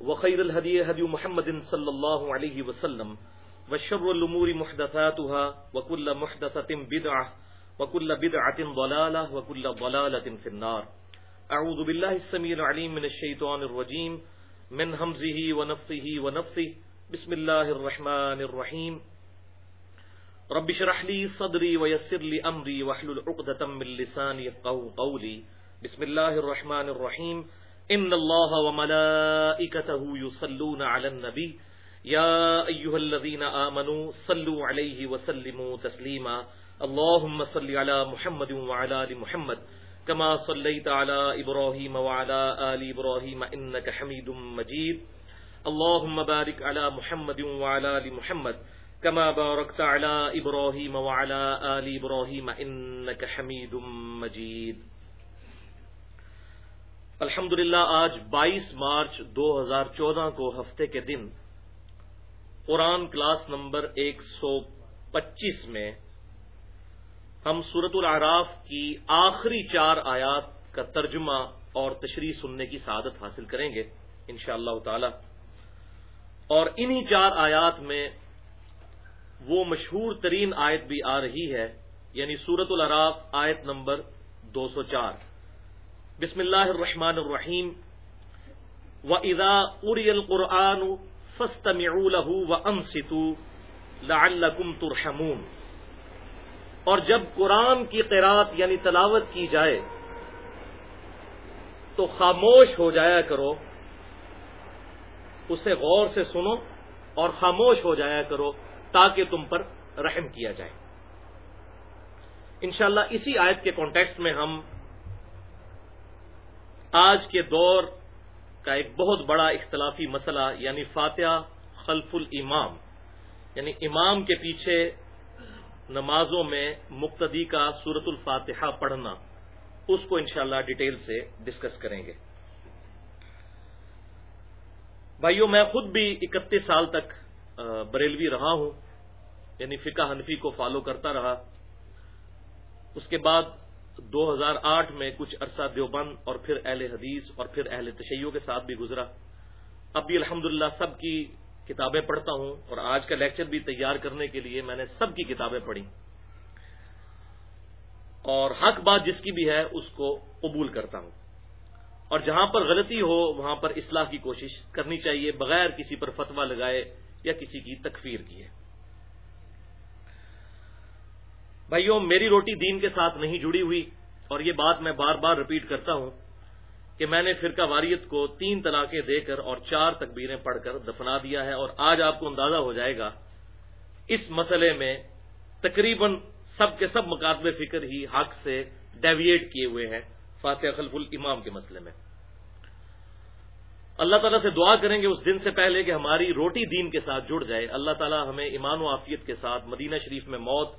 وخير الهدي هدي محمد صلى الله عليه وسلم وشر الأمور محدثاتها وكل محدثة بدعة وكل بدعة ضلالة وكل ضلالة في النار. أعوذ بالله السميع العليم من الشيطان الرجيم. من همزه ونفثه ونفثه. بسم الله الرحمن الرحيم. رب اشرح لي صدري ويسر لي أمري واحلل عقدة من لساني يفقهوا قولي. بسم الله الرحمن الرحيم. إن الله وملائكته يصلون على النبي. يا أيها الذين آمنوا صلوا عليه وسلموا تسليما. اللهم صل على محمد وعلى آل محمد كما صليت على إبراهيم وعلى آل إبراهيم إنك حميد مجيد. اللهم بارك على محمد وعلى آل محمد كما باركت على إبراهيم وعلى آل إبراهيم إنك حميد مجيد. الحمد آج بائیس مارچ دو ہزار چودہ کو ہفتے کے دن قرآن کلاس نمبر ایک سو پچیس میں ہم سورت العراف کی آخری چار آیات کا ترجمہ اور تشریح سننے کی سعادت حاصل کریں گے ان شاء اللہ تعالی۔ اور انہی چار آیات میں وہ مشہور ترین آیت بھی آ رہی ہے یعنی سورت العراف آیت نمبر دو سو چار۔ بسم اللہ الرحمن الرحیم۔ و ادا اری القرآن فسط و انستو لعلکم ترحمون۔ اور جب قرآن کی قرات یعنی تلاوت کی جائے، تو خاموش ہو جایا کرو، اسے غور سے سنو اور خاموش ہو جایا کرو تاکہ تم پر رحم کیا جائے۔ انشاءاللہ اسی آیت کے کانٹیکسٹ میں ہم آج کے دور کا ایک بہت بڑا اختلافی مسئلہ یعنی فاتحہ خلف الامام یعنی امام کے پیچھے نمازوں میں مقتدی کا سورت الفاتحہ پڑھنا، اس کو انشاءاللہ ڈیٹیل سے ڈسکس کریں گے۔ بھائیوں میں خود بھی اکتیس سال تک بریلوی رہا ہوں یعنی فقہ حنفی کو فالو کرتا رہا۔ اس کے بعد دو ہزار آٹھ میں کچھ عرصہ دیوبند اور پھر اہل حدیث اور پھر اہل تشیعوں کے ساتھ بھی گزرا۔ اب بھی الحمد سب کی کتابیں پڑھتا ہوں اور آج کا لیکچر بھی تیار کرنے کے لیے میں نے سب کی کتابیں پڑھی۔ اور حق بات جس کی بھی ہے اس کو قبول کرتا ہوں۔ اور جہاں پر غلطی ہو وہاں پر اصلاح کی کوشش کرنی چاہیے، بغیر کسی پر فتویٰ لگائے یا کسی کی تکفیر کیے بھائیوں میری روٹی دین کے ساتھ نہیں جڑی ہوئی، اور یہ بات میں بار بار رپیٹ کرتا ہوں کہ میں نے فرقہ واریت کو تین طلاقیں دے کر اور چار تکبیریں پڑھ کر دفنا دیا ہے، اور آج آپ کو اندازہ ہو جائے گا، اس مسئلے میں تقریباً سب کے سب مکاتب فکر ہی حق سے ڈیویٹ کیے ہوئے ہیں فاتح خلف الامام کے مسئلے میں۔ اللہ تعالیٰ سے دعا کریں گے اس دن سے پہلے کہ ہماری روٹی دین کے ساتھ جڑ جائے۔ اللہ تعالیٰ ہمیں ایمان و عافیت کے ساتھ مدینہ شریف میں موت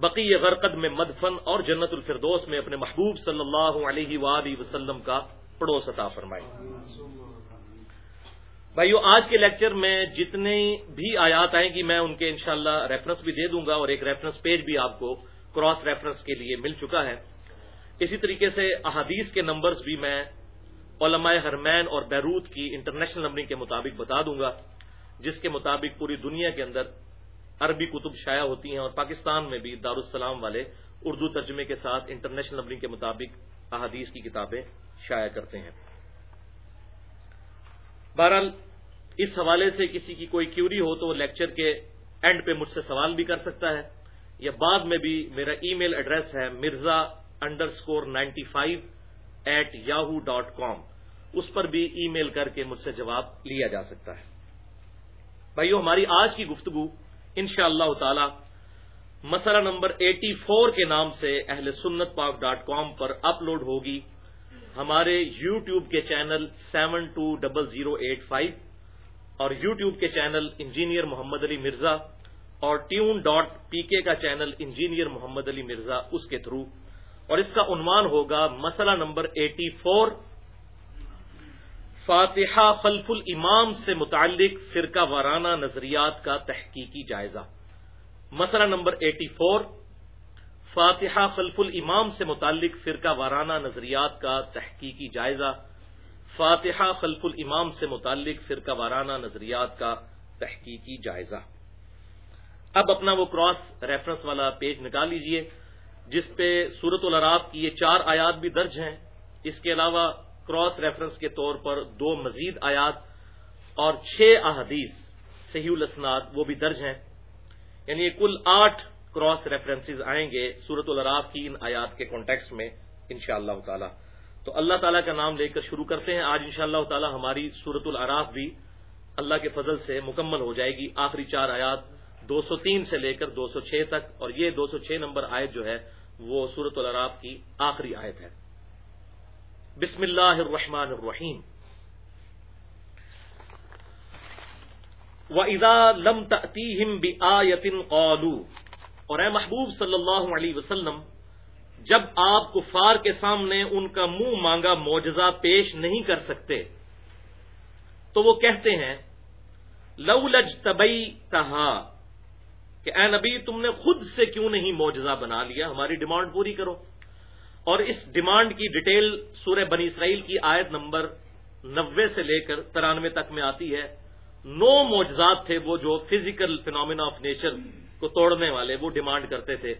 بقی غرقد میں مدفن اور جنت الفردوس میں اپنے محبوب صلی اللہ علیہ وآلہ وسلم کا پڑوس عطا فرمائے۔ بھائیو، آج کے لیکچر میں جتنی بھی آیات آئیں گی، میں ان کے انشاءاللہ ریفرنس بھی دے دوں گا اور ایک ریفرنس پیج بھی آپ کو کراس ریفرنس کے لیے مل چکا ہے۔ اسی طریقے سے احادیث کے نمبرز بھی میں علماء حرمین اور بیروت کی انٹرنیشنل نمبرنگ کے مطابق بتا دوں گا، جس کے مطابق پوری دنیا کے اندر عربی کتب شائع ہوتی ہیں اور پاکستان میں بھی دارالسلام والے اردو ترجمے کے ساتھ انٹرنیشنل نمبرنگ کے مطابق احادیث کی کتابیں شائع کرتے ہیں۔ بہرحال، اس حوالے سے کسی کی کوئی کیوری ہو تو وہ لیکچر کے اینڈ پہ مجھ سے سوال بھی کر سکتا ہے۔ یا بعد میں بھی میرا ای میل ایڈریس ہے Mirza under score ninety five eight Yahoo dot com اس پر بھی ای میل کر کے مجھ سے جواب لیا جا سکتا ہے۔ بھائیو، ہماری آج کی گفتگو ان شاء اللہ تعالی مسئلہ نمبر ایٹی فور کے نام سے اہل سنت پاک ڈاٹ کام پر اپلوڈ ہوگی ہمارے یوٹیوب کے channel seven two double zero eight five اور یوٹیوب کے چینل انجینئر محمد علی مرزا اور ٹیون ڈاٹ پی کے کا چینل انجینئر محمد علی مرزا اس کے تھرو اور اس کا عنوان ہوگا مسئلہ نمبر ایٹی فور فاتحہ خلف الامام سے متعلق فرقہ وارانہ نظریات کا تحقیقی جائزہ۔ مسئلہ نمبر ایٹی فور، فاتحہ خلف الامام سے متعلق فرقہ وارانہ نظریات کا تحقیقی جائزہ۔ فاتحہ خلف الامام سے متعلق فرقہ وارانہ نظریات کا تحقیقی جائزہ۔ اب اپنا وہ کراس ریفرنس والا پیج نکال لیجیے، جس پہ سورت العراف کی یہ چار آیات بھی درج ہیں۔ اس کے علاوہ کراس ریفرنس کے طور پر دو مزید آیات اور چھ احادیث صحیح الاسناد، وہ بھی درج ہیں۔ یعنی یہ کل آٹھ کراس ریفرنسز آئیں گے سورت العراف کی ان آیات کے کانٹیکس میں ان شاء اللہ تعالی۔ تو اللہ تعالیٰ کا نام لے کر شروع کرتے ہیں۔ آج ان شاء اللہ تعالی ہماری سورت العراف بھی اللہ کے فضل سے مکمل ہو جائے گی۔ آخری چار آیات دو سو تین سے لے کر دو سو چھ تک، اور یہ دو سو چھ نمبر آیت جو ہے، وہ سورت العراف کی آخری آیت ہے۔ بسم اللہ الرحمن الرحیم۔ وَإِذَا لَمْ تَأْتِيهِمْ بِآيَةٍ قَالُوا۔ اور اے محبوب صلی اللہ علیہ وسلم، جب آپ کفار کے سامنے ان کا منہ مانگا معجزہ پیش نہیں کر سکتے، تو وہ کہتے ہیں، لو لج تبئی تہا کہ اے نبی، تم نے خود سے کیوں نہیں معجزہ بنا لیا؟ ہماری ڈیمانڈ پوری کرو۔ اور اس ڈیمانڈ کی ڈیٹیل سورہ بنی اسرائیل کی آیت نمبر نوے سے لے کر ترانوے تک میں آتی ہے۔ نو معجزات تھے وہ جو فزیکل فینومینا آف نیچر کو توڑنے والے، وہ ڈیمانڈ کرتے تھے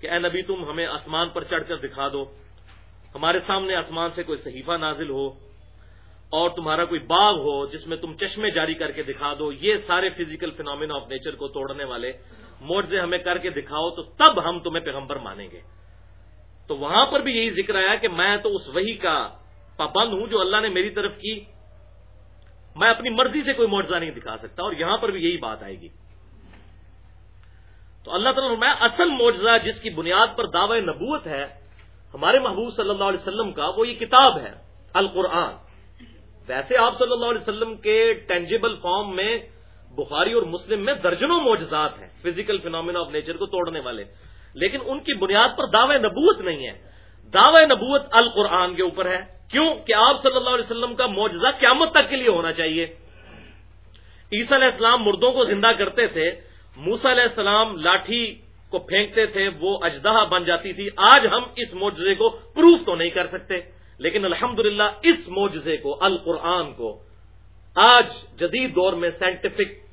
کہ اے نبی تم ہمیں آسمان پر چڑھ کر دکھا دو۔ ہمارے سامنے آسمان سے کوئی صحیفہ نازل ہو اور تمہارا کوئی باغ ہو جس میں تم چشمے جاری کر کے دکھا دو، یہ سارے فزیکل فینومینا آف نیچر کو توڑنے والے۔ موجے ہمیں کر کے دکھاؤ تو تب ہم تمہیں پیغمبر مانیں گے۔ تو وہاں پر بھی یہی ذکر آیا کہ میں تو اس وہی کا پابند ہوں جو اللہ نے میری طرف کی۔ میں اپنی مرضی سے کوئی معاوضہ نہیں دکھا سکتا اور یہاں پر بھی یہی بات آئے گی۔ تو اللہ تعالیٰ میں اصل معجزہ جس کی بنیاد پر دعوی نبوت ہے، ہمارے محبوب صلی اللہ علیہ وسلم کا وہ یہ کتاب ہے، القرآن۔ ویسے آپ صلی اللہ علیہ وسلم کے ٹینجیبل فارم میں بخاری اور مسلم میں درجنوں معجزات ہیں فزیکل فینومینا آف نیچر کو توڑنے والے۔ لیکن ان کی بنیاد پر دعوی نبوت نہیں ہے۔ دعوی نبوت القرآن کے اوپر ہے۔ کیوں؟ کہ آپ صلی اللہ علیہ وسلم کا معجزہ قیامت تک کے لیے ہونا چاہیے۔ عیسی علیہ السلام مردوں کو زندہ کرتے تھے۔ موسا علیہ السلام لاٹھی کو پھینکتے تھے، وہ اجدہ بن جاتی تھی۔ آج ہم اس معجزے کو پروف تو نہیں کر سکتے، لیکن الحمد اس معجزے کو، القرآن کو آج جدید دور میں سائنٹیفک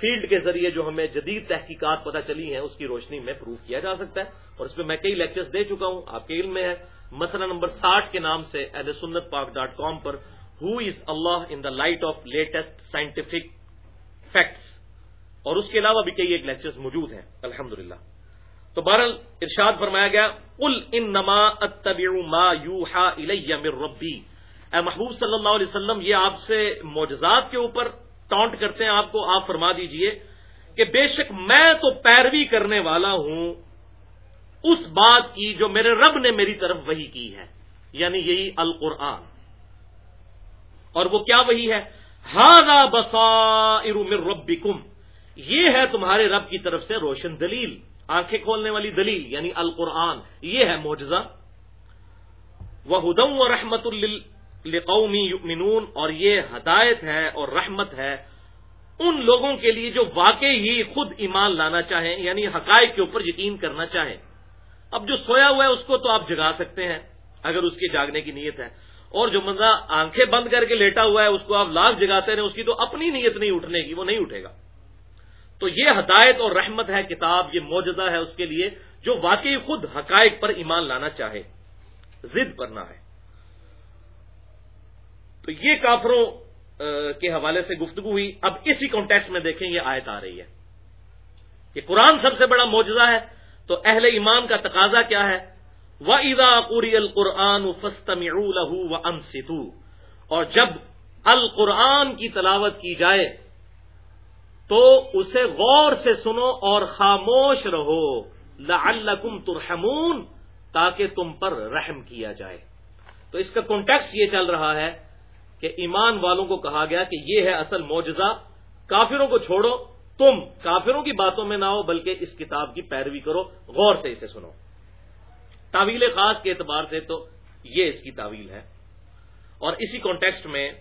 فیلڈ کے ذریعے جو ہمیں جدید تحقیقات پتہ چلی ہیں، اس کی روشنی میں پروف کیا جا سکتا ہے۔ اور اس میں میں کئی لیکچرز دے چکا ہوں، آپ کے علم میں ہے۔ مسئلہ نمبر ساٹھ کے نام سے اہل سنت Pak dot com per who is Allah in the light of latest scientific facts اور اس کے علاوہ بھی کئی ایک لیکچرز موجود ہیں۔ الحمد تو بہرحال ارشاد فرمایا گیا کل ان نما ما یو ہا ربی. اے محبوب صلی اللہ علیہ وسلم، یہ آپ سے معجزات کے اوپر ٹانٹ کرتے ہیں، آپ کو آپ فرما دیجیے کہ بے شک میں تو پیروی کرنے والا ہوں۔ اس بات کی جو میرے رب نے میری طرف وہی کی ہے یعنی یہی القرآن۔ اور وہ کیا وہی ہے؟ ہاں بسا ارمر ربی یہ ہے تمہارے رب کی طرف سے روشن دلیل، آنکھیں کھولنے والی دلیل یعنی القرآن۔ یہ ہے معجزہ۔ وہ ہدم و رحمت لقومی یؤمنون اور یہ ہدایت ہے اور رحمت ہے، ان لوگوں کے لیے جو واقعی ہی خود ایمان لانا چاہیں یعنی حقائق کے اوپر یقین کرنا چاہیں۔ اب جو سویا ہوا ہے، اس کو تو آپ جگا سکتے ہیں، اگر اس کے جاگنے کی نیت ہے۔ اور جو مزہ آنکھیں بند کر کے لیٹا ہوا ہے، اس کو آپ لاکھ جگاتے رہے اس کی تو اپنی نیت نہیں اٹھنے کی، وہ نہیں اٹھے گا۔ تو یہ ہدایت اور رحمت ہے کتاب، یہ موجودہ ہے اس کے لیے جو واقعی خود حقائق پر ایمان لانا چاہے۔ ضد پر نہ ہے تو یہ کافروں کے حوالے سے گفتگو ہوئی۔ اب اسی کانٹیکس میں دیکھیں، یہ آیت آ رہی ہے۔ یہ قرآن سب سے بڑا معجزہ ہے۔ تو اہل ایمان کا تقاضا کیا ہے؟ و ادا قوری القرآن فستم و انستو اور جب القرآن کی تلاوت کی جائے، تو اسے غور سے سنو اور خاموش رہو۔ لعلکم ترحمون، تاکہ تم پر رحم کیا جائے۔ تو اس کا کانٹیکس یہ چل رہا ہے کہ ایمان والوں کو کہا گیا کہ یہ ہے اصل معجزہ، کافروں کو چھوڑو، تم کافروں کی باتوں میں نہ ہو، بلکہ اس کتاب کی پیروی کرو، غور سے اسے سنو۔ تعویل خاص کے اعتبار سے تو یہ اس کی تعویل ہے۔ اور اسی کانٹیکسٹ میں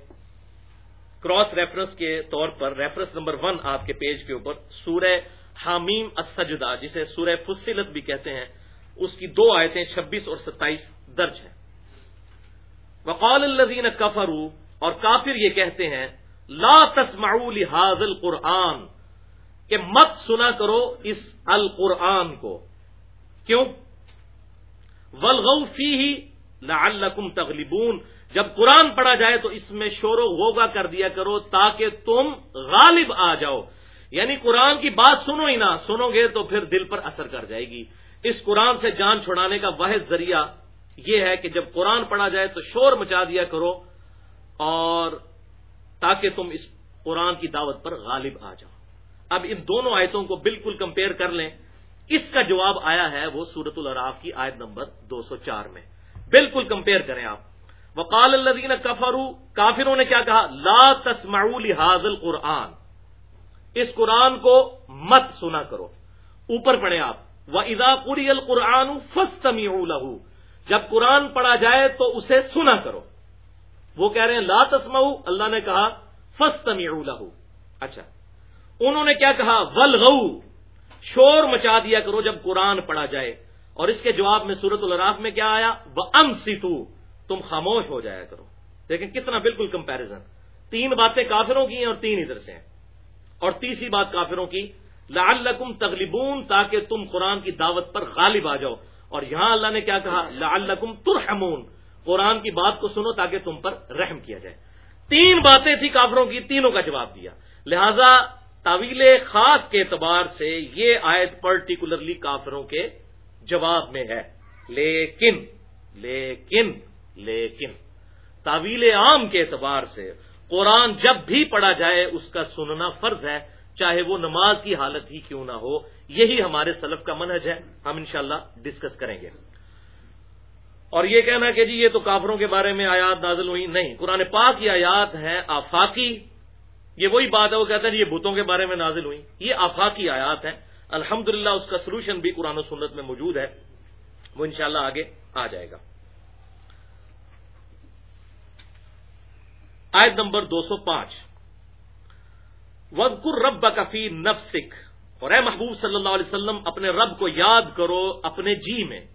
کراس ریفرنس کے طور پر ریفرنس نمبر ون آپ کے پیج کے اوپر سورہ حامیم السجدہ، جسے سورہ فصلت بھی کہتے ہیں، اس کی دو آیتیں چھبیس اور ستائیس درج ہیں۔ وقال الذین کفروا اور کافر یہ کہتے ہیں، لا تسمعوا لهذا القرآن، کہ مت سنا کرو اس القرآن کو۔ کیوں؟ ولغو فی لعلکم تغلبون۔ جب قرآن پڑھا جائے تو اس میں شور و غوغا کر دیا کرو تاکہ تم غالب آ جاؤ۔ یعنی قرآن کی بات سنو ہی نہ، سنو گے تو پھر دل پر اثر کر جائے گی۔ اس قرآن سے جان چھڑانے کا واحد ذریعہ یہ ہے کہ جب قرآن پڑھا جائے تو شور مچا دیا کرو۔ اور تاکہ تم اس قرآن کی دعوت پر غالب آ جاؤ۔ اب ان دونوں آیتوں کو بالکل کمپیئر کر لیں۔ اس کا جواب آیا ہے وہ سورت العراف کی آیت نمبر دو سو چار میں۔ بالکل کمپیئر کریں آپ۔ وقال الدین کفرو کافروں نے کیا کہا؟ لا تسمعوا لهذا القرآن۔ اس قرآن کو مت سنا کرو۔ اوپر پڑھیں آپ۔ وہ ادا پوری القرآن فسطمی جب قرآن پڑھا جائے تو اسے سنا کرو۔ وہ کہہ رہے ہیں، لا تسما اللہ نے کہا فسطمی اچھا انہوں نے کیا کہا؟ ول شور مچا دیا کرو جب قرآن پڑھا جائے۔ اور اس کے جواب میں سورت الراف میں کیا آیا؟ وہ ام تم خاموش ہو جایا کرو۔ دیکھیں کتنا بالکل کمپیرزن تین باتیں کافروں کی ہیں اور تین ادھر سے ہیں۔ اور تیسری بات کافروں کی، لعلکم تغلبون، تاکہ تم قرآن کی دعوت پر غالب آ جاؤ۔ اور یہاں اللہ نے کیا کہا؟ لعلکم ترحمون قرآن کی بات کو سنو تاکہ تم پر رحم کیا جائے۔ تین باتیں تھی کافروں کی، تینوں کا جواب دیا۔ لہذا طویل خاص کے اعتبار سے یہ آیت پرٹیکولرلی کافروں کے جواب میں ہے۔ لیکن لیکن لیکن، طویل عام کے اعتبار سے قرآن جب بھی پڑھا جائے، اس کا سننا فرض ہے۔ چاہے وہ نماز کی حالت ہی کیوں نہ ہو، یہی ہمارے سلف کا منہج ہے۔ ہم انشاءاللہ ڈسکس کریں گے۔ اور یہ کہنا کہ جی یہ تو کافروں کے بارے میں آیات نازل ہوئی۔ نہیں، قرآن پاک کی آیات ہیں آفاقی۔ یہ وہی بات ہے، وہ کہتے ہیں جی، یہ بتوں کے بارے میں نازل ہوئی۔ یہ آفاقی آیات ہیں۔ الحمد اس کا سولوشن بھی قرآن و سنت میں موجود ہے۔ وہ انشاءاللہ آگے آ جائے گا۔ آیت نمبر دو سو پانچ۔ وزقر رب کفی نف سکھ اور اے محبوب صلی اللہ علیہ وسلم، اپنے رب کو یاد کرو اپنے جی میں۔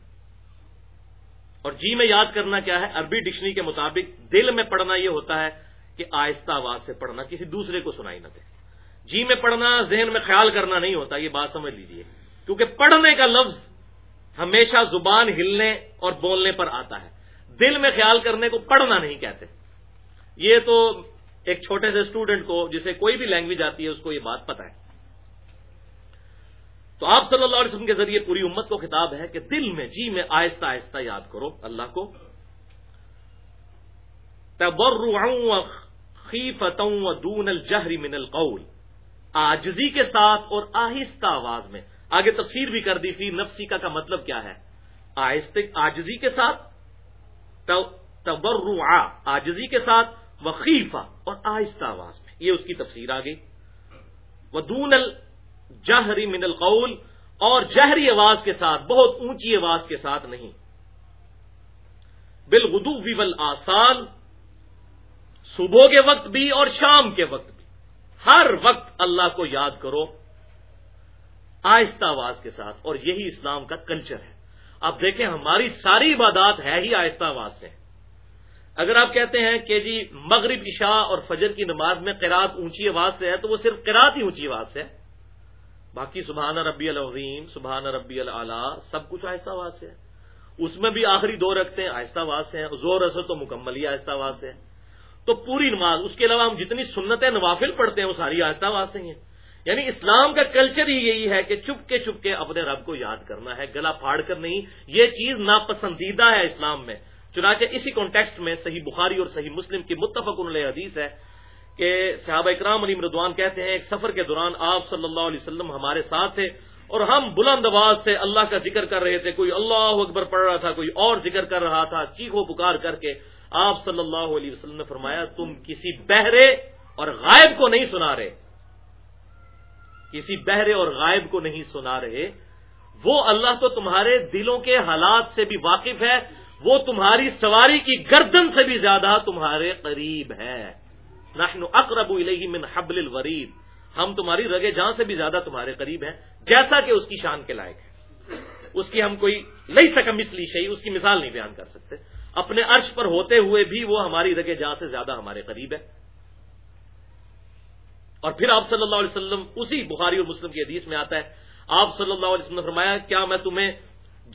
اور جی میں یاد کرنا کیا ہے؟ عربی ڈکشنری کے مطابق دل میں پڑھنا یہ ہوتا ہے کہ آہستہ آواز سے پڑھنا، کسی دوسرے کو سنائی نہ دے۔ جی میں پڑھنا، ذہن میں خیال کرنا نہیں ہوتا، یہ بات سمجھ لیجیے کیونکہ پڑھنے کا لفظ ہمیشہ زبان ہلنے اور بولنے پر آتا ہے۔ دل میں خیال کرنے کو پڑھنا نہیں کہتے۔ یہ تو ایک چھوٹے سے اسٹوڈنٹ کو، جسے کوئی بھی لینگویج آتی ہے، اس کو یہ بات پتا ہے۔ تو آپ صلی اللہ علیہ وسلم کے ذریعے پوری امت کو خطاب ہے کہ دل میں جی میں آہستہ آہستہ یاد کرو اللہ کو۔ خیفتوں دون الجہری من القول۔ آجزی کے ساتھ اور آہستہ آواز میں۔ آگے تفسیر بھی کر دی تھی نفسی کا مطلب کیا ہے؟ آہستہ، آجزی کے ساتھ۔ تبرع آجزی کے ساتھ۔ وقیفہ اور آہستہ آواز میں۔ یہ اس کی تفسیر آ گئی وہ دون الجہری من القول اور جہری آواز کے ساتھ، بہت اونچی آواز کے ساتھ نہیں۔ بالغدو ول آسان صبح کے وقت بھی اور شام کے وقت بھی۔ ہر وقت اللہ کو یاد کرو، آہستہ آواز کے ساتھ۔ اور یہی اسلام کا کلچر ہے۔ اب دیکھیں، ہماری ساری عبادات ہے ہی آہستہ آواز سے۔ اگر آپ کہتے ہیں کہ جی مغرب عشاء اور فجر کی نماز میں قرات اونچی آواز سے ہے، تو وہ صرف قرات ہی اونچی آواز سے ہے۔ باقی سبحان ربی العظیم، سبحان ربی العلیٰ سب کچھ آہستہ آواز سے ہے۔ اس میں بھی آخری دو رکھتے ہیں، آہستہ آواز سے ہیں۔ زور اثر تو مکمل ہی آہستہ آواز سے ہے تو پوری نماز، اس کے علاوہ ہم جتنی سنتیں نوافل پڑھتے ہیں، وہ ساری آہستہ آواز سے ہیں۔ یعنی اسلام کا کلچر ہی یہی ہے کہ چپ کے چپ کے اپنے رب کو یاد کرنا ہے، گلا پھاڑ کر نہیں، یہ چیز ناپسندیدہ ہے اسلام میں۔ چنانچہ اسی کانٹیکسٹ میں صحیح بخاری اور صحیح مسلم کی متفق علیہ حدیث ہے۔ کہ صحابہ اکرام علی مردوان کہتے ہیں، ایک سفر کے دوران آپ صلی اللہ علیہ وسلم ہمارے ساتھ تھے اور ہم بلند آواز سے اللہ کا ذکر کر رہے تھے، کوئی اللہ اکبر پڑھ رہا تھا، کوئی اور ذکر کر رہا تھا، چیخو پکار کر کے آپ صلی اللہ علیہ وسلم نے فرمایا، تم کسی بہرے اور غائب کو نہیں سنا رہے۔ کسی بہرے اور غائب کو نہیں سنا رہے۔ وہ اللہ تو تمہارے دلوں کے حالات سے بھی واقف ہے، وہ تمہاری سواری کی گردن سے بھی زیادہ تمہارے قریب ہے۔ نحن اقرب الیہ من حبل الورید۔ ہم تمہاری رگے جہاں سے بھی زیادہ تمہارے قریب ہیں، جیسا کہ اس کی شان کے لائق ہے اس کی ہم کوئی لئی سکم اس لیے اس کی مثال نہیں بیان کر سکتے۔ اپنے عرش پر ہوتے ہوئے بھی وہ ہماری رگے جہاں سے زیادہ ہمارے قریب ہے اور پھر آپ صلی اللہ علیہ وسلم اسی بخاری اور مسلم کی حدیث میں آتا ہے۔ آپ صلی اللہ علیہ وسلم نے فرمایا، کیا میں تمہیں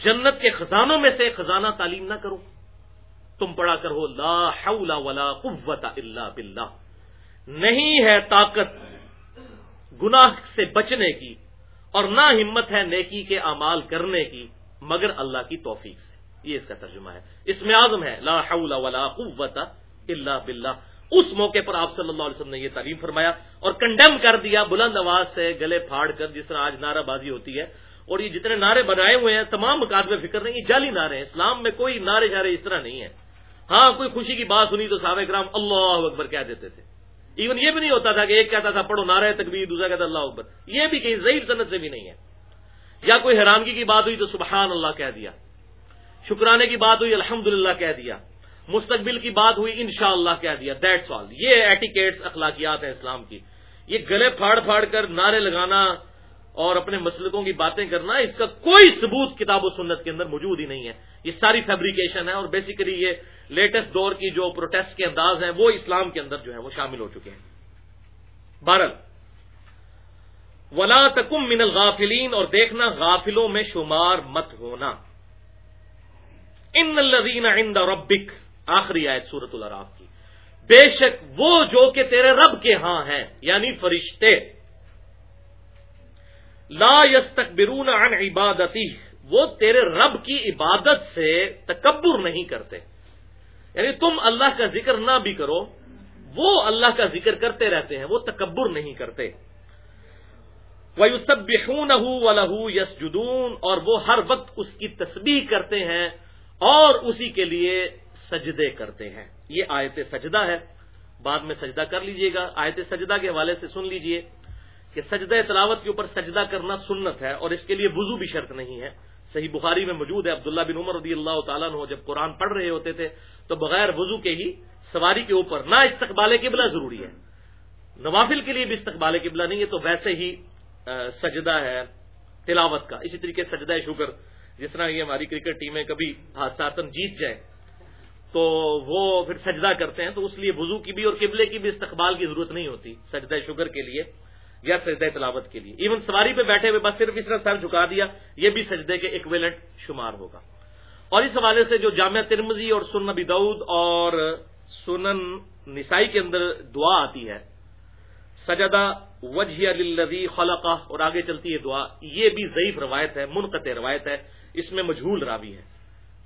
جنت کے خزانوں میں سے خزانہ تعلیم نہ کروں؟ تم پڑھا کر ہو لا حول ولا قوت الا باللہ۔ نہیں ہے طاقت گناہ سے بچنے کی اور نہ ہمت ہے نیکی کے اعمال کرنے کی، مگر اللہ کی توفیق سے۔ یہ اس کا ترجمہ ہے۔ اس میں اعظم ہے، لا حول ولا قوت الا باللہ۔ اس موقع پر آپ صلی اللہ علیہ وسلم نے یہ تعلیم فرمایا اور کنڈیم کر دیا، بلند آواز سے گلے پھاڑ کر، جس طرح آج نعرہ بازی ہوتی ہے۔ اور یہ جتنے نعرے بنائے ہوئے ہیں، تمام مقابلے فکر نہیں، یہ جعلی نعرے ہیں۔ اسلام میں کوئی نعرے شارے اس طرح نہیں ہے ہاں کوئی خوشی کی بات سنی تو صحابہ کرام اللہ اکبر کہہ دیتے تھے۔ ایون یہ بھی نہیں ہوتا تھا کہ ایک کہتا تھا پڑھو نعرہ تکبیر، دوسرا کہتا اللہ اکبر۔ یہ بھی کہیں ضعیف صنعت سے بھی نہیں ہے۔ یا کوئی حیرانگی کی بات ہوئی تو سبحان اللہ کہہ دیا۔ شکرانے کی بات ہوئی الحمد کہہ دیا۔ مستقبل کی بات ہوئی، انشاءاللہ اللہ کہہ دیا۔ دیٹس آل یہ ایٹیکیٹس اخلاقیات ہیں اسلام کی۔ یہ گلے پھاڑ پھاڑ کر نعرے لگانا اور اپنے مسلکوں کی باتیں کرنا، اس کا کوئی ثبوت کتاب و سنت کے اندر موجود ہی نہیں ہے۔ یہ ساری فیبریکیشن ہے اور بیسیکلی یہ لیٹسٹ دور کی جو پروٹیسٹ کے انداز ہیں، وہ اسلام کے اندر جو ہے وہ شامل ہو چکے ہیں۔ بارل ولا تکم من الغافلین اور دیکھنا غافلوں میں شمار مت ہونا۔ ان الذین عند ربک آخری آیت سورت العراف کی۔ بے شک وہ جو کہ تیرے رب کے ہاں ہیں یعنی فرشتے۔ لا یستکبرون عن عبادتی وہ تیرے رب کی عبادت سے تکبر نہیں کرتے۔ یعنی تم اللہ کا ذکر نہ بھی کرو، وہ اللہ کا ذکر کرتے رہتے ہیں، وہ تکبر نہیں کرتے۔ وہ سب لہو یس جدون اور وہ ہر وقت اس کی تسبیح کرتے ہیں اور اسی کے لیے سجدے کرتے ہیں۔ یہ آیت سجدہ ہے۔ بعد میں سجدہ کر لیجیے گا۔ آیت سجدہ کے حوالے سے سن لیجیے کہ سجدہ تلاوت کے اوپر سجدہ کرنا سنت ہے اور اس کے لیے وضو بھی شرط نہیں ہے۔ صحیح بخاری میں موجود ہے، عبداللہ بن عمر رضی اللہ تعالیٰ نے جب قرآن پڑھ رہے ہوتے تھے، تو بغیر وضو کے ہی سواری کے اوپر، نہ استقبال قبلہ ضروری ہے، نوافل کے لیے بھی استقبال قبلہ نہیں ہے، تو ویسے ہی سجدہ ہے، تلاوت کا، اسی طریقے سجدہ شکر جس طرح یہ ہماری کرکٹ ٹیمیں کبھی حادثات جیت جائیں، تو وہ پھر سجدہ کرتے ہیں، تو اس لیے وضو کی بھی اور قبلے کی بھی استقبال کی ضرورت نہیں ہوتی، سجدہ شکر کے لیے۔ یا سجدہ تلاوت کے لیے۔ ایون سواری پہ بیٹھے ہوئے بس صرف اس طرح سر جھکا دیا، یہ بھی سجدے کے ایکویلنٹ شمار ہوگا۔ اور اس حوالے سے جو جامعہ ترمزی اور سن نبی دعود اور سنن نسائی کے اندر دعا آتی ہے، سجدہ وجہ الذی خلقہ، اور آگے چلتی ہے دعا، یہ بھی ضعیف روایت ہے، منقطع روایت ہے، اس میں مجھول راوی ہے۔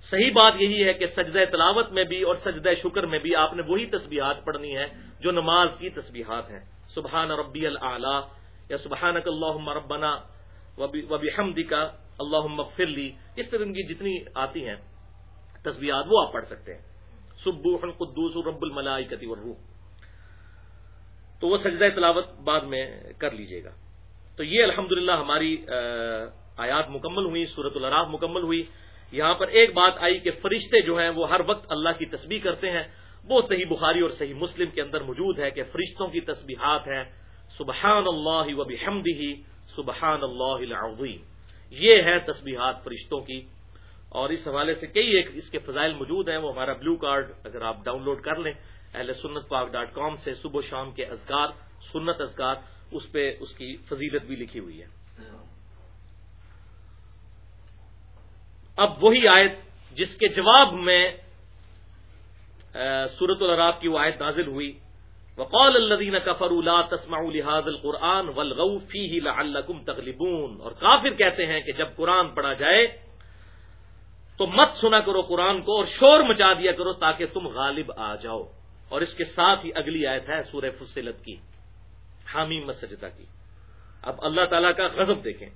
صحیح بات یہی ہے کہ سجدہ تلاوت میں بھی اور سجدہ شکر میں بھی آپ نے وہی تسبیحات پڑھنی ہے جو نماز کی تسبیحات ہیں۔ سبحان ربی العلی یا سبحان اللہ ربنا وبی حمدی کا اللہ مغفرلی اس طرح کی جتنی آتی ہیں تصویرات وہ آپ پڑھ سکتے ہیں۔ سبوح قدوس رب الملائکتی والروح۔ تو وہ سجدہ تلاوت بعد میں کر لیجیے گا۔ تو یہ الحمد ہماری آیات مکمل ہوئی صورت الراف مکمل ہوئی۔ یہاں پر ایک بات آئی کہ فرشتے جو ہیں وہ ہر وقت اللہ کی تسبیح کرتے ہیں۔ وہ صحیح بخاری اور صحیح مسلم کے اندر موجود ہے کہ فرشتوں کی تسبیحات ہیں، سبحان اللہ و بحمدہ، سبحان اللہ العظیم۔ یہ ہے تسبیحات فرشتوں کی۔ اور اس حوالے سے کئی ایک اس کے فضائل موجود ہیں، وہ ہمارا بلو کارڈ اگر آپ ڈاؤن لوڈ کر لیں اہل سنت پاک ڈاٹ کام سے صبح شام کے ازگار سنت ازگار اس پہ اس کی فضیلت بھی لکھی ہوئی ہے۔ اب وہی آیت جس کے جواب میں سورت العراب کی وہ آیت نازل ہوئی۔ وقال الذين كفروا لا تسمعوا لهذا القران والغوا فيه لعلكم تغلبون۔ اور کافر کہتے ہیں کہ جب قرآن پڑھا جائے تو مت سنا کرو قرآن کو اور شور مچا دیا کرو تاکہ تم غالب آ جاؤ۔ اور اس کے ساتھ ہی اگلی آیت ہے سورہ فصلت کی حامی مسجدہ کی۔ اب اللہ تعالیٰ کا غضب دیکھیں۔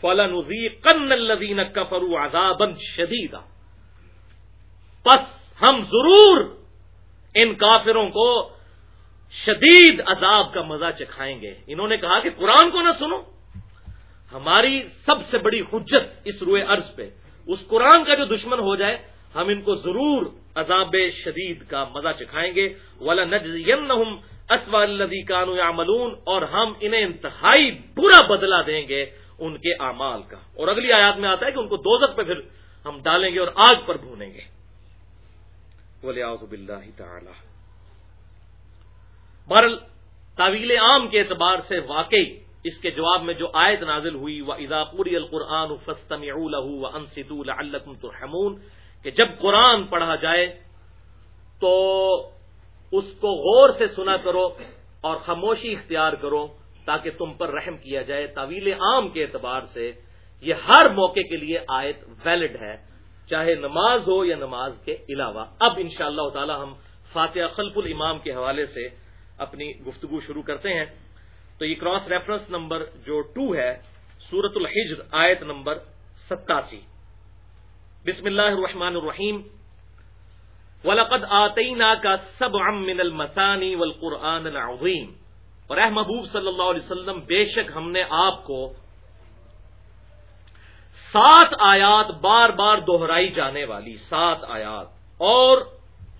فَلَنُذِيقَنَّ الَّذِينَ كَفَرُوا عَذَابًا شَدِيدًا۔ پس ہم ضرور ان کافروں کو شدید عذاب کا مزہ چکھائیں گے۔ انہوں نے کہا کہ قرآن کو نہ سنو۔ ہماری سب سے بڑی حجت اس روئے عرض پہ، اس قرآن کا جو دشمن ہو جائے، ہم ان کو ضرور عذاب شدید کا مزہ چکھائیں گے۔ ولا الدی کانو یاملون اور ہم انہیں انتہائی برا بدلہ دیں گے ان کے اعمال کا۔ اور اگلی آیات میں آتا ہے کہ ان کو دوزت پہ پھر ہم ڈالیں گے اور آگ پر بھونیں گے۔ ولی تعالی۔ بہرل تعویل عام کے اعتبار سے واقعی اس کے جواب میں جو آیت نازل ہوئی وہ اضاپوری القرآن فستم و انسد الکم ترحمون۔ کہ جب قرآن پڑھا جائے، تو اس کو غور سے سنا کرو اور خاموشی اختیار کرو تاکہ تم پر رحم کیا جائے۔ طویل عام کے اعتبار سے یہ ہر موقع کے لیے آیت ویلڈ ہے۔ چاہے نماز ہو یا نماز کے علاوہ۔ اب ان شاء اللہ تعالی ہم فاتحہ خلف الامام کے حوالے سے اپنی گفتگو شروع کرتے ہیں۔ تو یہ کراس ریفرنس نمبر جو ٹو ہے سورت الحجر، آیت نمبر ستاسی۔ بسم اللہ الرحمن الرحیم۔ ولقد آتینا کا سب من المسانی والقرآن اور اے محبوب صلی اللہ علیہ وسلم، بے شک ہم نے آپ کو سات آیات بار بار دوہرائی جانے والی سات آیات اور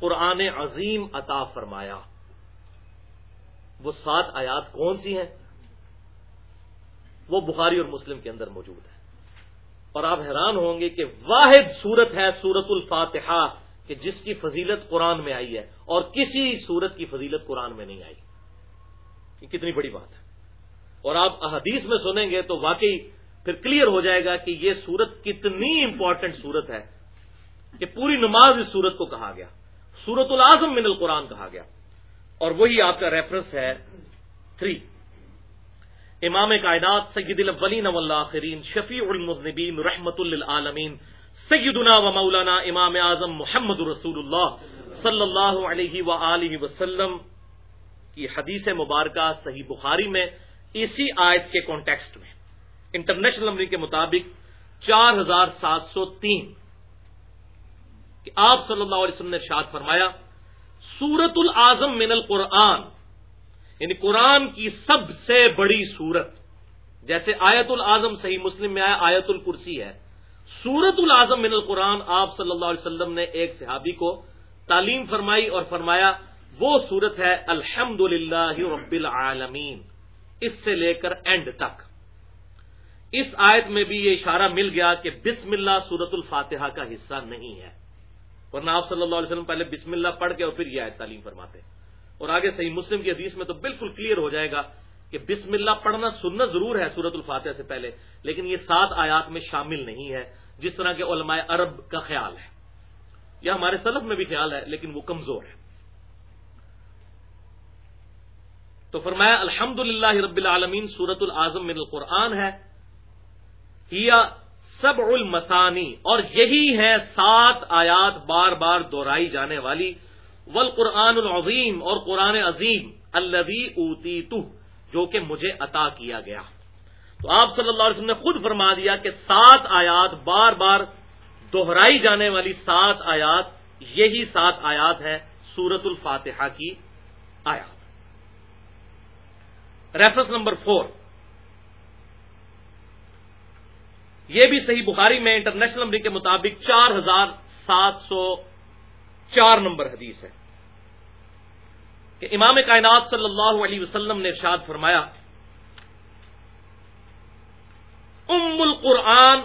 قرآن عظیم عطا فرمایا۔ وہ سات آیات کون سی ہیں؟ وہ بخاری اور مسلم کے اندر موجود ہے اور آپ حیران ہوں گے کہ واحد صورت ہے سورت الفاتحہ کہ جس کی فضیلت قرآن میں آئی ہے اور کسی صورت کی فضیلت قرآن میں نہیں آئی۔ یہ کتنی بڑی بات ہے۔ اور آپ احادیث میں سنیں گے تو واقعی پھر کلیئر ہو جائے گا کہ یہ سورت کتنی امپورٹنٹ سورت ہے کہ پوری نماز اس سورت کو کہا گیا، سورت العظم من القرآن کہا گیا۔ اور وہی آپ کا ریفرنس ہے تھری امام کائنات سید الاولین والآخرین، شفیع المذنبین رحمت للعالمین، سیدنا و مولانا امام اعظم محمد رسول اللہ صلی اللہ علیہ و وسلم کی حدیث مبارکہ صحیح بخاری میں، اسی آیت کے کانٹیکسٹ میں۔ انٹرنیشنل نمبر کے مطابق چار ہزار سات سو تین کہ آپ صلی اللہ علیہ وسلم نے ارشاد فرمایا سورت العظم من القرآن یعنی قرآن کی سب سے بڑی سورت، جیسے آیت العظم صحیح مسلم میں آیا، آیت الکرسی ہے۔ سورت العظم من القرآن، آپ صلی اللہ علیہ وسلم نے ایک صحابی کو تعلیم فرمائی اور فرمایا، وہ سورت ہے الحمد رب العالمین، اس سے لے کر اینڈ تک۔ اس آیت میں بھی یہ اشارہ مل گیا کہ بسم اللہ سورت الفاتحہ کا حصہ نہیں ہے۔ ورنہ آپ صلی اللہ علیہ وسلم پہلے بسم اللہ پڑھ کے اور پھر یہ آیت تعلیم فرماتے اور آگے صحیح مسلم کی حدیث میں تو بالکل کلیئر ہو جائے گا کہ بسم اللہ پڑھنا سننا ضرور ہے سورت الفاتحہ سے پہلے، لیکن یہ سات آیات میں شامل نہیں ہے، جس طرح کے علماء عرب کا خیال ہے۔ یا ہمارے سلف میں بھی خیال ہے، لیکن وہ کمزور ہے۔ تو فرمایا الحمد رب العالمین سورت العظم من القرآن ہے۔ سب المسانی اور یہی ہے سات آیات بار بار دہرائی جانے والی۔ ول قرآن العظیم، اور قرآن عظیم البی اوتی جو کہ مجھے عطا کیا گیا۔ تو آپ صلی اللہ علیہ وسلم نے خود فرما دیا کہ سات آیات بار بار دہرائی جانے والی سات آیات، یہی سات آیات ہے سورت الفاتحہ کی آیات۔ ریفرنس نمبر فور یہ بھی صحیح بخاری میں انٹرنیشنل نمبر کے مطابق چار ہزار سات سو چار نمبر حدیث ہے کہ امام کائنات صلی اللہ علیہ وسلم نے ارشاد فرمایا، ام القرآن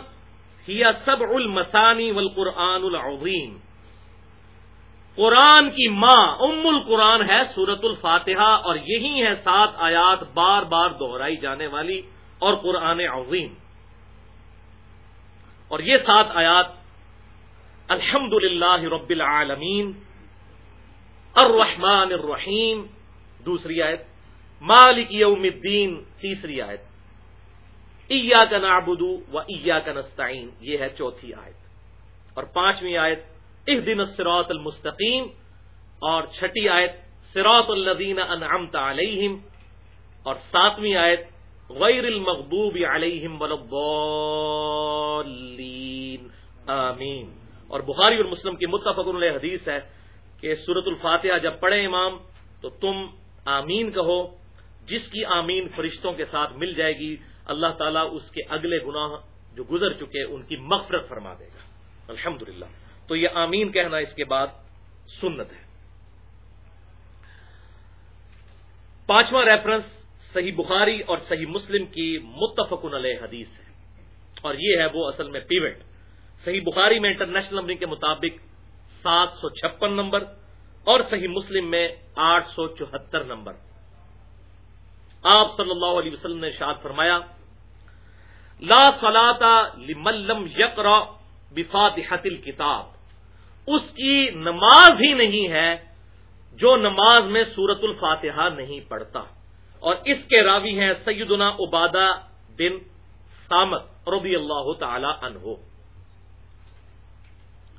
ہیا سب المسانی والقرآن العظیم۔ قرآن کی ماں ام القرآن ہے سورت الفاتحہ اور یہی ہے سات آیات بار بار دہرائی جانے والی اور قرآن عظیم۔ اور یہ سات آیات الحمد رب العالمین، الرحمن الرحیم، دوسری آیت، مالک یوم الدین، تیسری آیت ایا کا نابدو و ایا کا نستعین، یہ ہے چوتھی آیت۔ اور پانچویں آیت اس دن المستقیم، اور چھٹی آیت سروت الدین انعمت علیہم، اور ساتویں آیت، غیر المغبوب علیہم آمین۔ اور بخاری اور مسلم کی متفق علیہ حدیث ہے کہ سورت الفاتحہ جب پڑھے امام، تو تم آمین کہو، جس کی آمین فرشتوں کے ساتھ مل جائے گی، اللہ تعالیٰ اس کے اگلے گناہ جو گزر چکے ان کی مغفرت فرما دے گا۔ الحمد تو یہ آمین کہنا اس کے بعد سنت ہے۔ پانچواں ریفرنس صحیح بخاری اور صحیح مسلم کی متفق علیہ حدیث ہے۔ اور یہ ہے وہ اصل میں پیوٹ صحیح بخاری میں انٹرنیشنل نمبرنگ کے مطابق سات سو چھپن نمبر اور صحیح مسلم میں آٹھ سو چوہتر نمبر۔ آپ صلی اللہ علیہ وسلم نے شاد فرمایا، لا سلاتا لملم یقرا بفاتحت الکتاب اس کی نماز ہی نہیں ہے جو نماز میں سورت الفاتحہ نہیں پڑھتا۔ اور اس کے راوی ہیں سیدنا عبادہ بن سامت رضی اللہ تعالی عنہ۔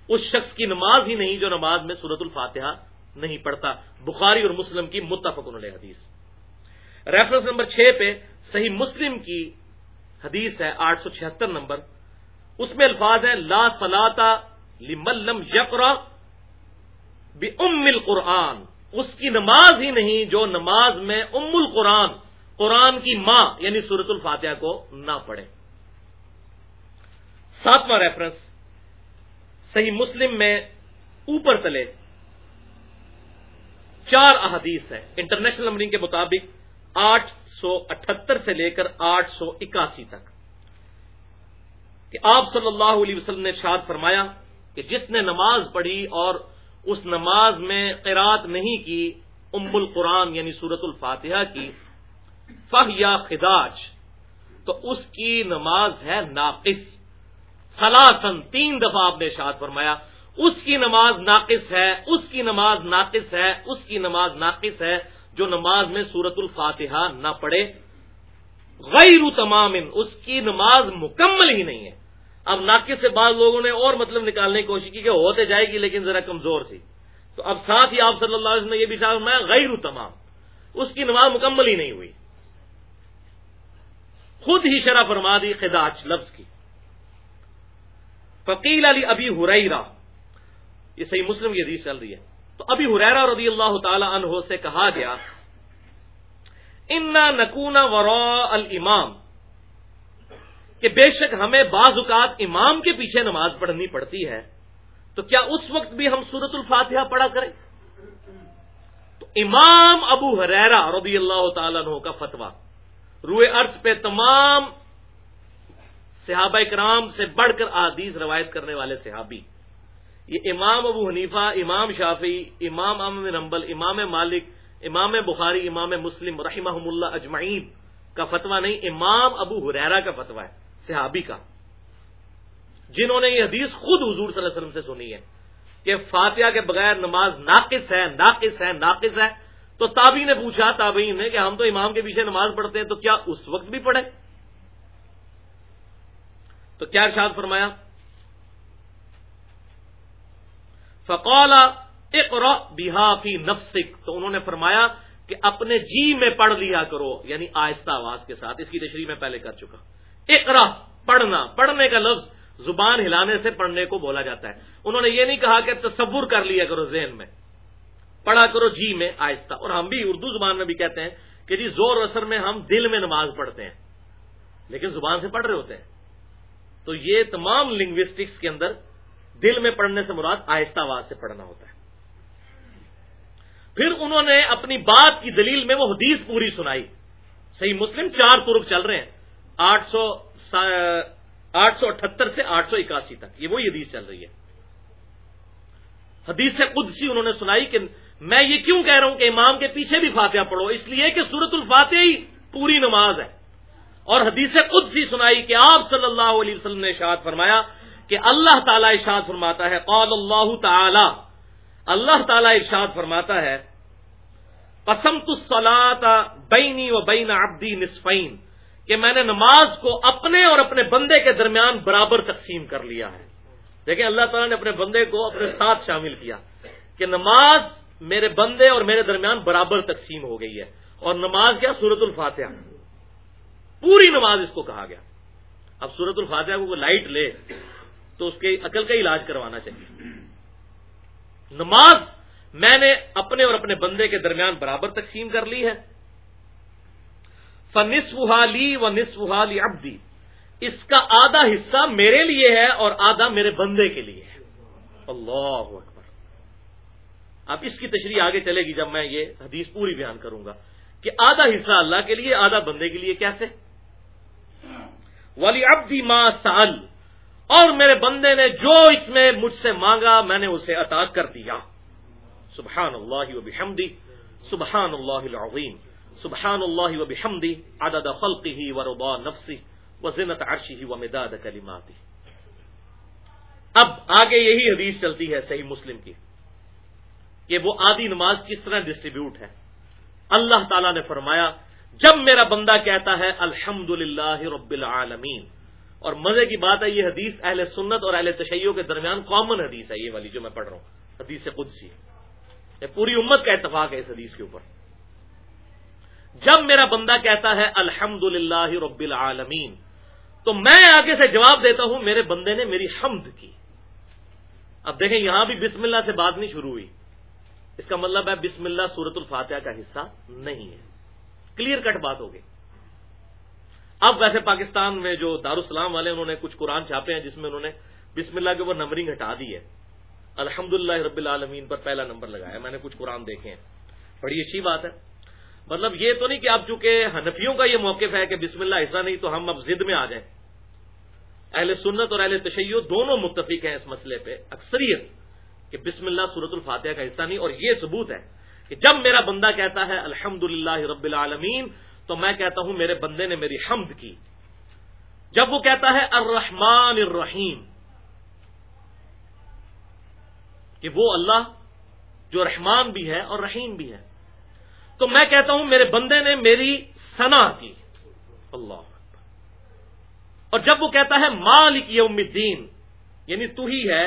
اس شخص کی نماز ہی نہیں جو نماز میں سورت الفاتحہ نہیں پڑھتا۔ بخاری اور مسلم کی متفق علیہ حدیث۔ ریفرنس نمبر چھ پہ صحیح مسلم کی حدیث ہے آٹھ سو چھہتر نمبر۔ اس میں الفاظ ہے لا سلاتا لملم یقرا ام القرآن۔ اس کی نماز ہی نہیں جو نماز میں ام القرآن، قرآن کی ماں یعنی سورت الفاتحہ کو نہ پڑھے۔ ساتواں ریفرنس صحیح مسلم میں اوپر تلے چار احادیث ہیں۔ انٹرنیشنل نمبرنگ کے مطابق آٹھ سو اٹھہتر سے لے کر آٹھ سو اکاسی تک۔ کہ آپ صلی اللہ علیہ وسلم نے شاد فرمایا کہ جس نے نماز پڑھی اور اس نماز میں قرات نہیں کی، ام القرآن یعنی سورت الفاتحہ کی فہ یا خداج، تو اس کی نماز ہے ناقص۔ سلاسن تین دفعہ آپ نے شاد فرمایا، اس کی نماز ناقص ہے، اس کی نماز ناقص ہے، اس کی نماز ناقص ہے، جو نماز میں سورت الفاتحہ نہ پڑھے۔ غیر تمام اس کی نماز مکمل ہی نہیں ہے۔ اب ناقص سے بعض لوگوں نے اور مطلب نکالنے کی کوشش کی کہ ہوتے جائے گی، لیکن ذرا کمزور تھی تو اب ساتھ ہی آپ صلی اللہ علیہ وسلم نے یہ بھی شاید میں غیر تمام۔ اس کی نماز مکمل ہی نہیں ہوئی۔ خود ہی شرح فرما دی خداچ لفظ کی۔ فقیل علی ابھی ہریرا یہ صحیح مسلم کی حدیث چل رہی ہے۔ تو ابھی ہریرا رضی اللہ تعالی عنہ سے کہا گیا، انا نکونا ورا المام کہ بے شک ہمیں بعض اوقات امام کے پیچھے نماز پڑھنی پڑتی ہے، تو کیا اس وقت بھی ہم سورت الفاتحہ پڑھا کریں؟ تو امام ابو حریرا رضی اللہ تعالیٰ عنہ کا فتوا روئے ارتھ پہ تمام صحابہ کرام سے بڑھ کر آدیز روایت کرنے والے صحابی۔ یہ امام ابو حنیفہ، امام شافی امام امام نمبل امام مالک، امام بخاری، امام مسلم رحمہ اللہ اجمعین کا فتویٰ نہیں، امام ابو حریرا کا فتویٰ ہے، صحابی کا۔ جنہوں نے یہ حدیث خود حضور صلی اللہ علیہ وسلم سے سنی ہے کہ فاتحہ کے بغیر نماز ناقص ہے ناقص ہے ناقص ہے۔ تو تابی نے پوچھا، تابعین نے کہ ہم تو امام کے پیچھے نماز پڑھتے ہیں تو کیا اس وقت بھی پڑھے تو کیا ارشاد فرمایا؟ فقال اقرا بحافی نفسک، تو انہوں نے فرمایا کہ اپنے جی میں پڑھ لیا کرو یعنی آہستہ آواز کے ساتھ، اس کی تشریح میں پہلے کر چکا۔ اقرا پڑھنا، پڑھنے کا لفظ زبان ہلانے سے پڑھنے کو بولا جاتا ہے۔ انہوں نے یہ نہیں کہا کہ تصور کر لیا کرو ذہن میں۔ پڑھا کرو جی میں آہستہ۔ اور ہم بھی اردو زبان میں بھی کہتے ہیں کہ جی زور اثر میں ہم دل میں نماز پڑھتے ہیں، لیکن زبان سے پڑھ رہے ہوتے ہیں۔ تو یہ تمام لنگوسٹکس کے اندر دل میں پڑھنے سے مراد آہستہ آواز سے پڑھنا ہوتا ہے۔ پھر انہوں نے اپنی بات کی دلیل میں وہ حدیث پوری سنائی۔ صحیح مسلم چار ترک چل رہے ہیں۔ آٹھ سو آٹھ سو اٹھہتر سے آٹھ سو اکاسی تک۔ یہ وہی حدیث چل رہی ہے۔ حدیث سے قدسی انہوں نے سنائی کہ میں یہ کیوں کہہ رہا ہوں کہ امام کے پیچھے بھی فاتحہ پڑھو؟ اس لیے کہ سورت الفاتحہ ہی پوری نماز ہے۔ اور حدیث قدسی سنائی کہ آپ صلی اللہ علیہ وسلم نے اشاد فرمایا کہ اللہ تعالیٰ ارشاد فرماتا ہے، قال اللہ تعالی۔ اللہ تعالیٰ ارشاد فرماتا ہے قسم بینی و بین ابدی نصفین، کہ میں نے نماز کو اپنے اور اپنے بندے کے درمیان برابر تقسیم کر لیا ہے۔ دیکھیں، اللہ تعالیٰ نے اپنے بندے کو اپنے ساتھ شامل کیا کہ نماز میرے بندے اور میرے درمیان برابر تقسیم ہو گئی ہے۔ اور نماز کیا؟ سورت الفاتحہ۔ پوری نماز اس کو کہا گیا۔ اب سورت الفاتحہ کو لائٹ لے تو اس کے عقل کا علاج کروانا چاہیے۔ نماز میں نے اپنے اور اپنے بندے کے درمیان برابر تقسیم کر لی ہے۔ فنسف لی و نصف لی ابدی اس کا آدھا حصہ میرے لیے ہے اور آدھا میرے بندے کے لیے ہے۔ اللہ اکبر۔ اب اس کی تشریح آگے چلے گی جب میں یہ حدیث پوری بیان کروں گا کہ آدھا حصہ اللہ کے لیے، آدھا بندے کے لیے کیسے؟ ولی ابدی ماں سال اور میرے بندے نے جو اس میں مجھ سے مانگا، میں نے اسے عطا کر دیا۔ سبحان اللہ و بحمدی سبحان اللہ العظیم سبحان اللہ و بحمدی عدد خلقه و رضا نفسی و زنت عرشی و مداد کلماتی۔ اب آگے یہی حدیث چلتی ہے صحیح مسلم کی کہ وہ آدھی نماز کس طرح ڈسٹریبیوٹ ہے۔ اللہ تعالی نے فرمایا جب میرا بندہ کہتا ہے الحمد رب العالمین، اور مزے کی بات ہے یہ حدیث اہل سنت اور اہل تشیعوں کے درمیان کامن حدیث ہے یہ والی جو میں پڑھ رہا ہوں، حدیث قدسی یہ پوری امت کا اتفاق ہے اس حدیث کے اوپر۔ جب میرا بندہ کہتا ہے الحمد رب العالمین، تو میں آگے سے جواب دیتا ہوں میرے بندے نے میری حمد کی۔ اب دیکھیں یہاں بھی بسم اللہ سے بات نہیں شروع ہوئی۔ اس کا مطلب ہے بسم اللہ سورت الفاتحہ کا حصہ نہیں ہے۔ کلیئر کٹ بات ہوگی۔ اب ویسے پاکستان میں جو دارالسلام والے انہوں نے کچھ قرآن چھاپے ہیں، جس میں انہوں نے بسم اللہ کے اوپر نمبرنگ ہٹا دی ہے۔ الحمد رب العالمین پر پہلا نمبر لگایا میں نے کچھ قرآن دیکھے ہیں۔ بڑی اچھی بات ہے۔ مطلب یہ تو نہیں کہ اب چونکہ حنفیوں کا یہ موقف ہے کہ بسم اللہ ایسا نہیں تو ہم اب ضد میں آ جائیں۔ اہل سنت اور اہل تشیع دونوں متفق ہیں اس مسئلے پہ، اکثریت کہ بسم اللہ صورت الفاتحہ کا حصہ نہیں اور یہ ثبوت ہے۔ کہ جب میرا بندہ کہتا ہے الحمد رب العالمین، تو میں کہتا ہوں میرے بندے نے میری حمد کی۔ جب وہ کہتا ہے الرحمن الرحیم، کہ وہ اللہ جو رحمان بھی ہے اور رحیم بھی ہے۔ تو میں کہتا ہوں میرے بندے نے میری سنا کی۔ اللہ اور جب وہ کہتا ہے مالک یوم الدین یعنی تو ہی ہے،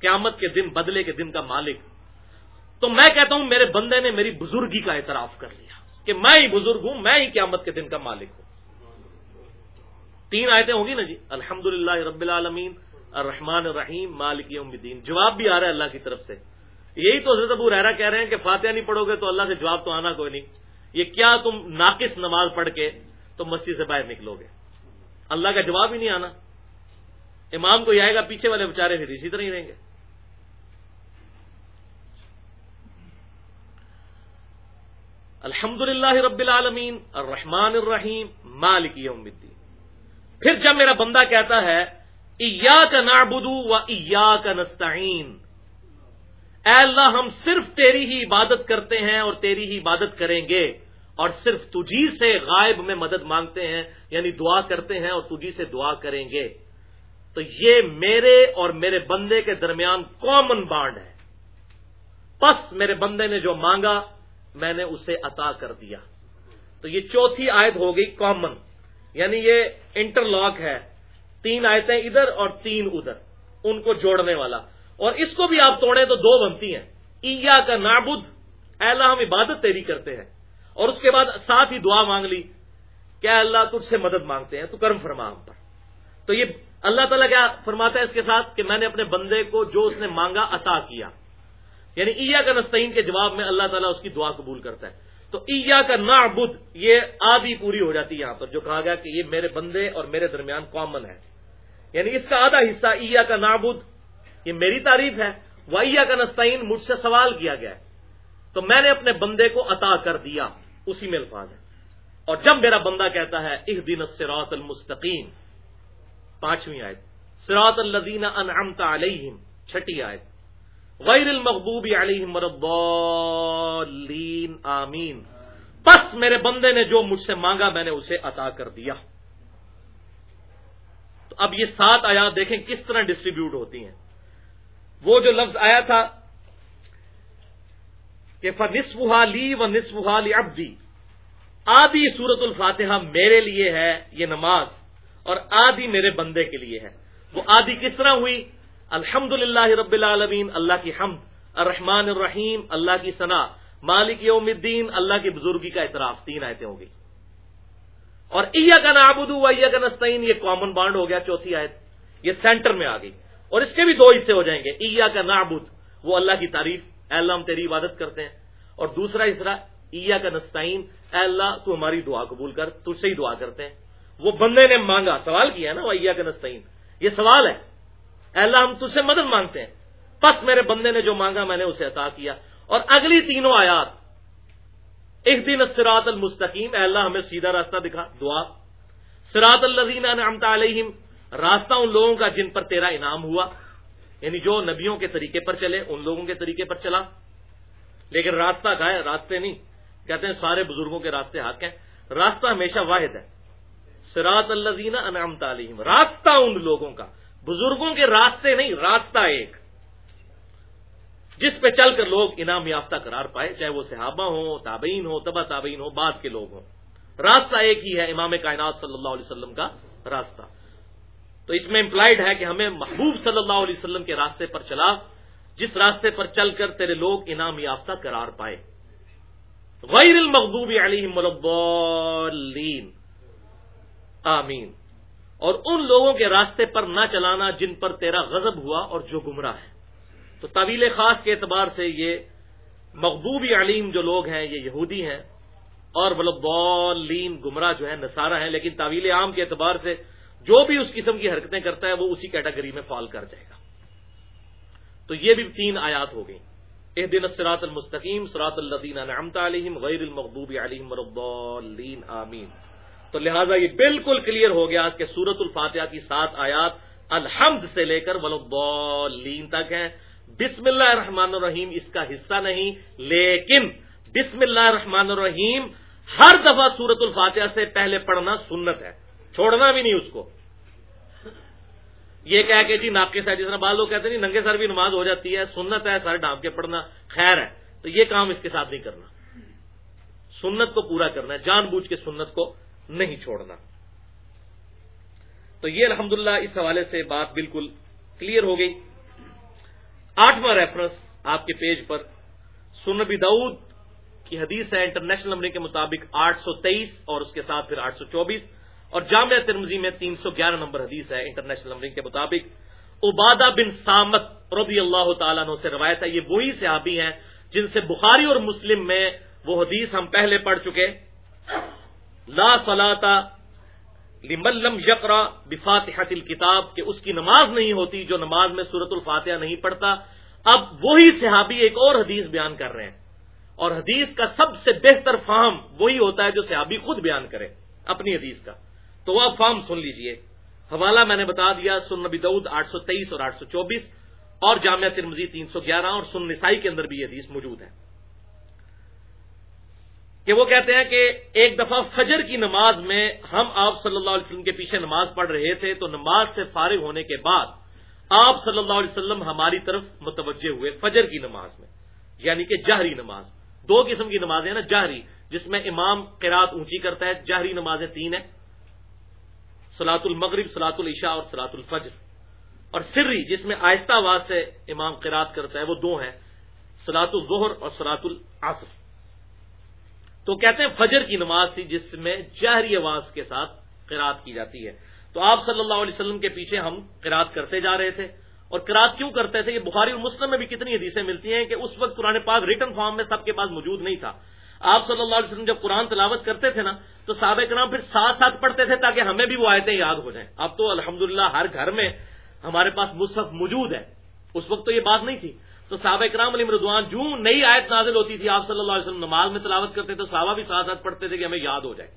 قیامت کے دن، بدلے کے دن کا مالک۔ تو میں کہتا ہوں میرے بندے نے میری بزرگی کا اعتراف کر لیا کہ میں ہی بزرگ ہوں، میں ہی قیامت کے دن کا مالک ہوں۔ تین آیتیں ہوں گی نا جی؟ الحمد رب العالمین، الرحمن الرحیم، مالک یوم الدین۔ جواب بھی آ رہا ہے اللہ کی طرف سے۔ یہی تو حضرت ابو رحرا کہہ رہے ہیں کہ فاتحہ نہیں پڑھو گے تو اللہ سے جواب تو آنا کوئی نہیں۔ یہ کیا تم ناقص نماز پڑھ کے تو مسجد سے باہر نکلو گے؟ اللہ کا جواب ہی نہیں آنا۔ امام کو یہ آئے گا، پیچھے والے بےچارے پھر اسی طرح ہی رہیں گے۔ الحمد رب العالمین، الرحمن الرحیم، مالک یوم الدین۔ پھر جب میرا بندہ کہتا ہے ایا کا نابدو و ایا کا نستعین اے اللہ، ہم صرف تیری ہی عبادت کرتے ہیں اور تیری ہی عبادت کریں گے، اور صرف تجھی سے غائب میں مدد مانگتے ہیں یعنی دعا کرتے ہیں اور تجھی سے دعا کریں گے۔ تو یہ میرے اور میرے بندے کے درمیان کامن بانڈ ہے۔ پس میرے بندے نے جو مانگا میں نے اسے عطا کر دیا۔ تو یہ چوتھی آیت ہو گئی کامن یعنی یہ انٹر لاک ہے۔ تین آیتیں ادھر اور تین ادھر۔ ان کو جوڑنے والا۔ اور اس کو بھی آپ توڑیں تو دو بنتی ہیں۔ ایا کا نابد اللہ، ہم عبادت تیری کرتے ہیں۔ اور اس کے بعد ساتھ ہی دعا مانگ لی۔ کیا اللہ، تجھ سے مدد مانگتے ہیں۔ تو کرم فرما ہم پر۔ تو یہ اللہ تعالیٰ کیا فرماتا ہے اس کے ساتھ؟ کہ میں نے اپنے بندے کو جو اس نے مانگا عطا کیا۔ یعنی ایا کا نستعین کے جواب میں اللہ تعالیٰ اس کی دعا قبول کرتا ہے۔ تو ایا کا نابد یہ آدھی پوری ہو جاتی ہے یہاں پر، جو کہا گیا کہ یہ میرے بندے اور میرے درمیان کامن ہے۔ یعنی اس کا آدھا حصہ ایا کا نابد یہ میری تعریف ہے۔ ویا کا نستعین، مجھ سے سوال کیا گیا ہے۔ تو میں نے اپنے بندے کو عطا کر دیا، اسی میں الفاظ ہے اور جب میرا بندہ کہتا ہے اح دن سراط المستقیم، پانچویں آیت۔ سراط الدین انعمت علیہم، چھٹی آیت۔ غیر المغبوب علیہم مربین آمین۔ بس میرے بندے نے جو مجھ سے مانگا، میں نے اسے عطا کر دیا۔ تو اب یہ سات آیات دیکھیں کس طرح ڈسٹریبیوٹ ہوتی ہیں۔ وہ جو لفظ آیا تھا کہ نصفہ لی و نصفہ لی ابدی آدھی سورت الفاتحہ میرے لیے ہے، یہ نماز، اور آدھی میرے بندے کے لیے ہے۔ وہ آدھی کس طرح ہوئی؟ الحمد رب العالمین، اللہ کی حمد، الرحمن الرحیم، اللہ کی ثنا، مالک یوم الدین، اللہ کی بزرگی کا اعتراف، تین آیتیں ہو گئی۔ اور ایا کا نابدو ایا کا نستعین، یہ کامن بانڈ ہو گیا، چوتھی آیت، یہ سینٹر میں آ گئی۔ اور اس کے بھی دو حصے ہو جائیں گے ایا کا نابود وہ اللہ کی تعریف، اے اللہ ہم تیری عبادت کرتے ہیں۔ اور دوسرا حصہ عیا کا نستعین، اے اللہ تو ہماری دعا قبول کر، تجھ سے ہی دعا کرتے ہیں۔ وہ بندے نے مانگا، سوال کیا نا، وہ عیا کا نستعین؟ یہ سوال ہے۔ اے اللہ، ہم تجھ سے مدد مانگتے ہیں۔ پس میرے بندے نے جو مانگا، میں نے اسے عطا کیا۔ اور اگلی تینوں آیات۔ ایک دن سراط المستقیم، اے اللہ، ہمیں سیدھا راستہ دکھا، دعا۔ سراط الزین انعمت علیہم، راستہ ان لوگوں کا جن پر تیرا انعام ہوا۔ یعنی جو نبیوں کے طریقے پر چلے، ان لوگوں کے طریقے پر چلا۔ لیکن راستہ کا ہے راستے نہیں۔ کہتے ہیں سارے بزرگوں کے راستے حق ہیں راستہ ہمیشہ واحد ہے۔ سراط الزین انعام تعلیم راستہ ان لوگوں کا۔ بزرگوں کے راستے نہیں، راستہ ایک۔ جس پہ چل کر لوگ انعام یافتہ قرار پائے، چاہے وہ صحابہ ہوں، تابعین ہو تبا تابعین ہو بعد کے لوگ ہوں۔ راستہ ایک ہی ہے امام کائنات صلی اللہ علیہ وسلم کا راستہ۔ تو اس میں امپلائڈ ہے کہ ہمیں محبوب صلی اللہ علیہ وسلم کے راستے پر چلا، جس راستے پر چل کر تیرے لوگ انعام یافتہ قرار پائے۔ غیر المغضوب علیہم الضالین۔ آمین۔ اور ان لوگوں کے راستے پر نہ چلانا جن پر تیرا غضب ہوا اور جو گمراہ ہے۔ تو طویل خاص کے اعتبار سے یہ مغبوبی علیم جو لوگ ہیں، یہ یہودی ہیں اور ولبالین گمراہ جو ہے نصارہ ہیں۔ لیکن طویل عام کے اعتبار سے جو بھی اس قسم کی حرکتیں کرتا ہے، وہ اسی کیٹیگری میں فال کر جائے گا۔ تو یہ بھی تین آیات ہو گئی اح دن سرات المستقیم سرات الدین علیہم غیر المقوب علیم ربین آمین۔ تو لہٰذا یہ بالکل کلیئر ہو گیا کہ سورت الفاتحہ کی سات آیات الحمد سے لے کر ولبین تک ہیں۔ بسم اللہ الرحمن الرحیم، اس کا حصہ نہیں، لیکن بسم اللہ الرحمن الرحیم، ہر دفعہ سورت الفاتحہ سے پہلے پڑھنا سنت ہے۔ چھوڑنا بھی نہیں اس کو۔ یہ کہہ کہ جی ناقص ہے، جس طرح بعض لوگ کہتے ہیں جی ننگے سر بھی نماز ہو جاتی ہے، سنت ہے سر ڈانپ کے پڑھنا خیر ہے۔ تو یہ کام اس کے ساتھ نہیں کرنا۔ سنت کو پورا کرنا ہے، جان بوجھ کے سنت کو نہیں چھوڑنا۔ تو یہ الحمدللہ اس حوالے سے بات بالکل کلیئر ہو گئی۔ آٹھواں ریفرنس آپ کے پیج پر سنبی دعود کی حدیث ہے انٹرنیشنل نمبر کے مطابق آٹھ سو تیئیس اور اس کے ساتھ پھر آٹھ سو چوبیس اور جامعہ ترمزی میں تین سو گیارہ نمبر حدیث ہے انٹرنیشنل نمبرنگ کے مطابق۔ عبادہ بن سامت رضی اللہ تعالیٰ سے روایت ہے، یہ وہی صحابی ہیں جن سے بخاری اور مسلم میں وہ حدیث ہم پہلے پڑھ چکے۔ لا صلاح لملم یقرا بفاتحت الکتاب کہ اس کی نماز نہیں ہوتی جو نماز میں صورت الفاتحہ نہیں پڑھتا۔ اب وہی صحابی ایک اور حدیث بیان کر رہے ہیں۔ اور حدیث کا سب سے بہتر فہم وہی ہوتا ہے جو صحابی خود بیان کرے اپنی حدیث کا۔ تو وہ فارم سن لیجیے۔ حوالہ میں نے بتا دیا سن نبی دعود آٹھ سو تیئیس اور آٹھ سو چوبیس اور جامعہ ترمزی تین سو گیارہ اور سن نسائی کے اندر بھی یہ حدیث موجود ہے کہ وہ کہتے ہیں کہ ایک دفعہ فجر کی نماز میں ہم آپ صلی اللہ علیہ وسلم کے پیچھے نماز پڑھ رہے تھے تو نماز سے فارغ ہونے کے بعد آپ صلی اللہ علیہ وسلم ہماری طرف متوجہ ہوئے فجر کی نماز میں یعنی کہ جہری نماز۔ دو قسم کی نمازیں نا، جہری، جس میں امام قرات اونچی کرتا ہے، جہری نمازیں تین ہیں سلاۃ المغرب سلاۃ العشاء اور سلاۃ الفجر۔ اور سری، جس میں آہستہ آواز سے امام قرات کرتا ہے، وہ دو ہیں سلاۃ الظہر اور سلاۃ العصر۔ تو کہتے ہیں فجر کی نماز تھی جس میں جہری آواز کے ساتھ قرات کی جاتی ہے۔ تو آپ صلی اللہ علیہ وسلم کے پیچھے ہم قرات کرتے جا رہے تھے۔ اور قرات کیوں کرتے تھے؟ یہ بخاری اور مسلم میں بھی کتنی حدیثیں ملتی ہیں کہ اس وقت قرآن پاک ریٹرن فارم میں سب کے پاس موجود نہیں تھا۔ آپ صلی اللہ علیہ وسلم جب قرآن تلاوت کرتے تھے نا، تو صحابہ کرام پھر ساتھ ساتھ پڑھتے تھے تاکہ ہمیں بھی وہ آیتیں یاد ہو جائیں۔ اب تو الحمد ہر گھر میں ہمارے پاس مصحف موجود ہے۔ اس وقت تو یہ بات نہیں تھی۔ تو صحابہ کرام علی مردوان جو نئی آیت نازل ہوتی تھی، آپ صلی اللہ علیہ وسلم نماز میں تلاوت کرتے تو صحابہ بھی ساتھ ساتھ پڑھتے تھے کہ ہمیں یاد ہو جائے۔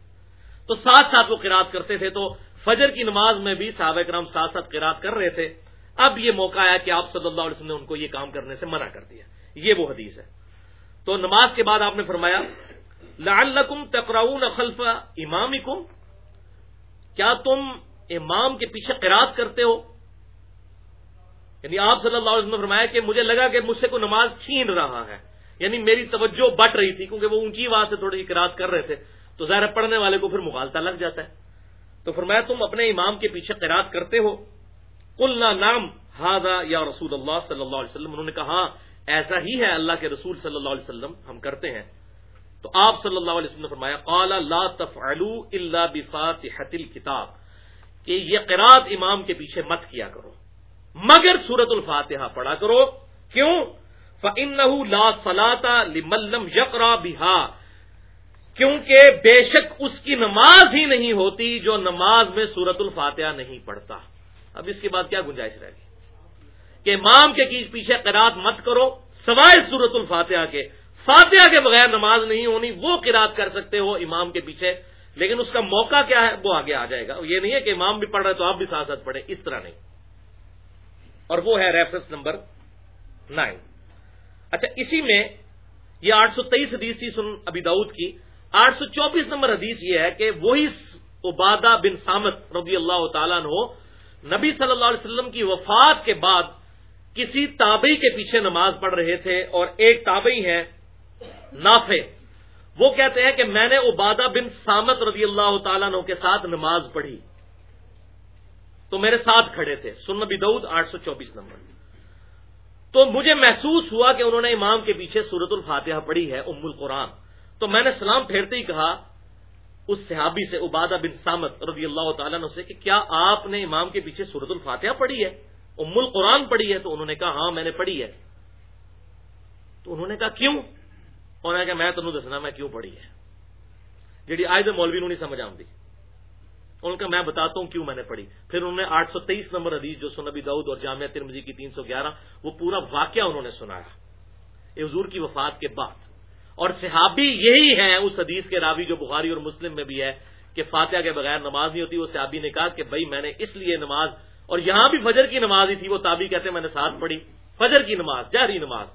تو ساتھ ساتھ وہ قرات کرتے تھے، تو فجر کی نماز میں بھی صحابہ کرام ساتھ ساتھ قرات کر رہے تھے۔ اب یہ موقع آیا کہ آپ صلی اللہ علیہ وسلم نے ان کو یہ کام کرنے سے منع کر دیا۔ یہ وہ حدیث ہے۔ تو نماز کے بعد آپ نے فرمایا، لعلکم تقرؤون خلف امامکم۔ کیا تم امام کے پیچھے قرات کرتے ہو؟ یعنی آپ صلی اللہ علیہ وسلم نے فرمایا کہ مجھے لگا کہ مجھ سے کوئی نماز چھین رہا ہے۔ یعنی میری توجہ بٹ رہی تھی کیونکہ وہ اونچی آواز سے تھوڑی قرات کر رہے تھے۔ تو ظاہر پڑھنے والے کو پھر مغالطہ لگ جاتا ہے۔ تو فرمایا تم اپنے امام کے پیچھے قرات کرتے ہو۔ کل نام ہاضا یا رسول اللہ صلی اللہ علیہ وسلم۔ انہوں نے کہا، ایسا ہی ہے اللہ کے رسول صلی اللہ علیہ وسلم، ہم کرتے ہیں۔ تو آپ صلی اللہ علیہ وسلم نے فرمایا، قال، لا تفعلوا الا بفاتحه الكتاب۔ کہ یہ قرات امام کے پیچھے مت کیا کرو۔ مگر سورت الفاتحہ پڑھا کرو۔ کیوں؟ لا سلاتا لملم یقرا بہا کیونکہ بے شک اس کی نماز ہی نہیں ہوتی جو نماز میں سورت الفاتحہ نہیں پڑھتا۔ اب اس کے بعد کیا گنجائش رہے گی کہ امام کے پیچھے قرات مت کرو، سوائے سورت الفاتحہ کے۔ فاتحہ کے بغیر نماز نہیں ہونی، وہ قرات کر سکتے ہو امام کے پیچھے۔ لیکن اس کا موقع کیا ہے؟ وہ آگے آ جائے گا۔ یہ نہیں ہے کہ امام بھی پڑھ رہے تو آپ بھی ساتھ ساتھ پڑھیں، اس طرح نہیں۔ اور وہ ہے ریفرنس نمبر نائن اچھا اسی میں یہ آٹھ سو تیئیس حدیث تھی سن ابی داود کی، آٹھ سو چوبیس نمبر حدیث یہ ہے کہ وہی عبادہ بن سامت رضی اللہ تعالیٰ نے نبی صلی اللہ علیہ وسلم کی وفات کے بعد کسی تابعی کے پیچھے نماز پڑھ رہے تھے اور ایک تابعی ہے نافے وہ کہتے ہیں کہ میں نے عبادہ بن سامت رضی اللہ تعالیٰ عنہ کے ساتھ نماز پڑھی۔ تو میرے ساتھ کھڑے تھے۔ سن نبی دعود آٹھ سو چوبیس نمبر۔ تو مجھے محسوس ہوا کہ انہوں نے امام کے پیچھے سورت الفاتحہ پڑھی ہے، ام القرآن۔ تو میں نے سلام پھیرتے ہی کہا اس صحابی سے، عبادہ بن سامت رضی اللہ تعالیٰ نے کہ کیا آپ نے امام کے پیچھے سورت الفاتحہ پڑھی ہے؟ ام القرآن پڑھی ہے؟ تو انہوں نے کہا ہاں میں نے پڑھی ہے۔ تو انہوں نے کہا، کیوں؟ انہوں نے کہا، میں تمہیں دسنا، میں کیوں پڑھی ہے؟ جی آج مولوی نہیں سمجھ آؤں ان کا میں بتاتا ہوں کیوں میں نے پڑھی۔ پھر انہوں نے آٹھ سو تیئیس نمبر حدیث جو سنبی دعود اور جامعہ ترمزی کی تین سو گیارہ، وہ پورا واقعہ انہوں نے سنایا۔ حضور کی وفات کے بعد۔ اور صحابی یہی ہیں اس حدیث کے راوی جو بخاری اور مسلم میں بھی ہے کہ فاتحہ کے بغیر نماز نہیں ہوتی، وہ صحابی نے کہا کہ بھائی میں نے اس لیے نماز، اور یہاں بھی فجر کی نماز ہی تھی، وہ تابی کہتے میں نے ساتھ پڑھی۔ فجر کی نماز، جہری نماز۔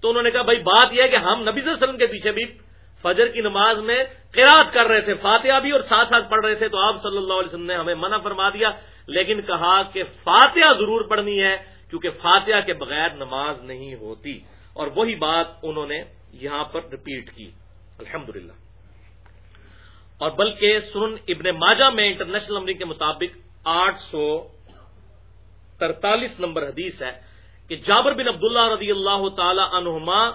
تو انہوں نے کہا بھائی بات یہ ہے کہ ہم نبی صلی اللہ علیہ وسلم کے پیچھے بھی فجر کی نماز میں قرات کر رہے تھے، فاتحہ بھی اور ساتھ ساتھ پڑھ رہے تھے، تو آپ صلی اللہ علیہ وسلم نے ہمیں منع فرما دیا۔ لیکن کہا کہ فاتحہ ضرور پڑھنی ہے، کیونکہ فاتحہ کے بغیر نماز نہیں ہوتی۔ اور وہی بات انہوں نے یہاں پر ریپیٹ کی۔ الحمد اور بلکہ سن ابن ماجہ میں انٹرنیشنل نمبر کے مطابق آٹھ سو ترتالیس نمبر حدیث ہے کہ جابر بن عبداللہ رضی اللہ تعالی عنہما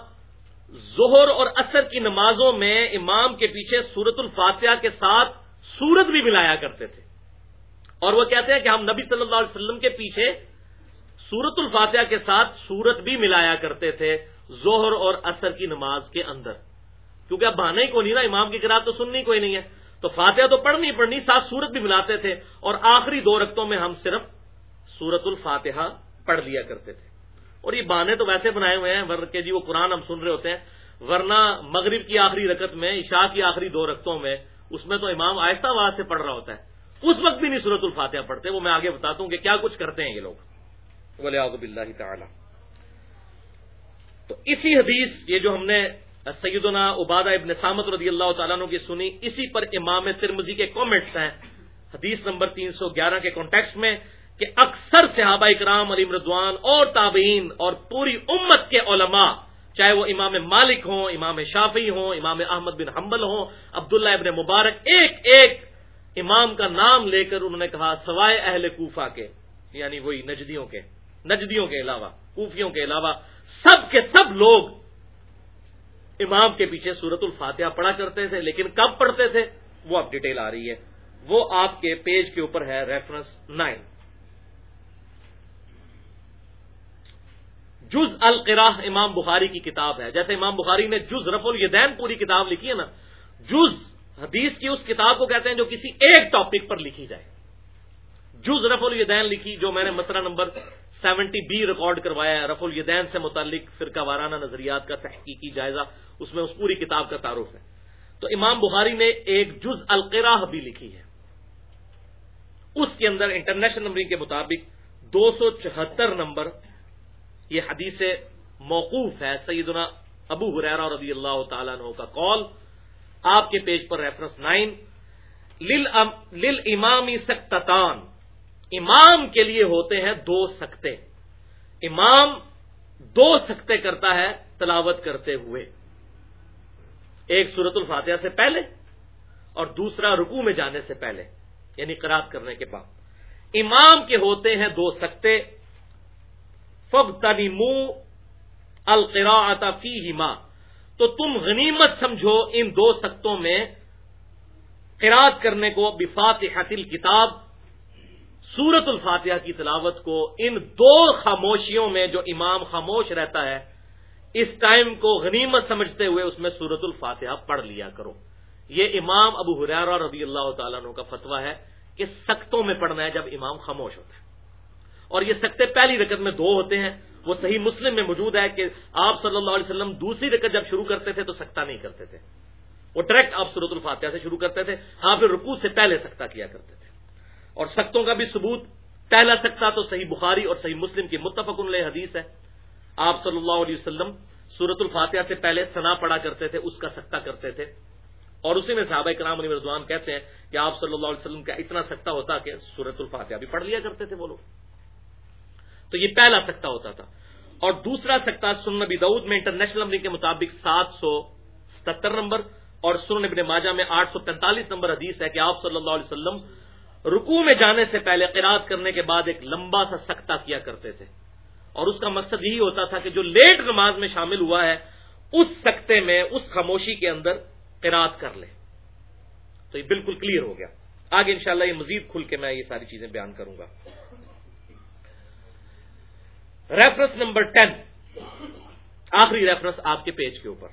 ظہر اور اثر کی نمازوں میں امام کے پیچھے سورت الفاتحہ کے ساتھ سورت بھی ملایا کرتے تھے۔ اور وہ کہتے ہیں کہ ہم نبی صلی اللہ علیہ وسلم کے پیچھے سورت الفاتحہ کے ساتھ سورت بھی ملایا کرتے تھے ظہر اور اثر کی نماز کے اندر۔ کیونکہ اب بہانے ہی کوئی نہیں نا، امام کی کتاب تو سننی کوئی نہیں ہے۔ تو فاتحہ تو پڑھنی پڑھنی، ساتھ سورت بھی ملاتے تھے اور آخری دو رقطوں میں ہم صرف سورت الفاتحہ پڑھ لیا کرتے تھے۔ اور یہ بانے تو ویسے بنائے ہوئے ہیں کہ جی وہ قرآن ہم سن رہے ہوتے ہیں، ورنہ مغرب کی آخری رکت میں، عشاء کی آخری دو رقطوں میں، اس میں تو امام آہستہ آواز سے پڑھ رہا ہوتا ہے۔ اس وقت بھی نہیں سورت الفاتحہ پڑھتے، وہ میں آگے بتاتا ہوں کہ کیا کچھ کرتے ہیں یہ لوگ۔ ولی اللہ تعالی۔ تو اسی حدیث، یہ جو ہم نے سیدنا عبادہ ابن سامت رضی اللہ تعالیٰ عنہ کی سنی، اسی پر امام ترمزی کے کامنٹس ہیں۔ حدیث نمبر تین سو گیارہ کے کانٹیکس میں کہ اکثر صحابہ اکرام علی مردوان اور تابعین اور پوری امت کے علماء، چاہے وہ امام مالک ہوں، امام شافی ہوں، امام احمد بن حنبل ہوں، عبداللہ ابن مبارک، ایک ایک امام کا نام لے کر انہوں نے کہا، سوائے اہل کوفہ کے یعنی وہی نجدیوں کے نجدیوں کے علاوہ، کوفیوں کے علاوہ، سب کے سب لوگ امام کے پیچھے سورت الفاتحہ پڑھا کرتے تھے، لیکن کب پڑھتے تھے؟ وہ اب ڈیٹیل آ رہی ہے۔ وہ آپ کے پیج کے اوپر ہے ریفرنس نائن جز القراہ امام بخاری کی کتاب ہے۔ جیسے امام بخاری نے جز رف الدین پوری کتاب لکھی ہے نا، جز حدیث کی اس کتاب کو کہتے ہیں جو کسی ایک ٹاپک پر لکھی جائے۔ جز رف الدین لکھی جو میں نے مسئلہ نمبر سیونٹی بی ریکارڈ کروایا ہے۔ رف الدین سے متعلق فرقہ وارانہ نظریات کا تحقیقی جائزہ، اس میں اس پوری کتاب کا تعارف ہے۔ تو امام بخاری نے ایک جز القراہ بھی لکھی ہے۔ اس کے اندر انٹرنیشنل نمبرنگ کے مطابق دو سو چوہتر نمبر یہ حدیث موقوف ہے سیدنا ابو حریرا رضی اللہ تعالیٰ عنہ کا کال آپ کے پیج پر ریفرنس نائن لل امامی سکتان امام کے لیے ہوتے ہیں دو سکتے۔ امام دو سکتے کرتا ہے تلاوت کرتے ہوئے۔ ایک سورت الفاتحہ سے پہلے اور دوسرا رکو میں جانے سے پہلے یعنی قرات کرنے کے بعد۔ امام کے ہوتے ہیں دو سکتے۔ فب تنی منہ القرا فی ماں تو تم غنیمت سمجھو ان دو سختوں میں قرات کرنے کو بفات حتل کتاب سورت الفاتحہ کی تلاوت کو، ان دو خاموشیوں میں جو امام خاموش رہتا ہے، اس ٹائم کو غنیمت سمجھتے ہوئے اس میں سورت الفاتحہ پڑھ لیا کرو۔ یہ امام ابو حریرہ رضی اللہ تعالیٰ عنہ کا فتویٰ ہے کہ سختوں میں پڑھنا ہے جب امام خاموش ہوتا ہے۔ اور یہ سکتے پہلی رکت میں دو ہوتے ہیں۔ وہ صحیح مسلم میں موجود ہے کہ آپ صلی اللہ علیہ وسلم دوسری رکت جب شروع کرتے تھے تو سکتا نہیں کرتے تھے۔ وہ ڈائریکٹ آپ سورت الفاتحہ سے شروع کرتے تھے۔ ہاں پھر رکو سے پہلے سکتا کیا کرتے تھے۔ اور سختوں کا بھی ثبوت، پہلا سکتا تو صحیح بخاری اور صحیح مسلم کی متفق علیہ حدیث ہے۔ آپ صلی اللہ علیہ وسلم سورت الفاتحہ سے پہلے سنا پڑا کرتے تھے، اس کا سکتا کرتے تھے۔ اور اسی میں صحابہ کرام علی رضوان کہتے ہیں کہ آپ صلی اللہ علیہ وسلم کا اتنا سکتا ہوتا کہ سورت الفاتحہ بھی پڑھ لیا کرتے تھے وہ لوگ۔ تو یہ پہلا سکتا ہوتا تھا۔ اور دوسرا سکتا سن نبی دعود میں انٹرنیشنل نمبر کے مطابق سات سو ستر نمبر اور سن ابن ماجہ میں آٹھ سو پینتالیس نمبر حدیث ہے کہ آپ صلی اللہ علیہ وسلم رکوع میں جانے سے پہلے قرات کرنے کے بعد ایک لمبا سا سکتا کیا کرتے تھے۔ اور اس کا مقصد یہی ہوتا تھا کہ جو لیٹ نماز میں شامل ہوا ہے، اس سکتے میں، اس خاموشی کے اندر قرات کر لے۔ تو یہ بالکل کلیئر ہو گیا۔ آگے انشاءاللہ یہ مزید کھل کے میں یہ ساری چیزیں بیان کروں گا۔ ریفرنس نمبر ٹین آخری ریفرنس آپ کے پیج کے اوپر.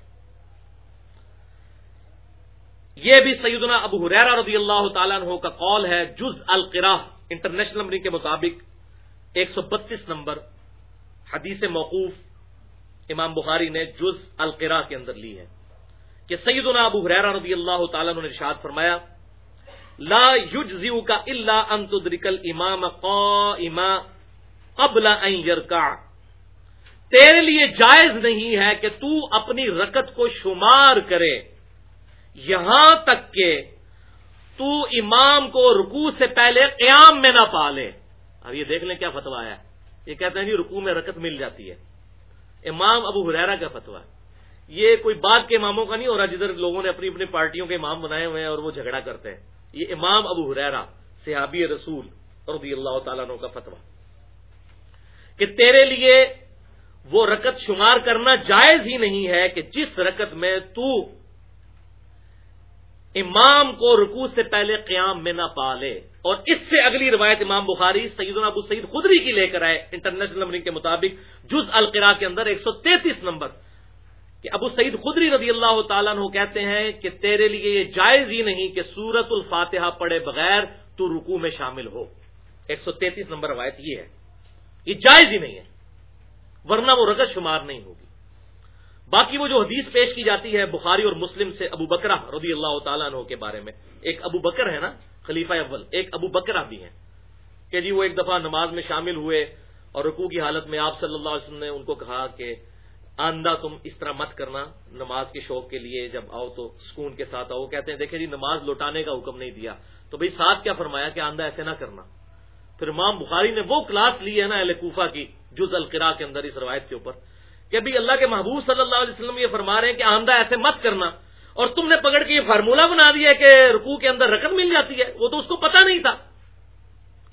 یہ بھی سیدنا ابو حریرا رضی اللہ تعالیٰ عنہ کا قول ہے، جز القرا انٹرنیشنل نمبر کے مطابق، ایک سو بتیس نمبر حدیث موقوف امام بخاری نے جز القرا کے اندر لی ہے کہ سیدنا ابو حریرا رضی اللہ تعالیٰ نے ارشاد فرمایا، لا یجزیو کا اللہ انتدرکل امام قائما قبل ان یرکع۔ تیرے لیے جائز نہیں ہے کہ تو اپنی رکت کو شمار کرے۔ یہاں تک کہ تو امام کو رکوع سے پہلے قیام میں نہ پالے۔ اب یہ دیکھ لیں کیا فتوا ہے۔ یہ کہتے ہیں جی رکوع میں رکت مل جاتی ہے۔ امام ابو حریرا کا فتوا یہ کوئی بات کے اماموں کا نہیں ہو رہا جدھر لوگوں نے اپنی اپنی پارٹیوں کے امام بنائے ہوئے ہیں اور وہ جھگڑا کرتے ہیں۔ یہ امام ابو حریرا صحابی رسول رضی اللہ تعالیٰ کا فتوا کہ تیرے لیے وہ رکت شمار کرنا جائز ہی نہیں ہے کہ جس رکت میں تو امام کو رکوع سے پہلے قیام میں نہ پالے اور اس سے اگلی روایت امام بخاری سعید ابو سعید خدری کی لے کر آئے انٹرنیشنل نمبرنگ کے مطابق جز القرا کے اندر ایک سو تینتیس نمبر کہ ابو سعید خدری رضی اللہ تعالیٰ عنہ کہتے ہیں کہ تیرے لیے یہ جائز ہی نہیں کہ سورت الفاتحہ پڑے بغیر تو رکوع میں شامل ہو۔ ایک سو تینتیس نمبر روایت یہ ہے۔ یہ جائز ہی نہیں ہے، ورنہ وہ رگت شمار نہیں ہوگی۔ باقی وہ جو حدیث پیش کی جاتی ہے بخاری اور مسلم سے ابو بکرا رضی اللہ تعالیٰ عنہ کے بارے میں، ایک ابو بکر ہے نا، خلیفہ اول، ایک ابو بکرا بھی ہیں۔ کہ جی وہ ایک دفعہ نماز میں شامل ہوئے اور رکوع کی حالت میں آپ صلی اللہ علیہ وسلم نے ان کو کہا کہ آندہ تم اس طرح مت کرنا، نماز کے شوق کے لیے جب آؤ تو سکون کے ساتھ آؤ۔ کہتے ہیں، دیکھیں جی نماز لوٹانے کا حکم نہیں دیا۔ تو بھائی ساتھ کیا فرمایا کہ آندہ ایسے نہ کرنا۔ پھر امام بخاری نے وہ کلاس لی ہے نا اہل کوفہ کی، جز القرا کے اندر اس روایت کے اوپر، کہ ابھی اللہ کے محبوب صلی اللہ علیہ وسلم یہ فرما رہے ہیں کہ آندہ ایسے مت کرنا۔ اور تم نے پکڑ کے یہ فارمولا بنا دیا کہ رکوع کے اندر رقم مل جاتی ہے، وہ تو اس کو پتا نہیں تھا۔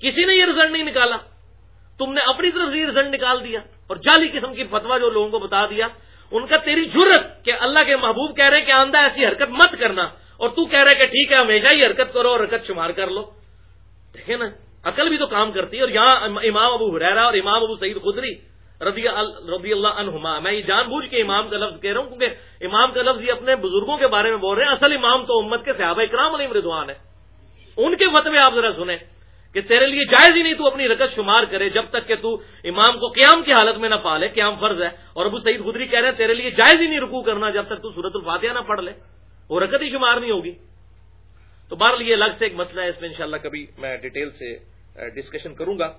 کسی نے یہ رزلٹ نہیں نکالا۔ تم نے اپنی طرف سے یہ رزلٹ نکال دیا۔ اور جعلی قسم کی فتوا جو لوگوں کو بتا دیا، ان کا تیری جرت کہ اللہ کے محبوب کہہ رہے ہیں کہ آندہ ایسی حرکت مت کرنا۔ اور تو کہہ رہے کہ ٹھیک ہے، ہمیشہ ہی حرکت کرو اور حرکت شمار کر لو۔ دیکھیں نا عقل بھی تو کام کرتی ہے، اور یہاں امام ابو حریرا اور امام ابو سعید خدری رضی رضی اللہ عنہما، میں یہ جان بوجھ کے امام کا لفظ کہہ رہا ہوں، کیونکہ امام کا لفظ یہ اپنے بزرگوں کے بارے میں بول رہے ہیں۔ اصل امام تو امت کے صحابہ کرام علیہ ردوان ہے ان کے فتوے آپ ذرا سنیں کہ تیرے لیے جائز ہی نہیں تو اپنی رکت شمار کرے جب تک کہ تو امام کو قیام کی حالت میں نہ پالے، قیام فرض ہے۔ اور ابو سعید خدری کہہ رہے ہیں، تیرے لیے جائز ہی نہیں رکو کرنا جب تک تو صورت الفاتحہ نہ پڑھ لے۔ وہ رکت ہی شمار نہیں ہوگی۔ تو بہرحال یہ الگ سے ایک مسئلہ ہے، اس میں انشاءاللہ کبھی میں ڈیٹیل سے ڈسکشن کروں گا۔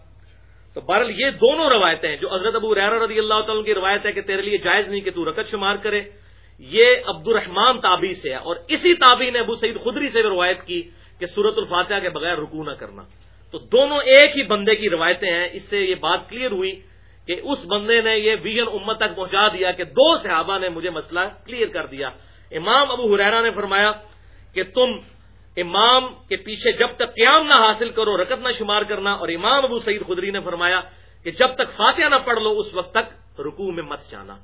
تو بہرحال یہ دونوں روایتیں ہیں جو حضرت ابو ریرا رضی اللہ تعالیٰ کی روایت ہے کہ تیرے لیے جائز نہیں کہ تو رکت شمار کرے۔ یہ عبد الرحمان تابی سے ہے اور اسی تابی نے ابو سعید خدری سے روایت کی کہ سورت الفاتحہ کے بغیر رکو نہ کرنا۔ تو دونوں ایک ہی بندے کی روایتیں ہیں۔ اس سے یہ بات کلیئر ہوئی کہ اس بندے نے یہ ویژن امت تک پہنچا دیا کہ دو صحابہ نے مجھے مسئلہ کلیئر کر دیا۔ امام ابو حریرا نے فرمایا کہ تم امام کے پیچھے جب تک قیام نہ حاصل کرو، رکت نہ شمار کرنا، اور امام ابو سعید خدری نے فرمایا کہ جب تک فاتحہ نہ پڑھ لو، اس وقت تک رکوع میں مت جانا۔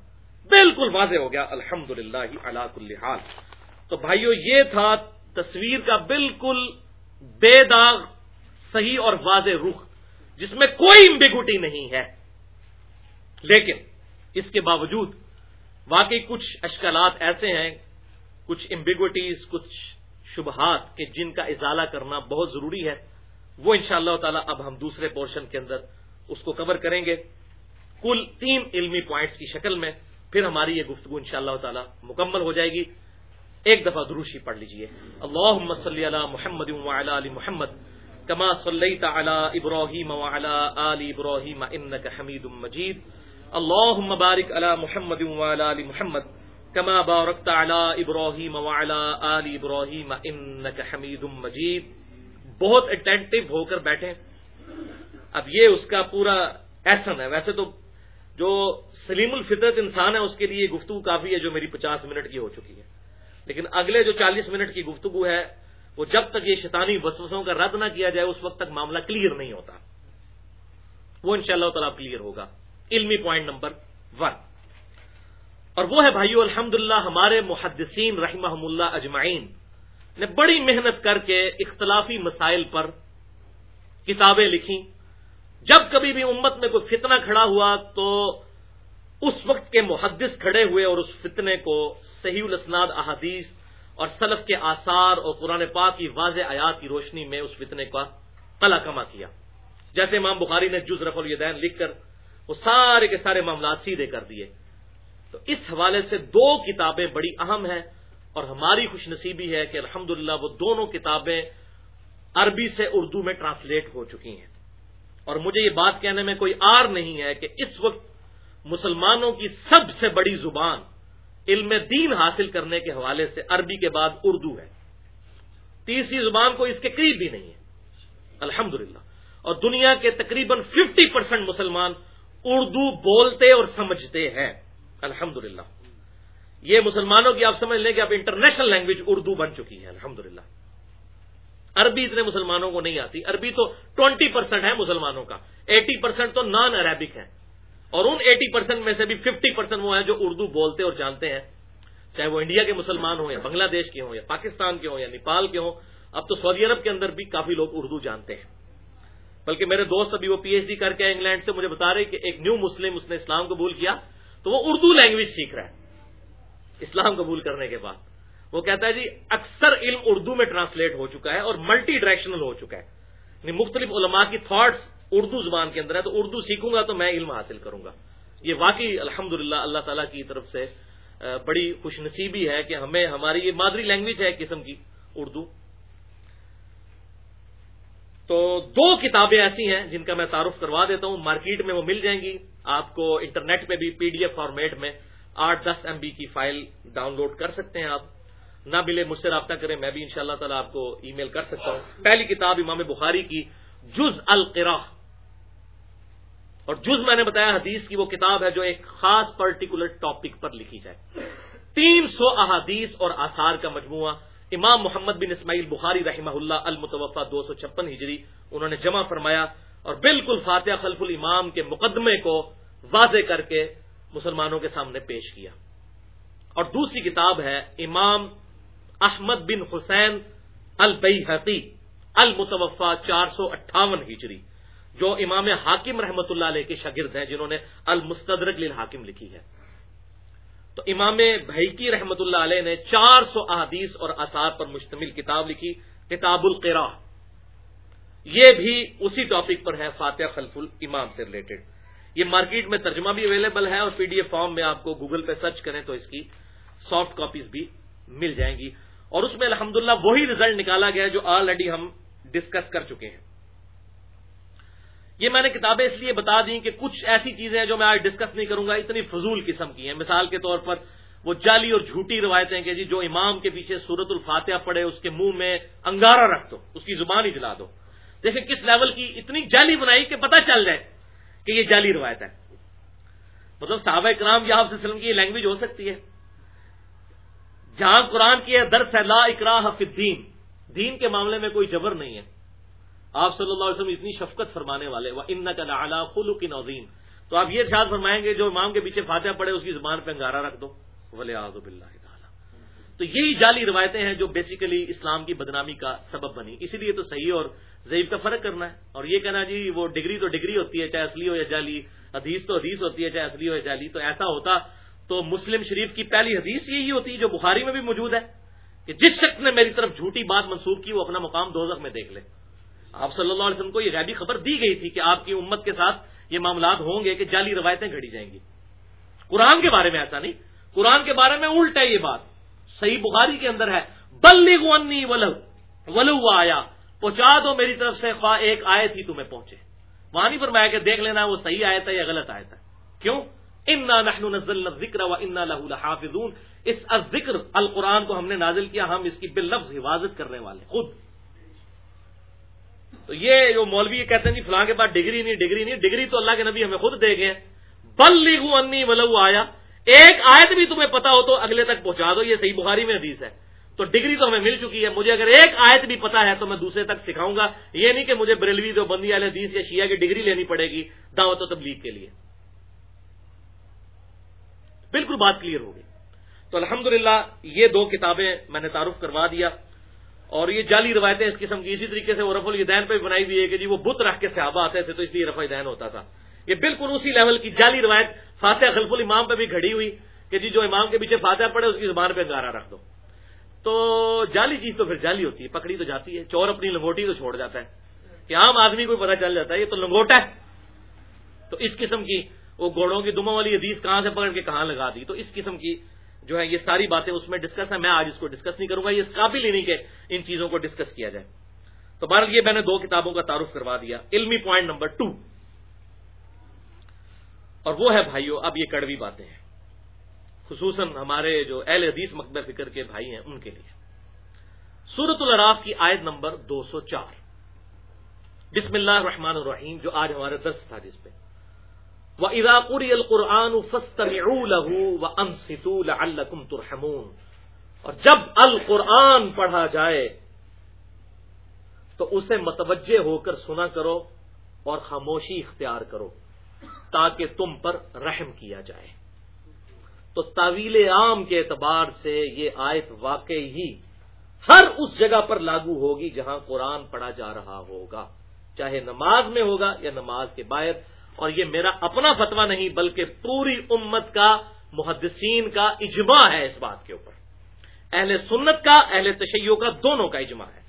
بالکل واضح ہو گیا الحمد للہ حال۔ تو بھائیو، یہ تھا تصویر کا بالکل بے داغ، صحیح اور واضح رخ، جس میں کوئی امبیگوٹی نہیں ہے۔ لیکن اس کے باوجود واقعی کچھ اشکالات ایسے ہیں، کچھ امبیگوٹیز کچھ شبہات کہ جن کا ازالہ کرنا بہت ضروری ہے، وہ ان شاء اللہ تعالی اب ہم دوسرے پورشن کے اندر اس کو کور کریں گے۔ کل تین علمی پوائنٹس کی شکل میں پھر ہماری یہ گفتگو ان شاء اللہ تعالی مکمل ہو جائے گی۔ ایک دفعہ دروشی پڑھ لیجیے۔ اللہ صلی علی محمد وعلی علی محمد کما صلیت علی ابراہیم وعلی آل ابراہیم انک حمید مجید۔ اللهم بارک علی محمد وعلی علی محمد۔ کما بارکت علی ابراہیم وعلی آل ابراہیم انک حمید مجید بہت اٹینٹو ہو کر بیٹھے اب یہ اس کا پورا ایسن ہے۔ ویسے تو جو سلیم الفطرت انسان ہے، اس کے لیے گفتگو کافی ہے جو میری پچاس منٹ کی ہو چکی ہے۔ لیکن اگلے جو چالیس منٹ کی گفتگو ہے، وہ جب تک یہ شیطانی وسوسوں کا رد نہ کیا جائے، اس وقت تک معاملہ کلیئر نہیں ہوتا۔ وہ ان شاء اللہ تعالی کلیئر ہوگا۔ علمی پوائنٹ نمبر ون اور وہ ہے بھائیو الحمد ہمارے محدثین رحمہ اللہ اجمعین، نے بڑی محنت کر کے اختلافی مسائل پر کتابیں لکھی۔ جب کبھی بھی امت میں کوئی فتنہ کھڑا ہوا تو اس وقت کے محدث کھڑے ہوئے اور اس فتنے کو صحیح الاسناد، احادیث اور سلف کے آثار اور قرآن پاک کی واضح آیات کی روشنی میں اس فتنے کا قلع کما کیا۔ جیسے امام بخاری نے جز رف الدین لکھ کر وہ سارے کے سارے معاملات سیدھے کر دیے۔ تو اس حوالے سے دو کتابیں بڑی اہم ہیں اور ہماری خوش نصیبی ہے کہ الحمد وہ دونوں کتابیں عربی سے اردو میں ٹرانسلیٹ ہو چکی ہیں۔ اور مجھے یہ بات کہنے میں کوئی آر نہیں ہے کہ اس وقت مسلمانوں کی سب سے بڑی زبان علم دین حاصل کرنے کے حوالے سے عربی کے بعد اردو ہے۔ تیسری زبان کو اس کے قریب بھی نہیں ہے۔ الحمد اور دنیا کے تقریباً ففٹی پرسینٹ مسلمان اردو بولتے اور سمجھتے ہیں۔ الحمد یہ مسلمانوں کی آپ سمجھ لیں کہ اب انٹرنیشنل لینگویج اردو بن چکی ہے الحمد عربی اتنے مسلمانوں کو نہیں آتی۔ عربی تو ٹوینٹی پرسینٹ ہے مسلمانوں کا۔ ایٹی پرسینٹ تو نان عربک ہے اور ان ایٹی پرسینٹ میں سے بھی ففٹی پرسینٹ وہ ہیں جو اردو بولتے اور جانتے ہیں۔ چاہے وہ انڈیا کے مسلمان ہوں یا بنگلہ دیش کے ہوں یا پاکستان کے ہوں یا نیپال کے ہوں، اب تو سعودی عرب کے اندر بھی کافی لوگ اردو جانتے ہیں۔ بلکہ میرے دوست ابھی وہ پی ایچ ڈی کر کے انگلینڈ سے مجھے بتا رہے کہ ایک نیو مسلم اس نے اسلام قبول کیا۔ تو وہ اردو لینگویج سیکھ رہا ہے۔ اسلام قبول کرنے کے بعد۔ وہ کہتا ہے جی اکثر علم اردو میں ٹرانسلیٹ ہو چکا ہے اور ملٹی ڈائریکشنل ہو چکا ہے۔ یعنی مختلف علماء کی تھاٹس اردو زبان کے اندر ہے تو اردو سیکھوں گا تو میں علم حاصل کروں گا۔ یہ واقعی الحمد اللہ تعالیٰ کی طرف سے بڑی خوش نصیبی ہے کہ ہمیں، ہماری یہ مادری لینگویج ہے ایک قسم کی، اردو۔ تو دو کتابیں ایسی ہیں جن کا میں تعارف کروا دیتا ہوں۔ مارکیٹ میں وہ مل جائیں گی۔ آپ کو انٹرنیٹ پہ بھی پی ڈی ایف فارمیٹ میں آٹھ دس ایم بی کی فائل ڈاؤن لوڈ کر سکتے ہیں آپ۔ نہ ملے مجھ سے رابطہ کریں، میں بھی ان شاء اللہ تعالیٰ آپ کو ای میل کر سکتا ہوں۔ پہلی کتاب امام بخاری کی جز القرا اور جز میں نے بتایا حدیث کی وہ کتاب ہے جو ایک خاص پرٹیکولر ٹاپک پر لکھی جائے۔ تین سو احادیث اور آثار کا مجموعہ۔ امام محمد بن اسماعیل بخاری رحمہ اللہ المتوفا دو سو چھپن ہجری، انہوں نے جمع فرمایا اور بالکل فاتحہ خلف الامام کے مقدمے کو واضح کر کے مسلمانوں کے سامنے پیش کیا۔ اور دوسری کتاب ہے امام احمد بن حسین البئی المتوفا چار سو اٹھاون ہجری، جو امام حاکم رحمت اللہ علیہ کے شاگرد ہیں، جنہوں نے المستدرک للحاکم لکھی ہے۔ تو امام بھائی رحمت اللہ علیہ نے چار سو احادیث اور اثار پر مشتمل کتاب لکھی، کتاب القرا یہ بھی اسی ٹاپک پر ہے فاتح خلف الامام سے ریلیٹڈ۔ یہ مارکیٹ میں ترجمہ بھی اویلیبل ہے اور پی ڈی ایف فارم میں آپ کو گوگل پہ سرچ کریں تو اس کی سافٹ کاپیز بھی مل جائیں گی۔ اور اس میں الحمدللہ وہی ریزلٹ نکالا گیا جو آلریڈی ہم ڈسکس کر چکے ہیں۔ یہ میں نے کتابیں اس لیے بتا دی کہ کچھ ایسی چیزیں ہیں جو میں آج ڈسکس نہیں کروں گا، اتنی فضول قسم کی ہیں۔ مثال کے طور پر وہ جعلی اور جھوٹی روایتیں کہ جی جو امام کے پیچھے سورت الفاتحہ پڑے اس کے منہ میں انگارہ رکھ دو، اس کی زبان ہی جلا دو۔ دیکھیں کس لیول کی اتنی جعلی بنائی کہ پتہ چل جائے کہ یہ جعلی روایت ہے۔ مطلب صحابہ کرام یا وسلم کی یہ لینگویج ہو سکتی ہے۔ جہاں قرآن کی درس ہے، لا اکراہ فی الدین، دین کے معاملے میں کوئی جبر نہیں ہے۔ آپ صلی اللہ علیہ وسلم اتنی شفقت فرمانے والے وہ ان کا لالا فلو کی نوزین تو آپ یہ ارشاد فرمائیں گے، جو امام کے پیچھے فاتحہ پڑے، اس کی زبان پہ انگارہ رکھ دو۔ ولی آزب اللہ تو یہی جعلی روایتیں ہیں جو بیسیکلی اسلام کی بدنامی کا سبب بنی۔ اسی لیے تو صحیح اور ضعیف کا فرق کرنا ہے۔ اور یہ کہنا جی وہ ڈگری تو ڈگری ہوتی ہے، چاہے اصلی ہو یا جعلی، حدیث تو حدیث ہوتی ہے، چاہے اصلی ہو یا جعلی۔ تو ایسا ہوتا تو مسلم شریف کی پہلی حدیث یہی ہوتی ہے جو بخاری میں بھی موجود ہے کہ جس شخص نے میری طرف جھوٹی بات منسوخ کی، وہ اپنا مقام دوزخ میں دیکھ لے۔ آپ صلی اللہ علیہ وسلم کو یہ غیبی خبر دی گئی تھی کہ آپ کی امت کے ساتھ یہ معاملات ہوں گے کہ جعلی روایتیں گھڑی جائیں گی۔ قرآن کے بارے میں ایسا نہیں۔ قرآن کے بارے میں الٹ ہے یہ بات۔ صحیح بخاری کے اندر ہے بلی ولو ولو آیا، پہنچا دو میری طرف سے، خواہ ایک آئے تھی تمہیں پہنچے۔ وہاں نہیں فرمایا کہ دیکھ لینا وہ صحیح آیا تھا یا غلط آیا تھا کیوں؟ انا نزل ذکر و انا لہ اس ذکر القرآن کو ہم نے نازل کیا، ہم اس کی بال لفظ حفاظت کرنے والے، خود۔ تو یہ جو مولوی کہتے ہیں جی فلاں کے پاس ڈگری نہیں ڈگری نہیں، ڈگری تو اللہ کے نبی ہمیں خود دے گئے بل لیگو انی ولو آیا۔ ایک آیت بھی تمہیں پتا ہو تو اگلے تک پہنچا دو، یہ صحیح بخاری میں حدیث ہے۔ تو ڈگری تو ہمیں مل چکی ہے۔ مجھے اگر ایک آیت بھی پتا ہے تو میں دوسرے تک سکھاؤں گا۔ یہ نہیں کہ مجھے بریلوی جو بندی والے حدیث یا شیعہ کی ڈگری لینی پڑے گی دعوت و تبلیغ کے لیے۔ بالکل بات کلیئر ہوگی تو الحمدللہ یہ دو کتابیں میں نے تعارف کروا دیا۔ اور یہ جعلی روایتیں اس قسم کی، اسی طریقے سے وہ رف الدین پہ بھی بنائی ہوئی ہے کہ جی وہ بت رکھ کے صحابہ آتے تھے تو اس لیے رف الدین ہوتا تھا۔ یہ بالکل اسی لیول کی جعلی روایت فاتح خلف الامام پہ بھی گھڑی ہوئی کہ جی جو امام کے پیچھے فاتح پڑے اس کی زبان پہ گارا رکھ دو۔ تو جعلی چیز تو پھر جعلی ہوتی ہے، پکڑی تو جاتی ہے، چور اپنی لنگوٹی تو چھوڑ جاتا ہے۔ کہ عام آدمی کو پتا چل جاتا ہے، یہ تو لنگوٹا ہے۔ تو اس قسم کی وہ گوڑوں کی دما والی حدیث کہاں سے پکڑ کے کہاں لگا دی؟ تو اس قسم کی جو ہے یہ ساری باتیں اس میں ڈسکس ہیں، میں آج اس کو ڈسکس نہیں کروں گا، یہ قابل ہی نہیں کہ ان چیزوں کو ڈسکس کیا جائے۔ تو بہرحال یہ میں نے دو کتابوں کا تعارف کروا دیا۔ علمی پوائنٹ نمبر ٹو اور وہ ہے بھائیو، اب یہ کڑوی باتیں ہیں۔ خصوصاً ہمارے جو اہل حدیث مقبر فکر کے بھائی ہیں، ان کے لیے۔ سورت الراف کی آیت نمبر دو سو چار۔ بسم اللہ الرحمن الرحیم، جو آج ہمارے دس تھا جس پہ۔ وہ اراقری القرآن و الکم ترحمون۔ اور جب القرآن پڑھا جائے، تو اسے متوجہ ہو کر سنا کرو اور خاموشی اختیار کرو، تاکہ تم پر رحم کیا جائے۔ تو طویل عام کے اعتبار سے یہ آیت واقعی ہی ہر اس جگہ پر لاگو ہوگی جہاں قرآن پڑھا جا رہا ہوگا۔ چاہے نماز میں ہوگا یا نماز کے باہر اور یہ میرا اپنا فتوا نہیں بلکہ پوری امت کا، محدثین کا اجماع ہے اس بات کے اوپر۔ اہل سنت کا، اہل تشیعوں کا دونوں کا اجماع ہے۔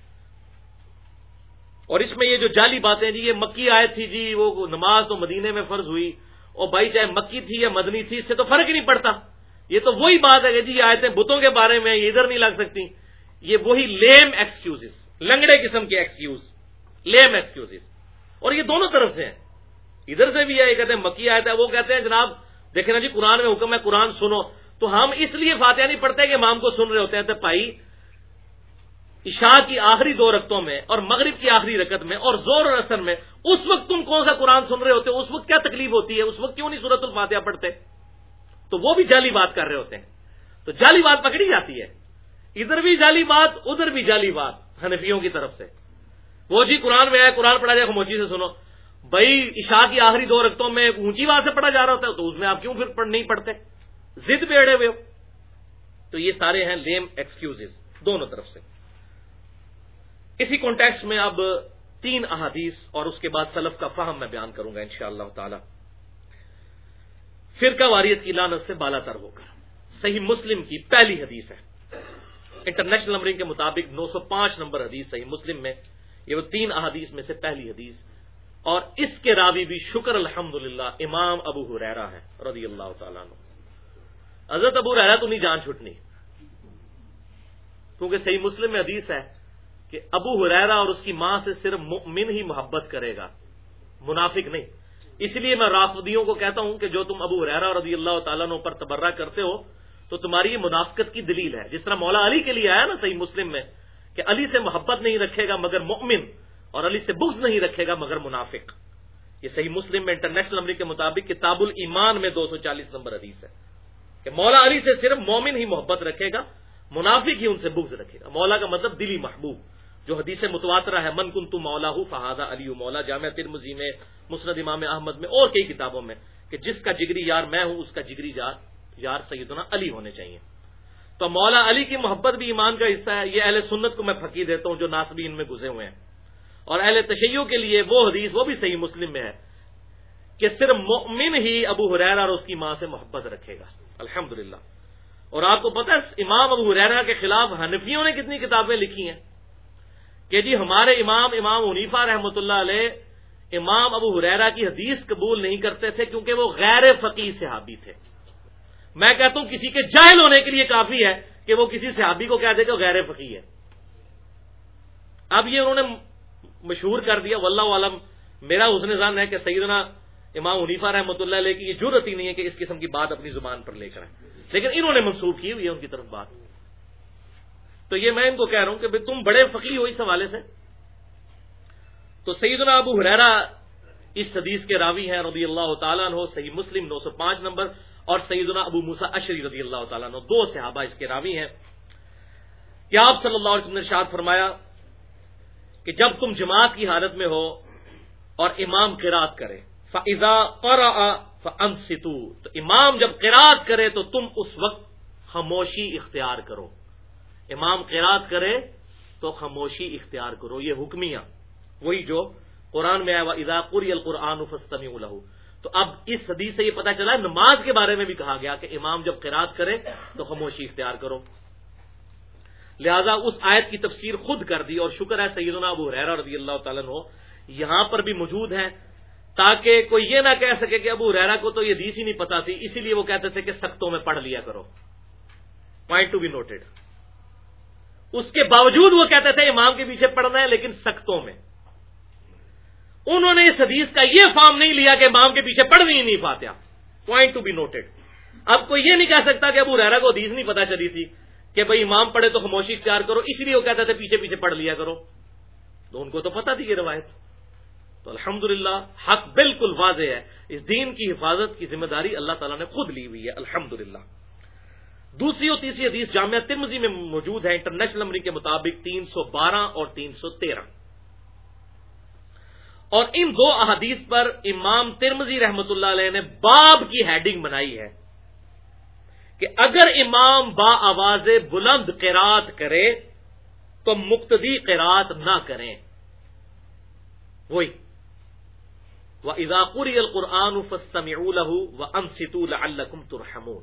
اور اس میں یہ جو جعلی باتیں جی یہ مکی آئے تھی جی وہ نماز تو مدینے میں فرض ہوئی۔ اور بھائی چاہے مکی تھی یا مدنی تھی، اس سے تو فرق ہی نہیں پڑتا۔ یہ تو وہی بات ہے کہ جی آئے تھے بتوں کے بارے میں یہ ادھر نہیں لگ سکتی۔ یہ وہی لیم ایکسکیوز لنگڑے قسم کے ایکسکیوز لیم ایکسکیوز اور یہ دونوں طرف سے ہیں۔ ادھر سے بھی ہے کہتے ہیں مکی آیا تھا وہ کہتے ہیں جناب، دیکھیں نا جی قرآن میں حکم ہے، قرآن سنو۔ تو ہم اس لیے فاتحہ نہیں پڑھتے کہ امام کو سن رہے ہوتے ہیں۔ تو بھائی، عشاء کی آخری دو رقطوں میں اور مغرب کی آخری رکت میں اور زور اور اثر میں، اس وقت تم کون سا قرآن سن رہے ہوتے؟ اس وقت کیا تکلیف ہوتی ہے؟ اس وقت کیوں نہیں صورت الفاتحہ پڑھتے؟ تو وہ بھی جعلی بات کر رہے ہوتے ہیں۔ تو جعلی بات پکڑی جاتی ہے۔ ادھر بھی جعلی بات، ادھر بھی جعلی بات، حنفیوں کی طرف سے۔ وہ جی قرآن میں آئے قرآن پڑھا جائے خموچی سے سنو۔ بھائی عشاء کی آخری دو رقطوں میں اونچی بات سے پڑھا جا رہا ہوتا ہے، تو اس میں آپ کیوں پھر نہیں پڑھتے؟ ضد پہ اڑے ہوئے ہو۔ تو یہ سارے ہیں لیم ایکسکیوز دونوں طرف سے۔ اسی کانٹیکس میں اب تین احادیث اور اس کے بعد سلف کا فہم میں بیان کروں گا انشاءاللہ شاء اللہ تعالی۔ فرقہ واریت کی لانت سے بالا تر ہو کر۔ صحیح مسلم کی پہلی حدیث ہے۔ انٹرنیشنل نمبرنگ کے مطابق نو سو پانچ نمبر حدیث صحیح مسلم میں، یہ وہ تین احادیث میں سے پہلی حدیث۔ اور اس کے راوی بھی شکر الحمد امام ابو حریرا ہے رضی اللہ تعالیٰ عنہ۔ حضرت ابو رحرا تو نہیں، جان چھٹنی کیونکہ صحیح مسلم میں حدیث ہے کہ ابو حریرا اور اس کی ماں سے صرف مؤمن ہی محبت کرے گا، منافق نہیں۔ اس لیے میں رافدیوں کو کہتا ہوں کہ جو تم ابو حریرا رضی اللہ تعالیٰ عنہ پر تبرہ کرتے ہو، تو تمہاری یہ منافقت کی دلیل ہے۔ جس طرح مولا علی کے لیے آیا نا صحیح مسلم میں، کہ علی سے محبت نہیں رکھے گا مگر مؤمن۔ اور علی سے بغض نہیں رکھے گا مگر منافق۔ یہ صحیح مسلم میں انٹرنیشنل نمبر کے مطابق کتاب الایمان میں دو سو چالیس نمبر حدیث ہے کہ مولا علی سے صرف مومن ہی محبت رکھے گا، منافق ہی ان سے بغض رکھے گا۔ مولا کا مطلب دلی محبوب، جو حدیث متواترا ہے، من کن تو مولا ہوں فہادہ علی مولا جامع ترمزی میں مسرد امام احمد میں، اور کئی کتابوں میں کہ جس کا جگری یار میں ہوں، اس کا جگری یار یار سیدنا علی ہونے چاہیے۔ تو مولا علی کی محبت بھی ایمان کا حصہ ہے۔ یہ اہل سنت کو میں پھکی دیتا ہوں جو ناسبین میں گزے ہوئے ہیں۔ اور اہل تشیعوں کے لیے وہ حدیث وہ بھی صحیح مسلم میں ہے کہ صرف مؤمن ہی ابو حریرا اور اس کی ماں سے محبت رکھے گا۔ الحمد اور آپ کو پتا ہے، امام ابو حریرا کے خلاف حنفیوں نے کتنی کتابیں لکھی ہیں کہ جی ہمارے امام امام عنیفا رحمۃ اللہ علیہ امام ابو حریرا کی حدیث قبول نہیں کرتے تھے کیونکہ وہ غیر فقی صحابی تھے۔ میں کہتا ہوں کسی کے جاہل ہونے کے لیے کافی ہے کہ وہ کسی صحابی کو کہہ دے کہ وہ غیر فقی ہے۔ اب یہ انہوں نے مشہور کر دیا، واللہ عالم، میرا اس نظام ہے کہ سیدنا امام عنیفا رحمۃ اللہ علیہ کی یہ ضرورت ہی نہیں ہے کہ اس قسم کی بات اپنی زبان پر لے کر آئے لیکن انہوں نے منسوخ کی ہوئی ہے ان کی طرف بات۔ تو یہ میں ان کو کہہ رہا ہوں کہ تم بڑے فقی ہو اس حوالے سے۔ تو سیدنا ابو حریرا اس حدیث کے راوی ہیں، رضی اللہ تعالیٰ عنہ، صحیح مسلم نو سو پانچ نمبر، اور سیدنا ابو موسا اشری رضی اللہ تعالیٰ عنہ، دو صحابہ اس کے راوی ہیں۔ کیا آپ صلی اللہ علیہ وسلم نے شاد فرمایا کہ جب تم جماعت کی حالت میں ہو اور امام قرات کرے فضا اور ستو تو امام جب قرات کرے تو تم اس وقت خاموشی اختیار کرو۔ امام قرات کرے تو خاموشی اختیار کرو۔ یہ حکمیاں۔ وہی جو قرآن میں آیا وہ ادا قری القرآن فستمی الح تو اب اس حدیث سے یہ پتا چلا، نماز کے بارے میں بھی کہا گیا کہ امام جب قرات کرے تو خاموشی اختیار کرو۔ لہذا اس آیت کی تفسیر خود کر دی اور شکر ہے سیدنا ابو حریرہ رضی اللہ تعالیٰ ہو یہاں پر بھی موجود ہیں تاکہ کوئی یہ نہ کہہ سکے کہ ابو ریرا کو تو یہ دیس ہی نہیں پتا تھی، اسی لیے وہ کہتے تھے کہ سختوں میں پڑھ لیا کرو۔ پوائنٹ ٹو بی نوٹڈ اس کے باوجود وہ کہتے تھے امام کے پیچھے پڑھنا ہے لیکن سختوں میں۔ انہوں نے اس حدیث کا یہ فارم نہیں لیا کہ امام کے پیچھے پڑھ بھی نہیں پاتے پوائنٹ ٹو بی نوٹڈ اب کوئی یہ نہیں کہہ سکتا کہ ابو ریرا کو حدیث نہیں پتا چلی تھی۔ کہ بھائی امام پڑھے تو خاموشی اختیار کرو، اس لیے وہ کہتے تھے پیچھے پیچھے پڑھ لیا کرو۔ تو ان کو تو پتا تھی یہ روایت۔ تو الحمد حق بالکل واضح ہے۔ اس دین کی حفاظت کی ذمہ داری اللہ تعالیٰ نے خود لی ہوئی ہے الحمد دوسری اور تیسری حدیث جامعہ ترمزی میں موجود ہے، انٹرنیشنل نمبر کے مطابق تین سو بارہ اور تین سو تیرہ۔ اور ان دو احادیث پر امام ترمزی رحمت اللہ علیہ نے باب کی ہیڈنگ بنائی ہے۔ کہ اگر امام با آواز بلند قرات کرے تو مقتدی قرات نہ کریں۔ وہی۔ وہ اضاقری القرآن فستم و ام الکم ترحمون۔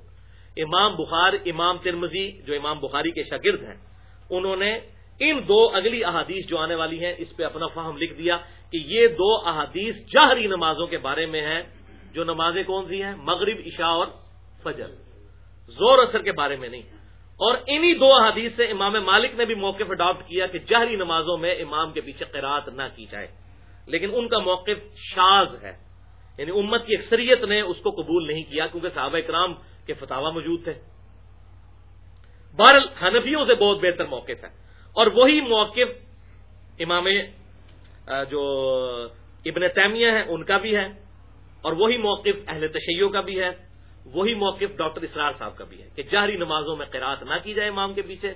امام بخار، امام ترمزی جو امام بخاری کے شاگرد ہیں، انہوں نے ان دو اگلی احادیث جو آنے والی ہیں، اس پہ اپنا فہم لکھ دیا کہ یہ دو احادیث جہری نمازوں کے بارے میں ہیں۔ جو نمازیں کون سی ہیں؟ مغرب، عشاء اور فجر۔ زور اثر کے بارے میں نہیں۔ اور انہی دو احادیث سے امام مالک نے بھی موقف اڈاپٹ کیا کہ جہری نمازوں میں امام کے پیچھے قرات نہ کی جائے۔ لیکن ان کا موقف شاز ہے۔ یعنی امت کی اکثریت نے اس کو قبول نہیں کیا کیونکہ صحابہ اکرام کے فتوا موجود تھے۔ بہرحال حنفیوں سے بہت بہتر موقف ہے۔ اور وہی موقف امام جو ابن تیمیہ ہے ان کا بھی ہے۔ اور وہی موقف اہل تشیعوں کا بھی ہے۔ وہی موقف ڈاکٹر اسرار صاحب کا بھی ہے کہ جہری نمازوں میں قرات نہ کی جائے امام کے پیچھے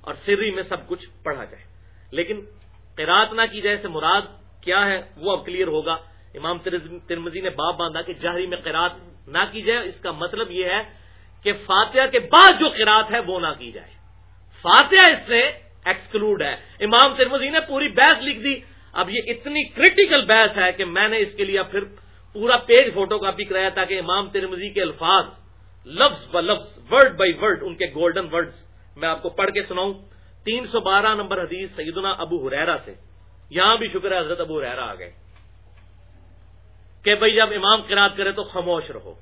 اور سری میں سب کچھ پڑھا جائے۔ لیکن قرات نہ کی جائے سے مراد کیا ہے وہ اب کلیئر ہوگا۔ امام ترمزی نے باپ باندھا کہ جہری میں قرات نہ کی جائے اس کا مطلب یہ ہے کہ فاتحہ کے بعد جو قرات ہے وہ نہ کی جائے۔ فاتحہ اس سے ایکسکلوڈ ہے۔ امام ترمزی نے پوری بحث لکھ دی۔ اب یہ اتنی کریٹیکل بحث ہے کہ میں نے اس کے لیے پھر پورا پیج فوٹو کاپی کرایا تاکہ امام ترمزی کے الفاظ لفظ ب لفظ ورڈ بائی ورڈ ان کے گولڈن ورڈز میں آپ کو پڑھ کے سناؤں۔ تین سو بارہ نمبر حدیث سیدنا ابو حریرا سے۔ یہاں بھی شکر ہے حضرت ابو رحرا آ گئے۔ کہ بھائی جب امام قرات کرے تو خاموش رہو۔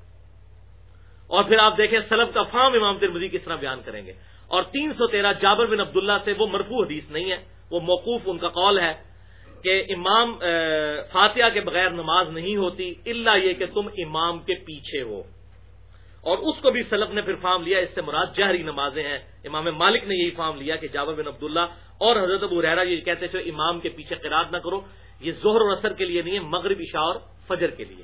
اور پھر آپ دیکھیں سلب کا فام امام ترمزی کس طرح بیان کریں گے۔ اور تین سو تیرہ جابر بن عبداللہ سے وہ مرفو حدیث نہیں ہے، وہ موقوف ان کا قول ہے۔ کہ امام فاتحہ کے بغیر نماز نہیں ہوتی اللہ یہ کہ تم امام کے پیچھے ہو۔ اور اس کو بھی سلف نے پھر فارم لیا، اس سے مراد جہری نمازیں ہیں۔ امام مالک نے یہی فارم لیا کہ جابر بن عبداللہ اور حضرت ابو ریرا یہ کہتے تھے امام کے پیچھے قراد نہ کرو۔ یہ زہر اور اثر کے لیے نہیں ہے، مغرب، عشاء اور فجر کے لیے۔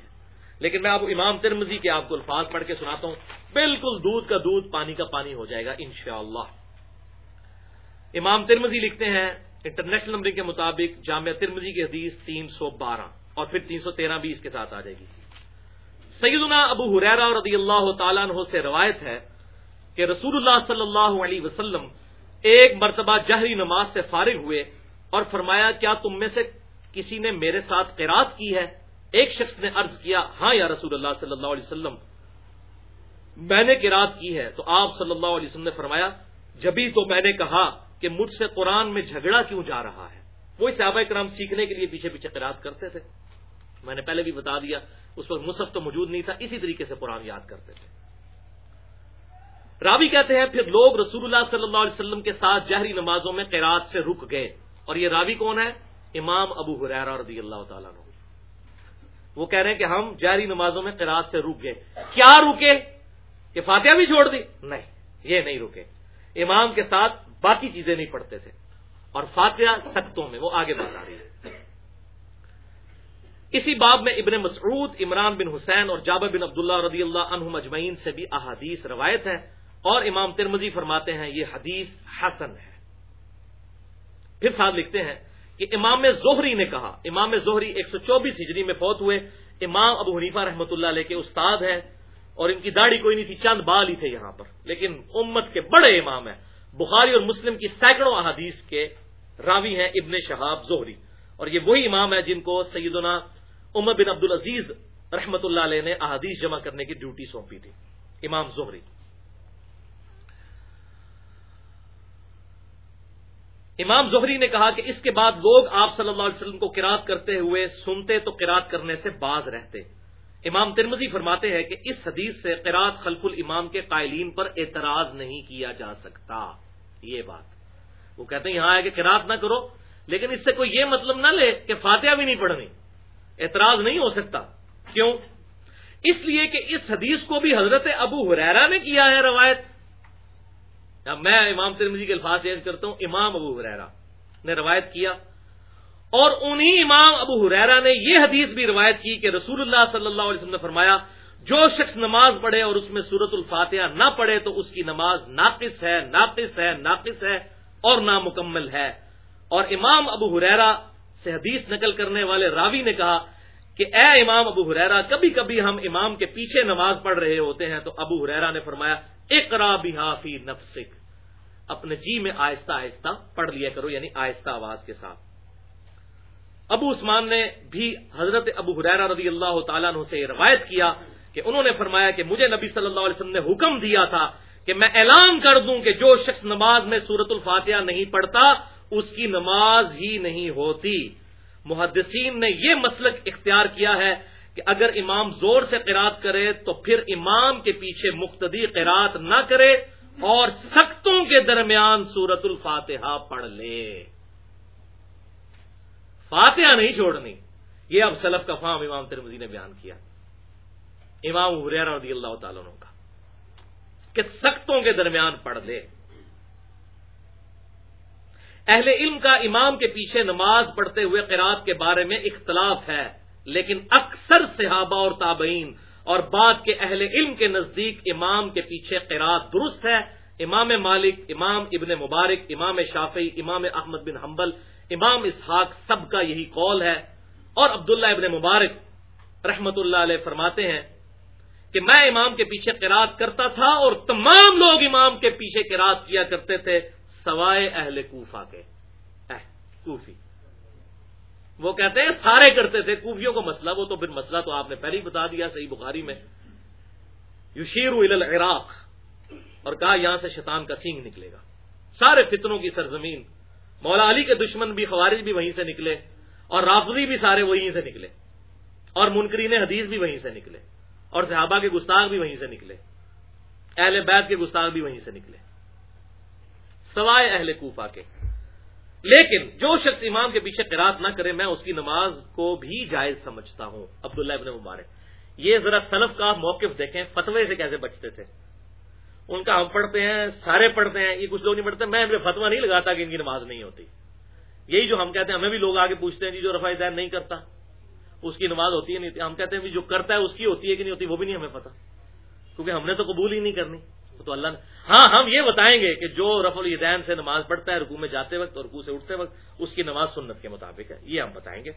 لیکن میں آپ امام ترمزی کے آپ کو الفاظ پڑھ کے سناتا ہوں۔ بالکل دودھ کا دودھ، پانی کا پانی ہو جائے گا، انشاءاللہ۔ امام ترمزی لکھتے ہیں انٹرنیشنل نمبر کے مطابق جامعہ ترمزی کی حدیث تین سو بارہ اور پھر تین سو تیرہ بھی اس کے ساتھ آ جائے گی۔ سیدنا ابو حریرا رضی اللہ تعالیٰ عنہ سے روایت ہے کہ رسول اللہ صلی اللہ علیہ وسلم ایک مرتبہ جہری نماز سے فارغ ہوئے اور فرمایا، کیا تم میں سے کسی نے میرے ساتھ قرات کی ہے؟ ایک شخص نے عرض کیا ہاں یا رسول اللہ صلی اللہ علیہ وسلم، میں نے قرات کی ہے۔ تو آپ صلی اللہ علیہ وسلم نے فرمایا، جبھی تو میں نے کہا کہ مجھ سے قرآن میں جھگڑا کیوں جا رہا ہے؟ وہی صحابہ کرام سیکھنے کے لیے پیچھے پیچھے قرات کرتے تھے۔ میں نے پہلے بھی بتا دیا، اس وقت مصحف تو موجود نہیں تھا، اسی طریقے سے قرآن یاد کرتے تھے۔ راوی کہتے ہیں، پھر لوگ رسول اللہ صلی اللہ علیہ وسلم کے ساتھ جہری نمازوں میں قرات سے رک گئے۔ اور یہ راوی کون ہے؟ امام ابو حریرا رضی اللہ تعالیٰ نے وہ کہہ رہے ہیں کہ ہم جہری نمازوں میں قرات سے رک گئے۔ کیا رکے؟ کہ فاتحہ بھی چھوڑ دی؟ نہیں، یہ نہیں رکے۔ امام کے ساتھ باقی چیزیں نہیں پڑھتے تھے۔ اور فاتحہ سختوں میں وہ آگے بتا رہی ہے اسی باب میں ابن مسعود، عمران بن حسین اور جابر بن عبداللہ رضی اللہ عنہ مجمعین سے بھی احادیث روایت ہے اور امام ترمزی فرماتے ہیں یہ حدیث حسن ہے۔ پھر ساتھ لکھتے ہیں کہ امام زہری نے کہا، امام زہری ایک سو چوبیس ہجری میں فوت ہوئے۔ امام ابو حنیفہ رحمۃ اللہ علیہ کے استاد ہیں اور ان کی داڑھی کوئی نہیں تھی، چند بال ہی تھے یہاں پر۔ لیکن امت کے بڑے امام ہیں۔ بخاری اور مسلم کی سینکڑوں احادیث کے راوی ہیں ابن شہاب زہری۔ اور یہ وہی امام ہے جن کو سیدنا عمر بن عبد العزیز رحمت اللہ علیہ نے احادیث جمع کرنے کی ڈیوٹی سونپی تھی۔ امام زہری۔ امام زہری نے کہا کہ اس کے بعد لوگ آپ صلی اللہ علیہ وسلم کو کراط کرتے ہوئے سنتے تو کراط کرنے سے باز رہتے۔ امام ترمزی فرماتے ہیں کہ اس حدیث سے قرات خلف الامام کے قائلین پر اعتراض نہیں کیا جا سکتا۔ یہ بات۔ وہ کہتے ہیں یہاں ہے کہ کراط نہ کرو، لیکن اس سے کوئی یہ مطلب نہ لے کہ فاتحہ بھی نہیں پڑھنی۔ اعتراض نہیں ہو سکتا۔ کیوں؟ اس لیے کہ اس حدیث کو بھی حضرت ابو حریرا نے کیا ہے روایت۔ میں امام ترمزی کے الفاظ یاد کرتا ہوں، امام ابو حریرا نے روایت کیا۔ اور انہی امام ابو حریرا نے یہ حدیث بھی روایت کی کہ رسول اللہ صلی اللہ علیہ وسلم نے فرمایا، جو شخص نماز پڑھے اور اس میں سورت الفاتحہ نہ پڑھے تو اس کی نماز ناقص ہے ناقص ہے ناقص ہے اور نامکمل ہے۔ اور امام ابو حریرا سے حدیث نقل کرنے والے راوی نے کہا کہ اے امام ابو حریرا کبھی کبھی ہم امام کے پیچھے نماز پڑھ رہے ہوتے ہیں تو ابو حریرا نے فرمایا، اقرا بحافی نفسک، اپنے جی میں آہستہ آہستہ پڑھ لیا کرو یعنی آہستہ آواز کے ساتھ۔ ابو عثمان نے بھی حضرت ابو حریرا رضی اللہ تعالیٰ عنہ سے روایت کیا کہ انہوں نے فرمایا کہ مجھے نبی صلی اللہ علیہ وسلم نے حکم دیا تھا کہ میں اعلان کر دوں کہ جو شخص نماز میں سورت الفاتحہ نہیں پڑھتا، اس کی نماز ہی نہیں ہوتی۔ محدثین نے یہ مسلک اختیار کیا ہے کہ اگر امام زور سے قرات کرے تو پھر امام کے پیچھے مقتدی قرات نہ کرے اور سختوں کے درمیان سورت الفاتحہ پڑھ لے۔ فاتحہ نہیں چھوڑنی۔ یہ اب سلف کا فام امام ترمزی نے بیان کیا۔ امام رضی اللہ تعالیٰ کا۔ کہ سختوں کے درمیان پڑھ لے۔ اہل علم کا امام کے پیچھے نماز پڑھتے ہوئے قرآد کے بارے میں اختلاف ہے، لیکن اکثر صحابہ اور تابعین اور بعد کے اہل علم کے نزدیک امام کے پیچھے قرآد درست ہے۔ امام مالک، امام ابن مبارک، امام شافی امام احمد بن حنبل امام اسحاق سب کا یہی قول ہے۔ اور عبداللہ ابن مبارک رحمت اللہ علیہ فرماتے ہیں کہ میں امام کے پیچھے قرآد کرتا تھا اور تمام لوگ امام کے پیچھے قرآد کیا کرتے تھے، سوائے اہل کوفہ کے۔ اہ کوفی۔ وہ کہتے ہیں، سارے کرتے تھے، کوفیوں کو مسئلہ، وہ تو پھر مسئلہ تو آپ نے پہلے ہی بتا دیا صحیح بخاری میں۔ یوشیر العراق۔ اور کہا، یہاں سے شیطان کا سینگ نکلے گا۔ سارے فتنوں کی سرزمین مولا علی کے دشمن بھی، خوارج بھی وہیں سے نکلے اور رافضی بھی سارے وہیں سے نکلے اور منکرین حدیث بھی وہیں سے نکلے اور صحابہ کے گستاخ بھی وہیں سے نکلے، اہل بیت کے گستاخ بھی وہیں سے نکلے، سوائے اہل کوفہ کے۔ لیکن جو شخص امام کے پیچھے قرات نہ کرے، میں اس کی نماز کو بھی جائز سمجھتا ہوں، عبداللہ ابن مبارک۔ یہ ذرا سلف کا موقف دیکھیں، فتوے سے کیسے بچتے تھے۔ ان کا ہم پڑھتے ہیں، سارے پڑھتے ہیں، یہ کچھ لوگ نہیں پڑھتے، میں ان پہ فتوا نہیں لگاتا کہ ان کی نماز نہیں ہوتی۔ یہی جو ہم کہتے ہیں، ہمیں بھی لوگ آگے پوچھتے ہیں جی جو رفائی دین نہیں کرتا، اس کی نماز ہوتی ہے نہیں ہم کہتے ہیں، جو کرتا ہے، اس کی ہوتی ہے کہ نہیں ہوتی، وہ بھی نہیں ہمیں پتا۔ کیونکہ ہم نے تو قبول ہی نہیں کرنی۔ وہ تو اللہ نے۔ ہاں ہم یہ بتائیں گے کہ جو رف الدین سے نماز پڑھتا ہے رکو میں جاتے وقت اور رکو سے اٹھتے وقت، اس کی نماز سنت کے مطابق ہے۔ یہ ہم بتائیں گے۔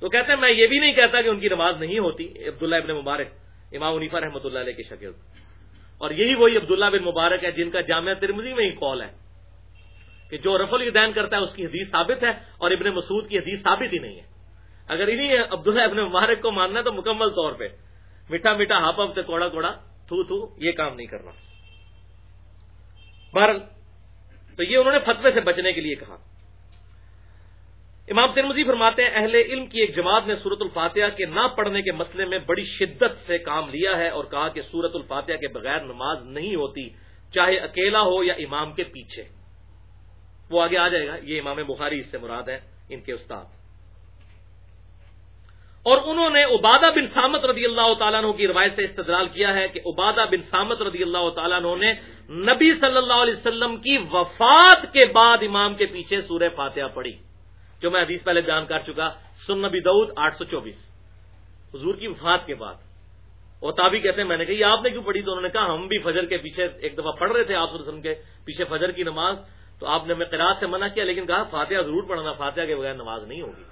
تو کہتے ہیں، میں یہ بھی نہیں کہتا کہ ان کی نماز نہیں ہوتی۔ عبداللہ ابن مبارک، امام عنیفا رحمۃ اللہ علیہ کی شکل اور یہی وہی عبداللہ بن مبارک ہے جن کا جامعہ ترمزی میں ہی کال ہے کہ جو رف الدین کرتا ہے اس کی حدیث ثابت ہے اور ابن مسعود کی حدیث ثابت ہی نہیں ہے۔ اگر انہیں عبداللہ ابن مبارک کو ماننا ہے تو مکمل طور پہ میٹھا میٹھا ہاپ سے کوڑا کوڑا تھو تھو یہ کام نہیں کرنا۔ بہرحال تو یہ انہوں نے فتوے سے بچنے کے لیے کہا۔ امام ترمزی فرماتے ہیں، اہل علم کی ایک جماعت نے سورت الفاتحہ کے نہ پڑھنے کے مسئلے میں بڑی شدت سے کام لیا ہے اور کہا کہ سورت الفاتحہ کے بغیر نماز نہیں ہوتی، چاہے اکیلا ہو یا امام کے پیچھے۔ وہ آگے آ جائے گا، یہ امام بخاری اس سے مراد ہے ان کے استاد۔ اور انہوں نے عبادہ بن سامت رضی اللہ تعالیٰ عنہ کی روایت سے استدلال کیا ہے کہ عبادہ بن سامت رضی اللہ تعالیٰ عنہ نے نبی صلی اللہ علیہ وسلم کی وفات کے بعد امام کے پیچھے سورہ فاتحہ پڑھی۔ جو میں حدیث پہلے بیان کر چکا سن نبی دعود آٹھ سو چوبیس۔ حضور کی وفات کے بعد۔ اور تابی کہتے ہیں، میں نے کہا، یہ آپ نے کیوں پڑھی؟ تو انہوں نے کہا، ہم بھی فجر کے پیچھے ایک دفعہ پڑھ رہے تھے آپ وسلم کے پیچھے فجر کی نماز۔ تو آپ نے ہمیں قرآد سے منع کیا، لیکن کہا، فاتحہ ضرور پڑھنا، فاتحہ کے بغیر نماز نہیں ہوگی۔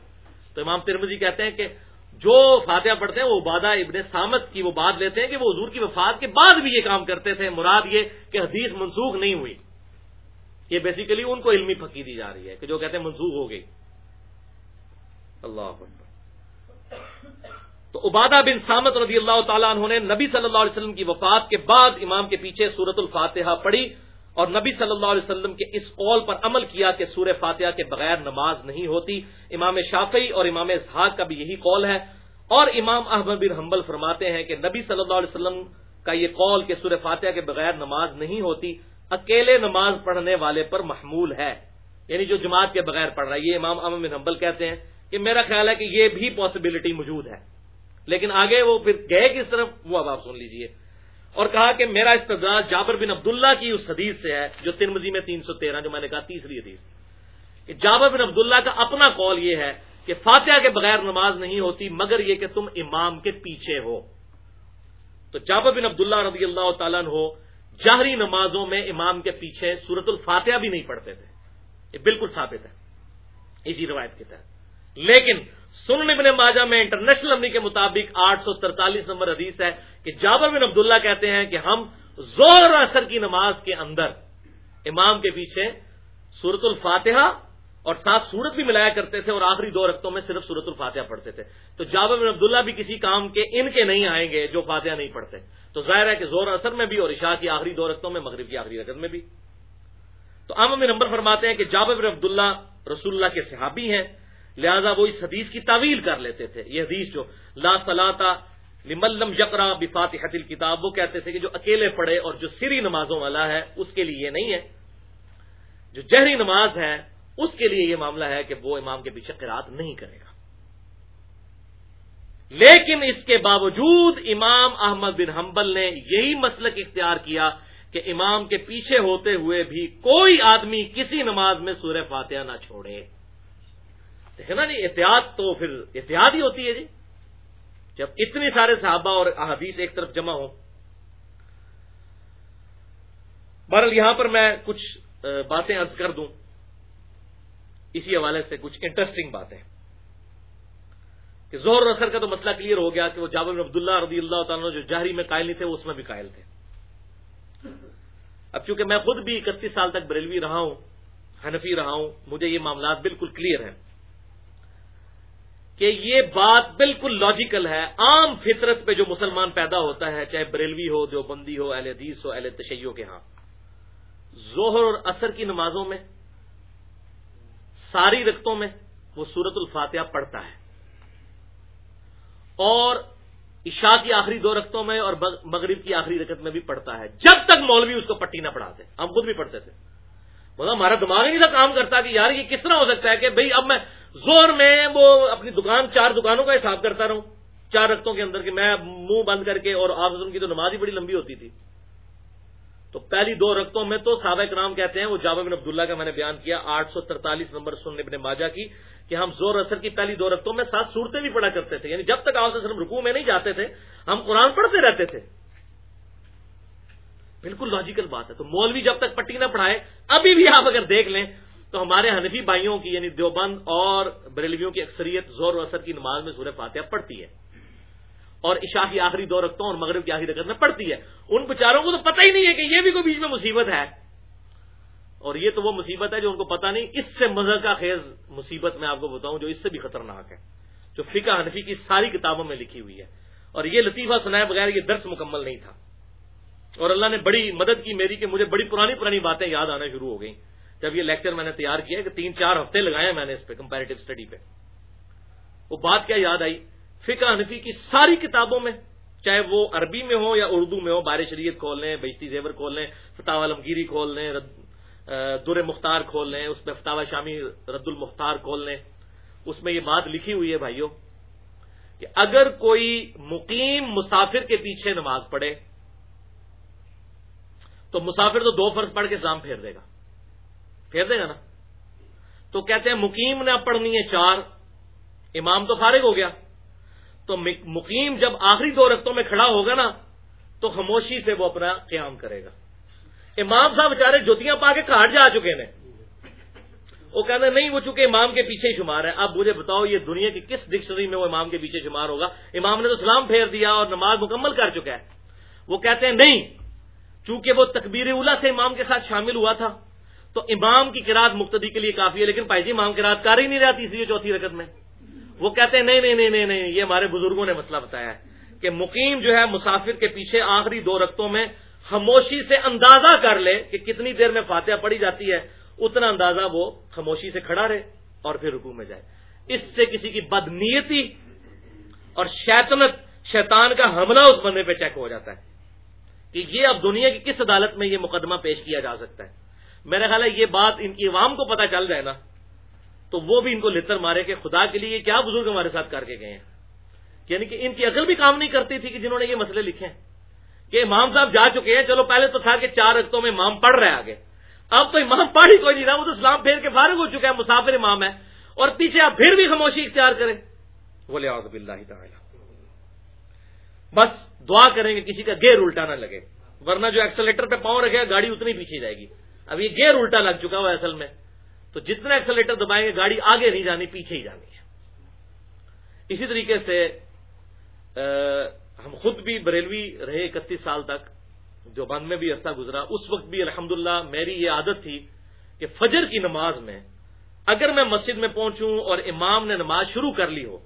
تو امام ترمزی کہتے ہیں کہ جو فاتحہ پڑھتے ہیں، وہ عبادہ ابن سامت کی وہ بات لیتے ہیں کہ وہ حضور کی وفات کے بعد بھی یہ کام کرتے تھے۔ مراد یہ کہ حدیث منسوخ نہیں ہوئی۔ یہ بیسیکلی ان کو علمی پھکی دی جا رہی ہے کہ جو کہتے ہیں منسوخ ہو گئی۔ اللہ تو عبادہ بن سامت رضی اللہ تعالیٰ انہوں نے نبی صلی اللہ علیہ وسلم کی وفات کے بعد امام کے پیچھے سورت الفاتحہ پڑھی اور نبی صلی اللہ علیہ وسلم کے اس قول پر عمل کیا کہ سورہ فاتحہ کے بغیر نماز نہیں ہوتی۔ امام شافعی اور امام اسحاق کا بھی یہی قول ہے۔ اور امام احمد بن حنبل فرماتے ہیں کہ نبی صلی اللہ علیہ وسلم کا یہ قول کہ سورہ فاتحہ کے بغیر نماز نہیں ہوتی، اکیلے نماز پڑھنے والے پر محمول ہے۔ یعنی جو جماعت کے بغیر پڑھ رہا ہے، یہ امام احمد بن حنبل کہتے ہیں۔ کہ میرا خیال ہے کہ یہ بھی پاسبلٹی موجود ہے۔ لیکن آگے وہ پھر گئے کس طرف، وہ اب آپ سن لیجیے۔ اور کہا کہ میرا استدار جابر بن عبداللہ کی اس حدیث سے ہے، جو ترمزی میں تین سو تیرہ، جو میں نے کہا تیسری حدیث۔ کہ جابر بن عبداللہ کا اپنا قول یہ ہے کہ فاتحہ کے بغیر نماز نہیں ہوتی، مگر یہ کہ تم امام کے پیچھے ہو۔ تو جابر بن عبداللہ رضی اللہ تعالیٰ ہو جہری نمازوں میں امام کے پیچھے سورت الفاتحہ بھی نہیں پڑھتے تھے۔ یہ بالکل ثابت ہے۔ اسی روایت کے تحت۔ لیکن سن ابن ماجہ میں انٹرنیشنل امنی کے مطابق آٹھ سو ترتالیس نمبر حدیث ہے کہ جابر بن عبداللہ کہتے ہیں کہ ہم زور اثر کی نماز کے اندر امام کے پیچھے سورت الفاتحہ اور ساتھ سورت بھی ملایا کرتے تھے اور آخری دو رقطوں میں صرف سورت الفاتحہ پڑھتے تھے۔ تو جابر بن عبداللہ بھی کسی کام کے ان کے نہیں آئیں گے جو فاتحہ نہیں پڑھتے۔ تو ظاہر ہے کہ زور اثر میں بھی اور عشاء کی آخری دو رقطوں میں، مغرب کی آخری رقط میں بھی۔ تو عام میں نمبر فرماتے ہیں کہ جابر بن عبداللہ رسول اللہ کے صحابی ہیں۔ لہذا وہ اس حدیث کی تعویل کر لیتے تھے۔ یہ حدیث جو لا صلاح لملم یقرا بفات حتل کتاب وہ کہتے تھے کہ جو اکیلے پڑھے اور جو سری نمازوں والا ہے، اس کے لیے یہ نہیں ہے۔ جو جہری نماز ہے، اس کے لیے یہ معاملہ ہے کہ وہ امام کے پیچھے قرات نہیں کرے گا۔ لیکن اس کے باوجود امام احمد بن حنبل نے یہی مسلک اختیار کیا کہ امام کے پیچھے ہوتے ہوئے بھی کوئی آدمی کسی نماز میں سورہ فاتحہ نہ چھوڑے۔ ہے نا جی؟ احتیاط تو پھر احتیاط ہی ہوتی ہے جی۔ جب اتنے سارے صحابہ اور احادیث ایک طرف جمع ہو بہرحال یہاں پر میں کچھ باتیں ارض کر دوں۔ اسی حوالے سے کچھ انٹرسٹنگ باتیں۔ کہ زہر اور اثر کا تو مسئلہ کلیئر ہو گیا کہ وہ جابر عبداللہ رضی اللہ تعالیٰ جو جہری میں قائل نہیں تھے، وہ اس میں بھی قائل تھے۔ اب چونکہ میں خود بھی اکتیس سال تک بریلوی رہا ہوں، حنفی رہا ہوں، مجھے یہ معاملات بالکل کلیئر ہیں۔ کہ یہ بات بالکل لاجیکل ہے۔ عام فطرت پہ جو مسلمان پیدا ہوتا ہے، چاہے بریلوی ہو جو بندی ہو، اہل حدیث ہو، اہل تشیعوں کے ہاں ظہر اور اثر کی نمازوں میں، ساری رقطوں میں وہ سورت الفاتحہ پڑھتا ہے۔ اور عشاء کی آخری دو رقطوں میں اور مغرب کی آخری رقط میں بھی پڑھتا ہے۔ جب تک مولوی اس کو پٹی نہ پڑھاتے ہم خود بھی پڑھتے تھے۔ مطلب ہمارا دماغ ہی نہیں تھا کام کرتا کہ یار یہ کس طرح ہو سکتا ہے کہ بھئی اب میں زور میں وہ اپنی دکان، چار دکانوں کا حساب کرتا رہوں۔ چار رقطوں کے اندر کہ میں منہ بند کر کے اور آپ کی تو نماز ہی بڑی لمبی ہوتی تھی۔ تو پہلی دو رقطوں میں تو سابق نام کہتے ہیں، وہ جابر بن عبداللہ کا میں نے بیان کیا، آٹھ سو ترتالیس نمبر سننے ابن ماجا کی، کہ ہم زور اثر کی پہلی دو رقطوں میں سات صورتیں بھی پڑھا کرتے تھے۔ یعنی جب تک آپ رکوع میں نہیں جاتے تھے، ہم قرآن پڑھتے رہتے تھے۔ بالکل لاجیکل بات ہے۔ تو مولوی جب تک پٹی نہ پڑھائے، ابھی بھی آپ اگر دیکھ لیں تو ہمارے حنفی بھائیوں کی یعنی دیوبند اور بریلویوں کی اکثریت زور و اثر کی نماز میں سورہ فاتحہ پڑھتی ہے۔ اور عشاء کی آخری دو رقطوں اور مغرب کی آخری رقط میں پڑھتی ہے۔ ان بچاروں کو تو پتہ ہی نہیں ہے کہ یہ بھی کوئی بیچ میں مصیبت ہے۔ اور یہ تو وہ مصیبت ہے جو ان کو پتہ نہیں۔ اس سے مزہ کا خیز مصیبت میں آپ کو بتاؤں جو اس سے بھی خطرناک ہے۔ جو فقہ حنفی کی ساری کتابوں میں لکھی ہوئی ہے۔ اور یہ لطیفہ سنائے بغیر یہ درس مکمل نہیں تھا۔ اور اللہ نے بڑی مدد کی میری کہ مجھے بڑی پرانی پرانی باتیں یاد آنا شروع ہو گئیں۔ جب یہ لیکچر میں نے تیار کیا کہ تین چار ہفتے لگائے میں نے اس پہ کمپیریٹو اسٹڈی پہ۔ وہ بات کیا یاد آئی؟ فقہ حنفی کی ساری کتابوں میں، چاہے وہ عربی میں ہو یا اردو میں ہو، بار شریعت کھول لیں بیشتی زیور کھول لیں فتح عالمگیری کھول لیں در مختار کھول لیں، اس میں فتح شامی رد المختار کھول لیں۔ اس میں یہ بات لکھی ہوئی ہے بھائیوں کہ اگر کوئی مقیم مسافر کے پیچھے نماز پڑھے، تو مسافر تو دو فرض پڑھ کے زام پھیر دے گا۔ پھیر دے گا نا؟ تو کہتے ہیں مقیم نے پڑھنی ہے چار۔ امام تو فارغ ہو گیا۔ تو مقیم جب آخری دو رقتوں میں کھڑا ہوگا نا، تو خاموشی سے وہ اپنا قیام کرے گا۔ امام صاحب بےچارے جوتیاں پا کے کاٹ جا چکے ہیں وہ کہتے ہیں نہیں، وہ چونکہ امام کے پیچھے ہی شمار ہے۔ اب مجھے بتاؤ، یہ دنیا کی کس ڈکشنری میں وہ امام کے پیچھے شمار ہوگا؟ امام نے تو سلام پھیر دیا اور نماز مکمل کر چکا ہے۔ وہ کہتے ہیں نہیں، چونکہ وہ تکبیر اولا سے امام کے ساتھ شامل ہوا تھا۔ تو امام کی کراط مقتدی کے لیے کافی ہے، لیکن بھائی جی امام کی رات کر ہی نہیں رہا تیسری چوتھی رکت میں۔ وہ کہتے ہیں، نہیں نہیں نہیں نہیں نہیں، یہ ہمارے بزرگوں نے مسئلہ بتایا ہے کہ مقیم جو ہے مسافر کے پیچھے آخری دو رقطوں میں خاموشی سے اندازہ کر لے کہ کتنی دیر میں فاتحہ پڑی جاتی ہے، اتنا اندازہ وہ خاموشی سے کھڑا رہے اور پھر رکو میں جائے۔ اس سے کسی کی بدنیتی اور شیطنت، شیطان کا حملہ اس بندے پہ چیک ہو جاتا ہے کہ یہ اب دنیا کی کس عدالت میں یہ مقدمہ پیش کیا جا سکتا ہے۔ میرا خیال ہے یہ بات ان کی عوام کو پتہ چل جائے نا، تو وہ بھی ان کو لتر مارے کہ خدا کے لیے یہ کیا بزرگ ہمارے ساتھ کر کے گئے ہیں۔ یعنی کہ ان کی عقل بھی کام نہیں کرتی تھی کہ جنہوں نے یہ مسئلے لکھے۔ ہیں کہ امام صاحب جا چکے ہیں، چلو پہلے تو تھا کہ چار رقتوں میں امام پڑھ رہے آگے۔ اب تو امام پڑھ ہی کوئی نہیں رہا، وہ تو اسلام پھیر کے فارغ ہو چکا ہے، مسافر امام ہے۔ اور پیچھے آپ پھر بھی خاموشی اختیار کریں۔ بولے آؤ بلّہ تعالی۔ بس دعا کریں گے کسی کا گیئر الٹا نہ لگے، ورنہ جو ایکسلیٹر پہ پاؤں رکھے گا، گاڑی اتنی پیچھے جائے گی۔ اب یہ گیئر الٹا لگ چکا ہوا اصل میں۔ تو جتنا ایکسلیٹر دبائیں گے، گاڑی آگے نہیں جانی، پیچھے ہی جانی ہے۔ اسی طریقے سے ہم خود بھی بریلوی رہے اکتیس سال تک، جو بند میں بھی عرصہ گزرا، اس وقت بھی الحمدللہ میری یہ عادت تھی کہ فجر کی نماز میں اگر میں مسجد میں پہنچوں اور امام نے نماز شروع کر لی ہو،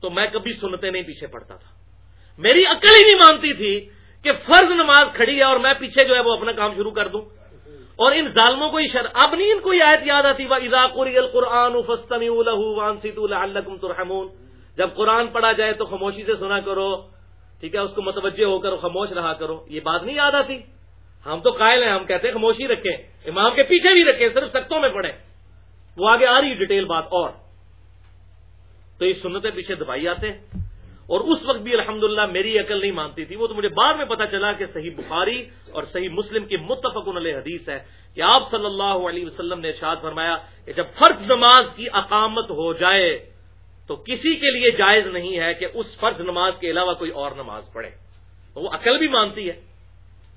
تو میں کبھی سنتے نہیں پیچھے پڑتا تھا۔ میری عقل ہی نہیں مانتی تھی کہ فرض نماز کھڑی ہے اور میں پیچھے جو ہے وہ اپنا کام شروع کر دوں۔ اور ان ظالموں کو شر اب نہیں ان کو یہ آیت یاد آتی القرآن ترحمون۔ جب قرآن پڑھا جائے تو خاموشی سے سنا کرو، ٹھیک ہے، اس کو متوجہ ہو کر خاموش رہا کرو۔ یہ بات نہیں یاد آتی۔ ہم تو قائل ہیں، ہم کہتے ہیں خاموشی رکھیں۔ امام کے پیچھے بھی رکھیں، صرف سختوں میں پڑھیں۔ وہ آگے آ رہی ڈیٹیل بات اور۔ تو یہ سنتیں پیچھے دبائی آتے اور اس وقت بھی الحمدللہ میری عقل نہیں مانتی تھی۔ وہ تو مجھے بعد میں پتا چلا کہ صحیح بخاری اور صحیح مسلم کی متفق علیہ حدیث ہے کہ آپ صلی اللہ علیہ وسلم نے ارشاد فرمایا کہ جب فرض نماز کی اقامت ہو جائے تو کسی کے لیے جائز نہیں ہے کہ اس فرض نماز کے علاوہ کوئی اور نماز پڑھے۔ وہ عقل بھی مانتی ہے۔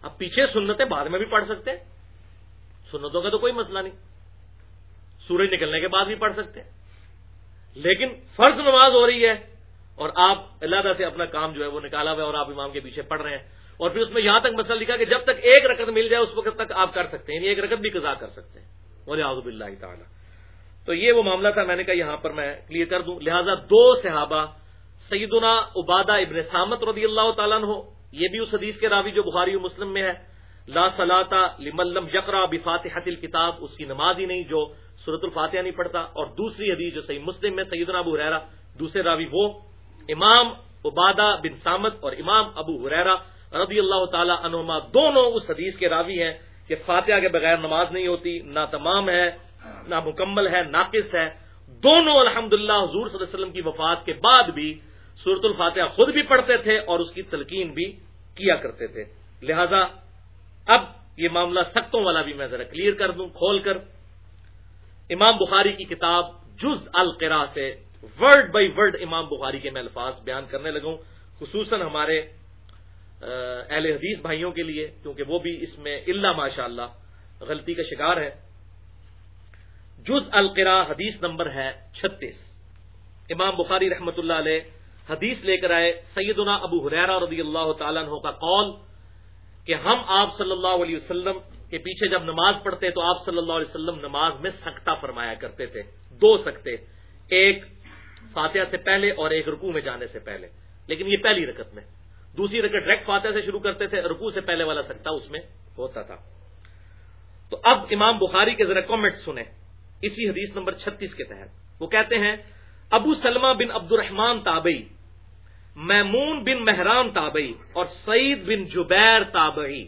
اب پیچھے سنتیں بعد میں بھی پڑھ سکتے ہیں۔ سنتوں کا تو کوئی مسئلہ نہیں۔ سورج نکلنے کے بعد بھی پڑھ سکتے ہیں۔ لیکن فرض نماز ہو رہی ہے۔ اور آپ اللہ سے اپنا کام جو ہے وہ نکالا ہوا ہے اور آپ امام کے پیچھے پڑھ رہے ہیں۔ اور پھر اس میں یہاں تک مسئلہ لکھا کہ جب تک ایک رکعت مل جائے اس وقت تک آپ کر سکتے ہیں یعنی ایک رکعت بھی قضا کر سکتے ہیں۔ بولے آزب اللہ تعالیٰ۔ تو یہ وہ معاملہ تھا، میں نے کہا یہاں پر میں کلیئر کر دوں۔ لہذا دو صحابہ، سیدنا عبادہ ابن سامت رضی اللہ تعالیٰ ہو یہ بھی اس حدیث کے راوی جو بخاری و مسلم میں ہے، لا صلاح لملم یقرا بفاتحت الکتاب، اس کی نماز ہی نہیں جو صورت الفاتحہ نہیں پڑھتا۔ اور دوسری حدیث جو صحیح مسلم میں سیدنا ابو حریرا دوسرے راوی وہ امام عبادہ بن سامت اور امام ابو حریرا رضی اللہ تعالی عنہما دونوں اس حدیث کے راوی ہیں کہ فاتحہ کے بغیر نماز نہیں ہوتی، نہ تمام ہے، نہ مکمل ہے، ناقص ہے۔ دونوں الحمد حضور صلی اللہ علیہ وسلم کی وفات کے بعد بھی صورت الفاتحہ خود بھی پڑھتے تھے اور اس کی تلقین بھی کیا کرتے تھے۔ لہذا اب یہ معاملہ سختوں والا بھی میں ذرا کلیئر کر دوں، کھول کر۔ امام بخاری کی کتاب جز القرا سے ورڈ بائی ورڈ امام بخاری کے میں الفاظ بیان کرنے لگوں خصوصاً ہمارے اہل حدیث بھائیوں کے لیے، کیونکہ وہ بھی اس میں اللہ ماشاء اللہ غلطی کا شکار ہے جز القرا حدیث نمبر ہے چھتیس۔ امام بخاری رحمۃ اللہ علیہ حدیث لے کر آئے، سیدنا ابو حریرا رضی اللہ تعالیٰ عنہ کا قول کہ ہم آپ صلی اللہ علیہ وسلم کے پیچھے جب نماز پڑھتے تو آپ صلی اللہ علیہ وسلم نماز میں سکتا فرمایا کرتے تھے، دو سکتے، ایک فاتحہ سے پہلے اور ایک رکوع میں جانے سے پہلے۔ لیکن یہ پہلی رکت میں۔ دوسری رکت ڈائریکٹ فاتحہ سے شروع کرتے تھے، رکوع سے پہلے والا سکتا اس میں ہوتا تھا۔ تو اب امام بخاری کے ذرا کامنٹ سنیں۔ اسی حدیث نمبر چھتیس کے تحت۔ وہ کہتے ہیں، ابو سلمہ بن عبد الرحمان تابئی میمون بن مہران تابئی اور سعید بن جبیر تابعی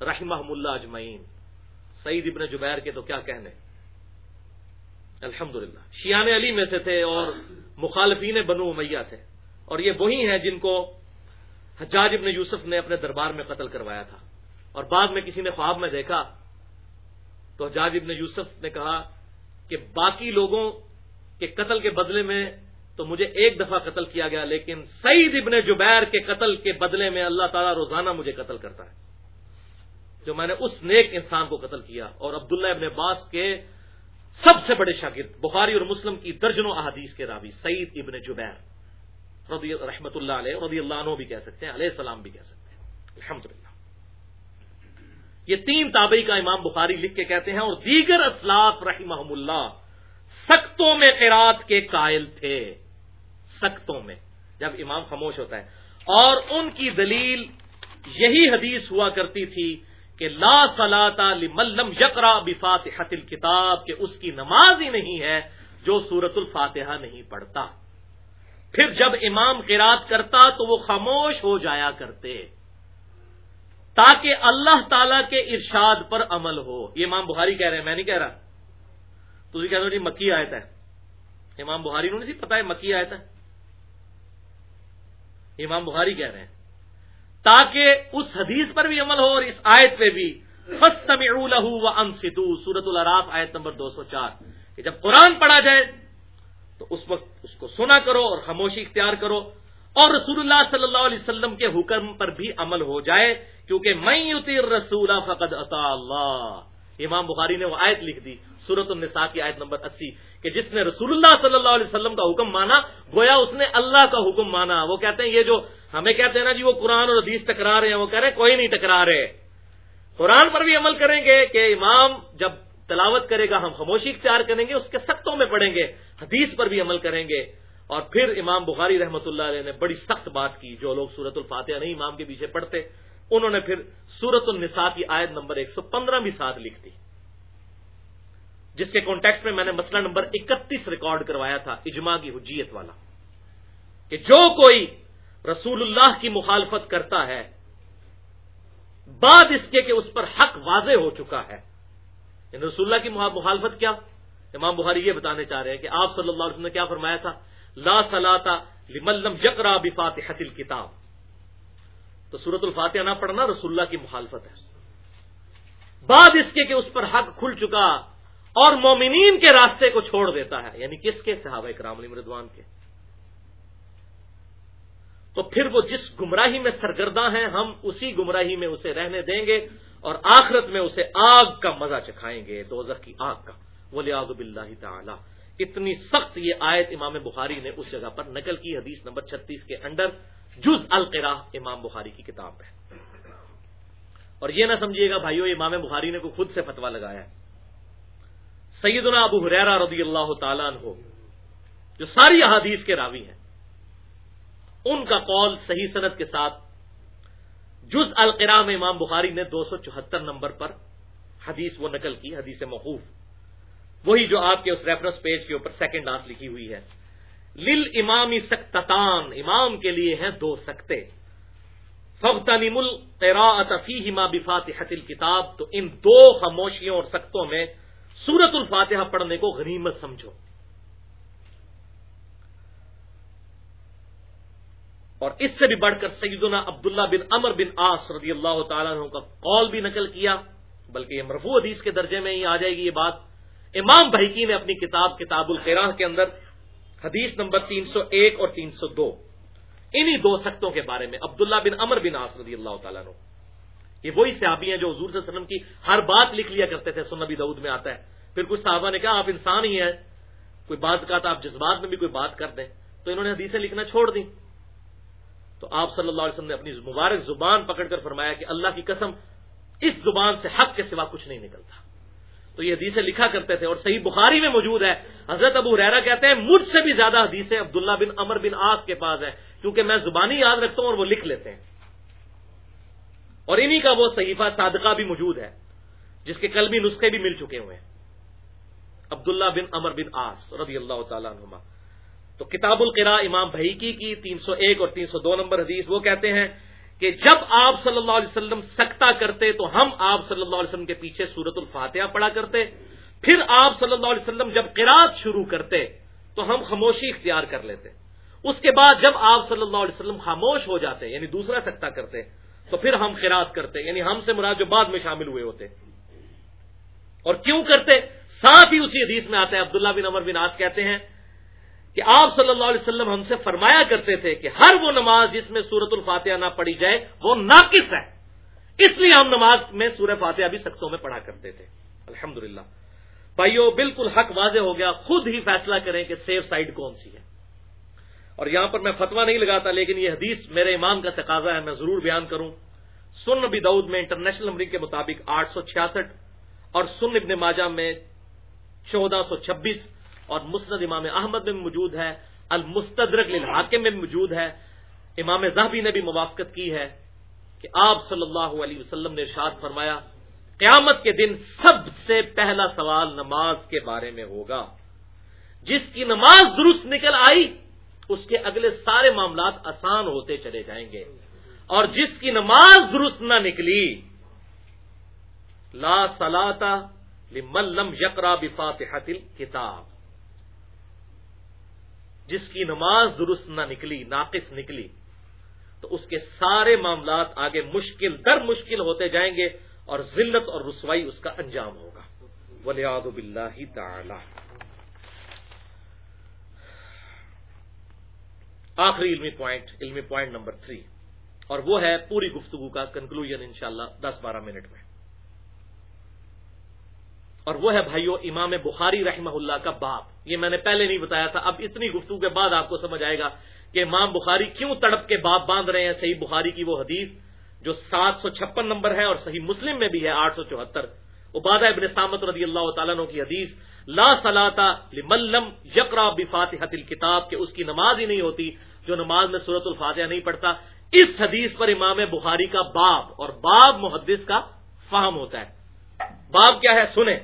رحمہ اللہ اجمعین۔ سعید ابن جبیر کے تو کیا کہنے؟ الحمد للہ شیان علی میں سے تھے اور مخالفین بنو امیہ تھے۔ اور یہ وہی ہیں جن کو حجاج ابن یوسف نے اپنے دربار میں قتل کروایا تھا۔ اور بعد میں کسی نے خواب میں دیکھا تو حجاج ابن یوسف نے کہا کہ باقی لوگوں کے قتل کے بدلے میں تو مجھے ایک دفعہ قتل کیا گیا، لیکن سعید ابن جبیر کے قتل کے بدلے میں اللہ تعالیٰ روزانہ مجھے قتل کرتا ہے۔ جو میں نے اس نیک انسان کو قتل کیا، اور عبداللہ ابن عباس کے سب سے بڑے شاگرد بخاری اور مسلم کی درجنوں احادیث کے راوی سعید ابن جبیر رضی رحمت اللہ علیہ رضی اللہ عنہ بھی کہہ سکتے ہیں، علیہ السلام بھی کہہ سکتے ہیں۔ الحمد یہ تین تابعی کا امام بخاری لکھ کے کہتے ہیں اور دیگر اسلاف رحمہ اللہ سختوں میں قرات کے قائل تھے۔ سختوں میں، جب امام خاموش ہوتا ہے۔ اور ان کی دلیل یہی حدیث ہوا کرتی تھی کہ لا صلاح لملم یقرا بفاتحت الکتاب کہ اس کی نماز ہی نہیں ہے جو سورت الفاتحہ نہیں پڑھتا۔ پھر جب امام قرات کرتا تو وہ خاموش ہو جایا کرتے۔ تاکہ اللہ تعالی کے ارشاد پر عمل ہو۔ یہ امام بخاری کہہ رہے ہیں، میں نہیں کہہ رہا۔ تو کہہ جی مکی آیت ہے۔ امام بخاری انہوں نے پتا ہے مکی آیت ہے؟ امام بخاری کہہ رہے ہیں۔ تاکہ اس حدیث پر بھی عمل ہو اور اس آیت پہ بھی۔ سورت العراف آیت نمبر دو سو چار۔ کہ جب قرآن پڑھا جائے، تو اس وقت اس کو سنا کرو اور خاموشی اختیار کرو۔ اور رسول اللہ صلی اللہ علیہ وسلم کے حکم پر بھی عمل ہو جائے، کیونکہ میں رسول فقد اطا اللہ۔ امام بخاری نے وہ آیت لکھ دی سورت النساء کی آیت نمبر اسی۔ کہ جس نے رسول اللہ صلی اللہ علیہ وسلم کا حکم مانا، گویا اس نے اللہ کا حکم مانا۔ وہ کہتے ہیں، یہ جو ہمیں کہتے ہیں نا جی وہ قرآن اور حدیث ٹکرا رہے ہیں۔ وہ کہہ رہے ہیں، کوئی نہیں ٹکرا رہے۔ قرآن پر بھی عمل کریں گے کہ امام جب تلاوت کرے گا، ہم خاموشی اختیار کریں گے، اس کے سختوں میں پڑھیں گے۔ حدیث پر بھی عمل کریں گے۔ اور پھر امام بخاری رحمۃ اللہ علیہ نے بڑی سخت بات کی، جو لوگ سورت الفاتحہ نہیں امام کے پیچھے پڑھتے، انہوں نے پھر سورت النساء کی آیت نمبر ایک سو پندرہ بھی ساتھ لکھ دی۔ جس کے کانٹیکٹ میں میں نے مسئلہ نمبر اکتیس ریکارڈ کروایا تھا، اجماع کی حجیت والا، کہ جو کوئی رسول اللہ کی مخالفت کرتا ہے، بعد اس کے کہ اس پر حق واضح ہو چکا ہے۔ یعنی رسول اللہ کی مخالفت کیا؟ امام بخاری یہ بتانے چاہ رہے ہیں کہ آپ صلی اللہ علیہ وسلم نے کیا فرمایا تھا؟ لا صلاح لملم یقرا بفاتحت الکتاب۔ تو سورت الفاتحہ نہ پڑھنا رسول اللہ کی مخالفت ہے۔ بعد اس کے کہ اس پر حق کھل چکا اور مومنین کے راستے کو چھوڑ دیتا ہے۔ یعنی کس کے؟ صحابہ کرام علی مردوان کے۔ تو پھر وہ جس گمراہی میں سرگرداں ہیں، ہم اسی گمراہی میں اسے رہنے دیں گے اور آخرت میں اسے آگ کا مزہ چکھائیں گے، دوزخ کی آگ کا۔ وہ لیاض بلّہ تعالی۔ اتنی سخت یہ آیت امام بخاری نے اس جگہ پر نقل کی، حدیث نمبر چھتیس کے انڈر جز القرا امام بخاری کی کتاب ہے۔ اور یہ نہ سمجھیے گا، بھائیو، امام بخاری نے کوئی خود سے فتوا لگایا ہے۔ سیدنا ابو حریرا رضی اللہ تعالیٰ عنہ، جو ساری احادیث کے راوی ہیں، ان کا قول صحیح صنعت کے ساتھ جز القرا میں امام بخاری نے دو سو چوہتر نمبر پر حدیث وہ نقل کی، حدیث موقوف۔ وہی جو آپ کے اس ریفرنس پیج کے اوپر سیکنڈ آنس لکھی ہوئی ہے۔ لل امامی سختان امام کے لیے ہیں دو سکتے۔ فغتنیم القراءت فیہما بفاتحت الکتاب تو ان دو خاموشیوں اور سختوں میں سورت الفاتحہ پڑھنے کو غنیمت سمجھو۔ اور اس سے بھی بڑھ کر سیدنا عبداللہ بن امر بن آس رضی اللہ تعالیٰ عنہ کا قول بھی نقل کیا، بلکہ یہ مرفوع حدیث کے درجے میں ہی آ جائے گی یہ بات۔ امام بحیکی نے اپنی کتاب کتاب القراہ کے اندر حدیث نمبر تین سو ایک اور تین سو دو، انہی دو سختوں کے بارے میں عبداللہ بن امر بن آس رضی اللہ تعالیٰ عنہ یہ وہی صحابی ہیں جو حضور صلی اللہ علیہ وسلم کی ہر بات لکھ لیا کرتے تھے سنبی دعود میں آتا ہے۔ پھر کچھ صحابہ نے کہا، آپ انسان ہی ہیں، کوئی بات کہا تھا آپ جذبات میں بھی کوئی بات کر دیں۔ تو انہوں نے حدیثیں لکھنا چھوڑ دی تو آپ صلی اللہ علیہ وسلم نے اپنی مبارک زبان پکڑ کر فرمایا کہ اللہ کی قسم، اس زبان سے حق کے سوا کچھ نہیں نکلتا۔ تو تو یہ حدیثیں لکھا کرتے تھے اور صحیح بخاری میں موجود ہے۔ حضرت ابو ریرا کہتے ہیں، مجھ سے بھی زیادہ حدیثیں عبداللہ بن امر بن آس کے پاس ہیں، کیونکہ میں زبانی یاد رکھتا ہوں اور وہ لکھ لیتے ہیں۔ اور انہی کا وہ صحیفہ صادقہ بھی موجود ہے، جس کے قلبی نسخے بھی مل چکے ہوئے ہیں۔ عبداللہ بن امر بن آس رضی اللہ تعالیٰ عنہما۔ تو کتاب القرا امام بھئیکی کی تین سو ایک اور تین سو دو نمبر حدیث وہ کہتے ہیں کہ جب آپ صلی اللہ علیہ وسلم سکتا کرتے تو ہم آپ صلی اللہ علیہ وسلم کے پیچھے سورت الفاتحہ پڑھا کرتے، پھر آپ صلی اللہ علیہ وسلم جب قرات شروع کرتے تو ہم خاموشی اختیار کر لیتے۔ اس کے بعد جب آپ صلی اللہ علیہ وسلم خاموش ہو جاتے یعنی دوسرا سکتا کرتے تو پھر ہم قرات کرتے یعنی ہم سے مراد جو بعد میں شامل ہوئے ہوتے۔ اور کیوں کرتے؟ ساتھ ہی اسی حدیث میں آتا ہے عبداللہ بن عمر بن آس کہتے ہیں کہ آپ صلی اللہ علیہ وسلم ہم سے فرمایا کرتے تھے کہ ہر وہ نماز جس میں سورت الفاتحہ نہ پڑھی جائے، وہ ناقص ہے۔ اس لیے ہم نماز میں سورہ فاتحہ بھی سختوں میں پڑھا کرتے تھے۔ الحمد للہ بھائیو، بالکل حق واضح ہو گیا۔ خود ہی فیصلہ کریں کہ سیف سائڈ کون سی ہے۔ اور یہاں پر میں فتوا نہیں لگاتا، لیکن یہ حدیث میرے ایمان کا تقاضا ہے، میں ضرور بیان کروں۔ سن نبی دعود میں انٹرنیشنل نمبرنگ کے مطابق آٹھ سو چھیاسٹھ اور سن ابن ماجہ میں چودہ سو چھبیس اور مسند امام احمد میں موجود ہے، المستدرک للحاکم میں موجود ہے۔ امام زہبی نے بھی موافقت کی ہے کہ آپ صلی اللہ علیہ وسلم نے ارشاد فرمایا، قیامت کے دن سب سے پہلا سوال نماز کے بارے میں ہوگا۔ جس کی نماز درست نکل آئی اس کے اگلے سارے معاملات آسان ہوتے چلے جائیں گے۔ اور جس کی نماز درست نہ نکلی، لا سلاتا لملم یقرا بفاتحت کتاب جس کی نماز درست نہ نکلی، ناقص نکلی، تو اس کے سارے معاملات آگے مشکل، در مشکل ہوتے جائیں گے اور ذلت اور رسوائی اس کا انجام ہوگا۔ ولیاد بلّہ تعالی۔ آخری علمی پوائنٹ علمی پوائنٹ نمبر تھری اور وہ ہے پوری گفتگو کا کنکلوژن انشاءاللہ دس بارہ منٹ میں. اور وہ ہے بھائیو امام بخاری رحمہ اللہ کا باپ. یہ میں نے پہلے نہیں بتایا تھا، اب اتنی گفتگو کے بعد آپ کو سمجھ آئے گا کہ امام بخاری کیوں تڑپ کے باپ باندھ رہے ہیں، صحیح بخاری کی وہ حدیث جو سات سو چھپن نمبر ہے اور صحیح مسلم میں بھی ہے، آٹھ سو چوہتر. عبادہ ابن سامت رضی اللہ تعالیٰ کی حدیث، لا سلاتا لملم یقرا بفاتحت الکتاب کہ اس کی نماز ہی نہیں ہوتی، جو نماز میں صورت الفاتحہ نہیں پڑھتا۔ اس حدیث پر امام بخاری کا باب اور باب محدث کا فہم ہوتا ہے۔ باب کیا ہے؟ سنیں۔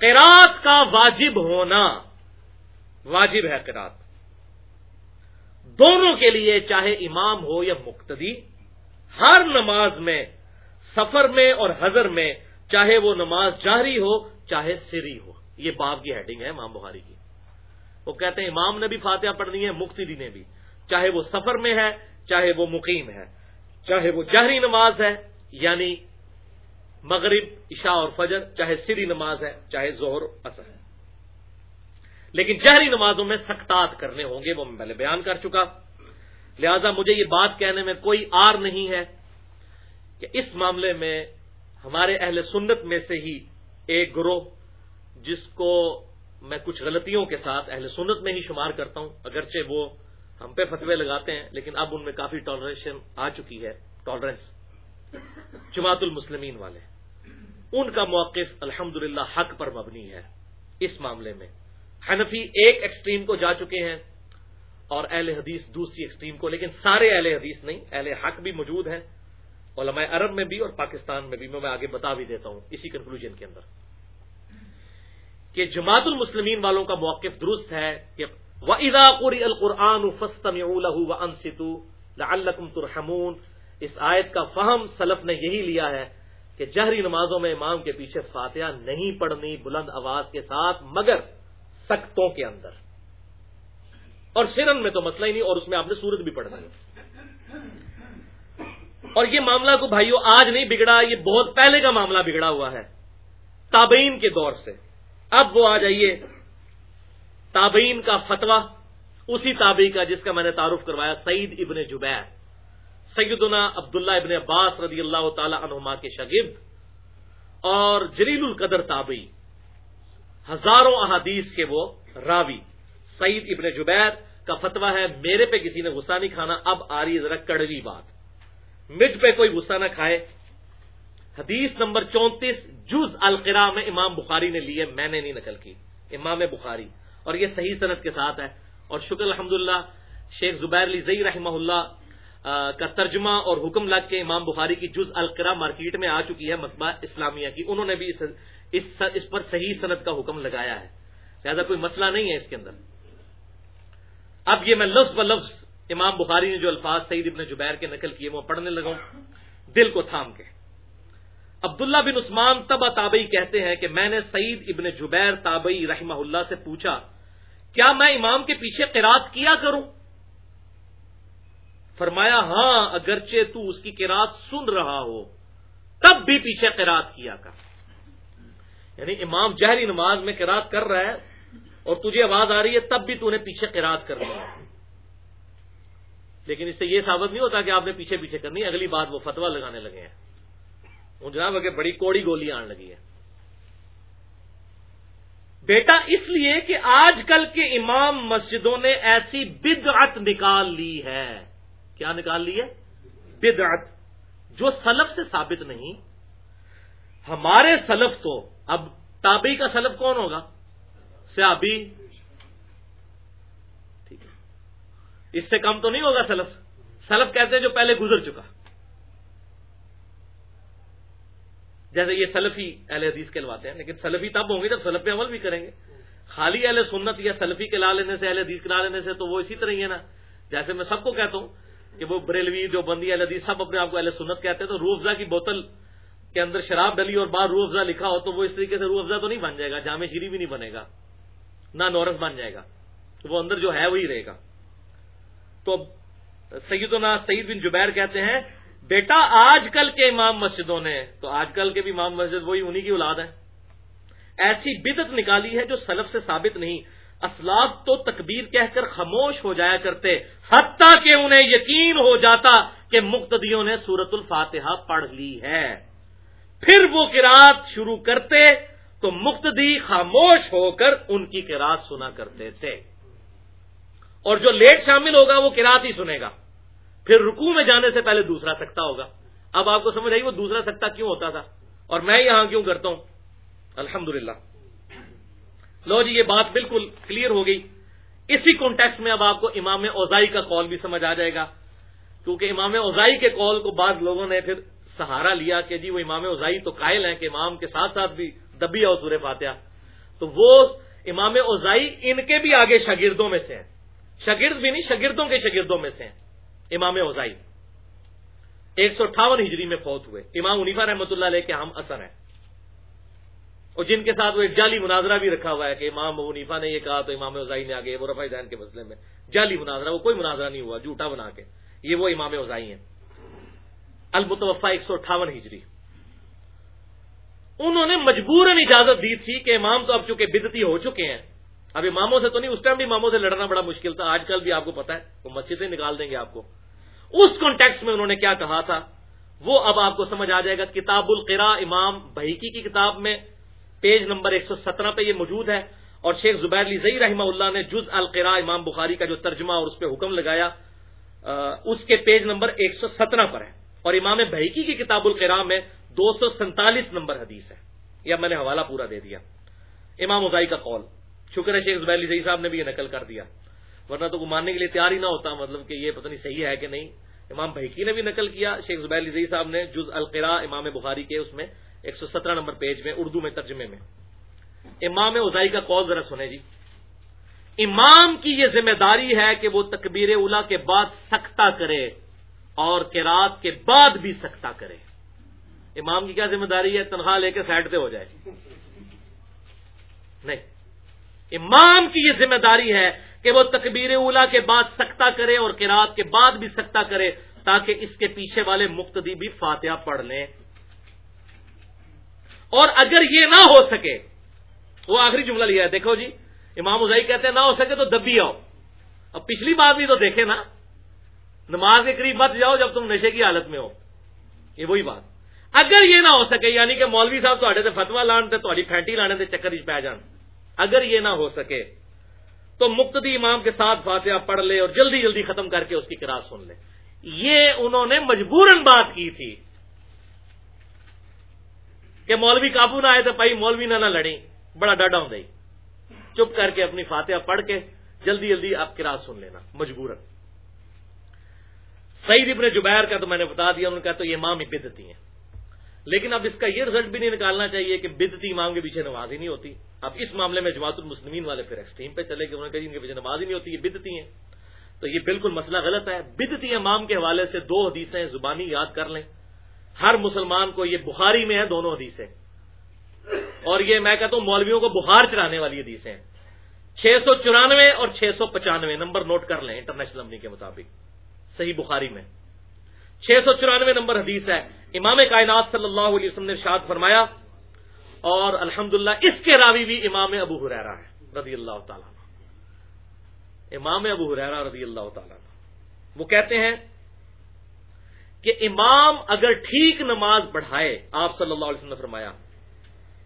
قرات کا واجب ہونا، واجب ہے قرات دونوں کے لیے چاہے امام ہو یا مقتدی، ہر نماز میں سفر میں اور حضر میں، چاہے وہ نماز جاری ہو، چاہے سری ہو۔ یہ باب کی ہیڈنگ ہے امام بخاری کی۔ وہ کہتے ہیں، امام نے بھی فاتحہ پڑھنی ہے مقتدی جی نے بھی۔ چاہے وہ سفر میں ہے، چاہے وہ مقیم ہے۔ چاہے وہ جہری نماز ہے یعنی مغرب، عشاء اور فجر، چاہے سری نماز ہے، چاہے زہر اثر ہے۔ لیکن جہری نمازوں میں سختات کرنے ہوں گے، وہ میں پہلے بیان کر چکا۔ لہذا مجھے یہ بات کہنے میں کوئی آر نہیں ہے۔ کہ اس معاملے میں ہمارے اہل سنت میں سے ہی ایک گروہ جس کو میں کچھ غلطیوں کے ساتھ اہل سنت میں ہی شمار کرتا ہوں، اگرچہ وہ ہم پہ فتوے لگاتے ہیں، لیکن اب ان میں کافی ٹالریشن آ چکی ہے ٹالرنس جماعت المسلمین والے۔ ان کا موقف الحمد حق پر مبنی ہے اس معاملے میں۔ حنفی ایک ایکسٹریم کو جا چکے ہیں اور اہل حدیث دوسری ایکسٹریم کو، لیکن سارے اہل حدیث نہیں، اہل حق بھی موجود ہیں۔ علماء عرب میں بھی اور پاکستان میں بھی، میں آگے بتا بھی دیتا ہوں اسی کنکلوژن کے اندر کہ جماعت المسلمین والوں کا موقف درست ہے کہ ادا قری القرآن ترحمون۔ اس آیت کا فہم سلف نے یہی لیا ہے کہ جہری نمازوں میں امام کے پیچھے فاتحہ نہیں پڑھنی بلند آواز کے ساتھ، مگر سختوں کے اندر۔ اور شرن میں تو مسئلہ ہی نہیں، اور اس میں آپ نے سورت بھی پڑھنا ہے۔ اور یہ معاملہ کو بھائیوں آج نہیں بگڑا، یہ بہت پہلے کا معاملہ بگڑا ہوا ہے، تابعین کے دور سے۔ اب وہ آ جائیے۔ تابعین کا فتویٰ، اسی تابعی کا جس کا میں نے تعارف کروایا، سعید ابن جبیر۔ سیدنا عبداللہ ابن عباس رضی اللہ تعالی عنہما کے شگرد اور جلیل القدر تابعی۔ ہزاروں احادیث کے وہ راوی۔ سعید ابن جبیر کا فتویٰ ہے، میرے پہ کسی نے غصہ نہیں کھانا، اب آ رہی ذرا کڑوی بات۔ مجھ پہ کوئی غصہ نہ کھائے۔ حدیث نمبر چونتیس جز القرا میں امام بخاری نے لی ہے میں نے نہیں نقل کی۔ امام بخاری۔ اور یہ صحیح صنعت کے ساتھ ہے۔ اور شکر الحمد شیخ زبیر علی زئی رحمہ اللہ کا ترجمہ اور حکم لگ کے امام بخاری کی جز القرا مارکیٹ میں آ چکی ہے مطبع اسلامیہ کی۔ انہوں نے بھی اس اس, اس پر صحیح صنعت کا حکم لگایا ہے۔ لہٰذا کوئی مسئلہ نہیں ہے اس کے اندر۔ اب یہ میں لفظ ب لفظ امام بخاری نے جو الفاظ سعید ابن جبیر کے نقل کیے وہ پڑھنے لگا دل کو تھام کے۔ عبداللہ بن عثمان تبا تابئی کہتے ہیں کہ میں نے سعید ابن جبیر تابئی رحمہ اللہ سے پوچھا، کیا میں امام کے پیچھے قرات کیا کروں؟ فرمایا ہاں اگرچہ تو اس کی قرات سن رہا ہو، تب بھی پیچھے قرات کیا کر۔ یعنی امام جہری نماز میں قرات کر رہا ہے اور تجھے آواز آ رہی ہے، تب بھی تو نے پیچھے قرات کر لی لیکن اس سے یہ ثابت نہیں ہوتا کہ آپ نے پیچھے پیچھے کرنی اگلی بات وہ فتوا لگانے لگے ہیں۔ وہ جناب اگر بڑی کوڑی گولی آنے لگی ہے بیٹا، اس لیے کہ آج کل کے امام مسجدوں نے ایسی بدعت نکال لی ہے۔ کیا نکال لی ہے؟ بدعت، جو سلف سے ثابت نہیں۔ ہمارے سلف تو، اب تابعی کا سلف کون ہوگا؟ سیابی ٹھیک ہے اس سے کم تو نہیں ہوگا سلف؟ سلف کہتے ہیں جو پہلے گزر چکا۔ جیسے یہ سلفی اہل حدیث کہلواتے ہیں، لیکن سلفی تب ہوں گے جب سلف پہ عمل بھی کریں گے۔ خالی اہل سنت یا سلفی کے لا لینے سے، اہل حدیث کے لا لینے سے تو وہ اسی طرح ہی ہے نا۔ جیسے میں سب کو کہتا ہوں کہ وہ بریلوی جو بندی اہل حدیث سب اپنے آپ کو اہل سنت کہتے ہیں، تو روح افزا کی بوتل کے اندر شراب ڈلی اور بار روح افزا لکھا ہو تو وہ اس طریقے سے روح افزا تو نہیں بن جائے گا، جامع شیری بھی نہیں بنے گا، نہ نورس بن جائے گا، تو وہ اندر جو ہے وہی رہے گا۔ تو سیدنا سعید بن جبیر کہتے ہیں، بیٹا، آج کل کے امام مسجدوں نے، تو آج کل کے بھی امام مسجد وہی انہی کی اولاد ہے ایسی بدت نکالی ہے جو سلف سے ثابت نہیں۔ اسلاف تو تکبیر کہہ کر خاموش ہو جایا کرتے، حتیٰ کہ انہیں یقین ہو جاتا کہ مقتدیوں نے سورت الفاتحہ پڑھ لی ہے۔ پھر وہ کراط شروع کرتے تو مقتدی خاموش ہو کر ان کی کراط سنا کرتے تھے۔ اور جو لیٹ شامل ہوگا وہ کراط ہی سنے گا۔ پھر رکو میں جانے سے پہلے دوسرا سکتا ہوگا۔ اب آپ کو سمجھ آئی وہ دوسرا سکتا کیوں ہوتا تھا؟ اور میں یہاں کیوں کرتا ہوں؟ الحمد لو جی یہ بات بالکل کلیئر ہو گئی۔ اسی کانٹیکس میں اب آپ کو امام اوزائی کا کال بھی سمجھ آ جائے گا۔ کیونکہ امام اوزائی کے کال کو بعض لوگوں نے پھر سہارا لیا کہ جی وہ امام اوزائی تو قائل ہیں کہ امام کے ساتھ ساتھ بھی دبی اور سورے فاتحہ۔ تو وہ امام اوزائی ان کے بھی آگے شاگردوں میں سے ہیں۔ شاگرد بھی نہیں، شاگردوں کے شاگردوں میں سے ہیں، امام اوزائی۔ ایک سو اٹھاون ہجری میں فوت ہوئے۔ امام عنیفا رحمۃ اللہ علیہ کے ہم اثر ہیں۔ اور جن کے ساتھ وہ ایک جعلی مناظرہ بھی رکھا ہوا ہے کہ امام عنیفا نے یہ کہا تو امام اوزائی نے آگے وہ رفا جین کے مسئلے میں جعلی مناظرہ، وہ کوئی مناظرہ نہیں ہوا، جھوٹا بنا کے۔ یہ وہ امام اوزائی ہیں۔ المتوفا ایک سو اٹھاون ہجری۔ انہوں نے مجبور اجازت دی تھی کہ امام تو اب چونکہ بدتی ہو چکے ہیں اب اماموں سے تو نہیں، اس ٹائم بھی اماموں سے لڑنا بڑا مشکل تھا۔ آج کل بھی آپ کو پتا ہے، وہ مسجدیں نکال دیں گے آپ کو۔ اس کانٹیکس میں انہوں نے کیا کہا تھا؟ وہ اب آپ کو سمجھ آ جائے گا۔ کتاب القرا امام بحیکی کی کتاب میں پیج نمبر ایک سو سترہ پہ یہ موجود ہے۔ اور شیخ زبیر علی زئی رحمہ اللہ نے جز القرا امام بخاری کا جو ترجمہ اور اس پہ حکم لگایا اس کے پیج نمبر ایک سو سترہ پر ہے۔ اور امام بحیکی کی کتاب القرا میں دو سو سینتالیس نمبر حدیث ہے۔ یا میں نے حوالہ پورا دے دیا۔ امام ازائی کا قول۔ شکر ہے شیخ زبیر علی صاحب نے بھی یہ نقل کر دیا۔ ورنہ تو وہ ماننے کے لیے تیار ہی نہ ہوتا مطلب کہ یہ پتہ نہیں صحیح ہے کہ نہیں۔ امام بحیکی نے بھی نقل کیا، شیخ زبیر علی زئی صاحب نے جز القرا امام بخاری کے اس میں ایک سو سترہ نمبر پیج میں اردو میں ترجمے میں۔ امام ازائی کا قول ذرا سنے جی۔ امام کی یہ ذمہ داری ہے کہ وہ تکبیر اولا کے بعد سکتا کرے اور کراط کے بعد بھی سکتا کرے۔ امام کی کیا ذمہ داری ہے؟ تنخواہ لے کے سائڈ پہ ہو جائے۔ نہیں۔ امام کی یہ ذمہ داری ہے کہ وہ تکبیر اولا کے بعد سکتا کرے اور کراط کے بعد بھی سکتا کرے تاکہ اس کے پیچھے والے مقتدی بھی فاتحہ پڑھ لیں۔ اور اگر یہ نہ ہو سکے، وہ آخری جملہ لیا ہے، دیکھو جی امام ازائی کہتے ہیں نہ ہو سکے تو دبی آؤ۔ اب پچھلی بات بھی تو دیکھے نا، نماز کے قریب مت جاؤ جب تم نشے کی حالت میں ہو۔ یہ وہی بات۔ اگر یہ نہ ہو سکے یعنی کہ مولوی صاحب تے فتوا لان تھوڑی پھینٹی لانے دے چکر پی جان۔ اگر یہ نہ ہو سکے تو مقتدی امام کے ساتھ فاتحہ پڑھ لے اور جلدی جلدی ختم کر کے اس کی کراس سن لے۔ یہ انہوں نے مجبوراً بات کی تھی کہ مولوی قابو نہ آئے تو بھائی مولوی نہ نہ لڑیں۔ بڑا ڈاڈا ہوں چپ کر کے اپنی فاتحہ پڑھ کے جلدی جلدی آپ کی رات سن لینا مجبور سعید ابن جبیر کا تو میں نے بتا دیا ان کا تو یہ امام ہی بدتی ہیں۔ لیکن اب اس کا یہ رزلٹ بھی نہیں نکالنا چاہیے کہ بدتی امام کے پیچھے نماز ہی نہیں ہوتی۔ اب اس معاملے میں جماعت المسلمین والے پھر ایکسٹریم پہ چلے گئے جی ان کے پیچھے نماز ہی نہیں ہوتی، یہ بدتی ہیں۔ تو یہ بالکل مسئلہ غلط ہے۔ بدتی امام کے حوالے سے دو حدیثیں زبانی یاد کر لیں۔ ہر مسلمان کو یہ بخاری میں ہے دونوں حدیثیں۔ اور یہ میں کہتا ہوں مولویوں کو بخار چلانے والی حدیثیں چھ سو چورانوے اور چھ سو پچانوے، نمبر نوٹ کر لیں انٹرنیشنل امنی کے مطابق۔ صحیح بخاری میں۔ چھ سو چورانوے نمبر حدیث ہے۔ امام کائنات صلی اللہ علیہ وسلم نے شاد فرمایا، اور الحمد اس کے راوی بھی امام ابو حریرا ہے رضی اللہ تعالیٰ امام ابو حریرا رضی اللہ تعالیٰ وہ کہتے ہیں کہ امام اگر ٹھیک نماز پڑھائے، آپ صلی اللہ علیہ وسلم نے فرمایا،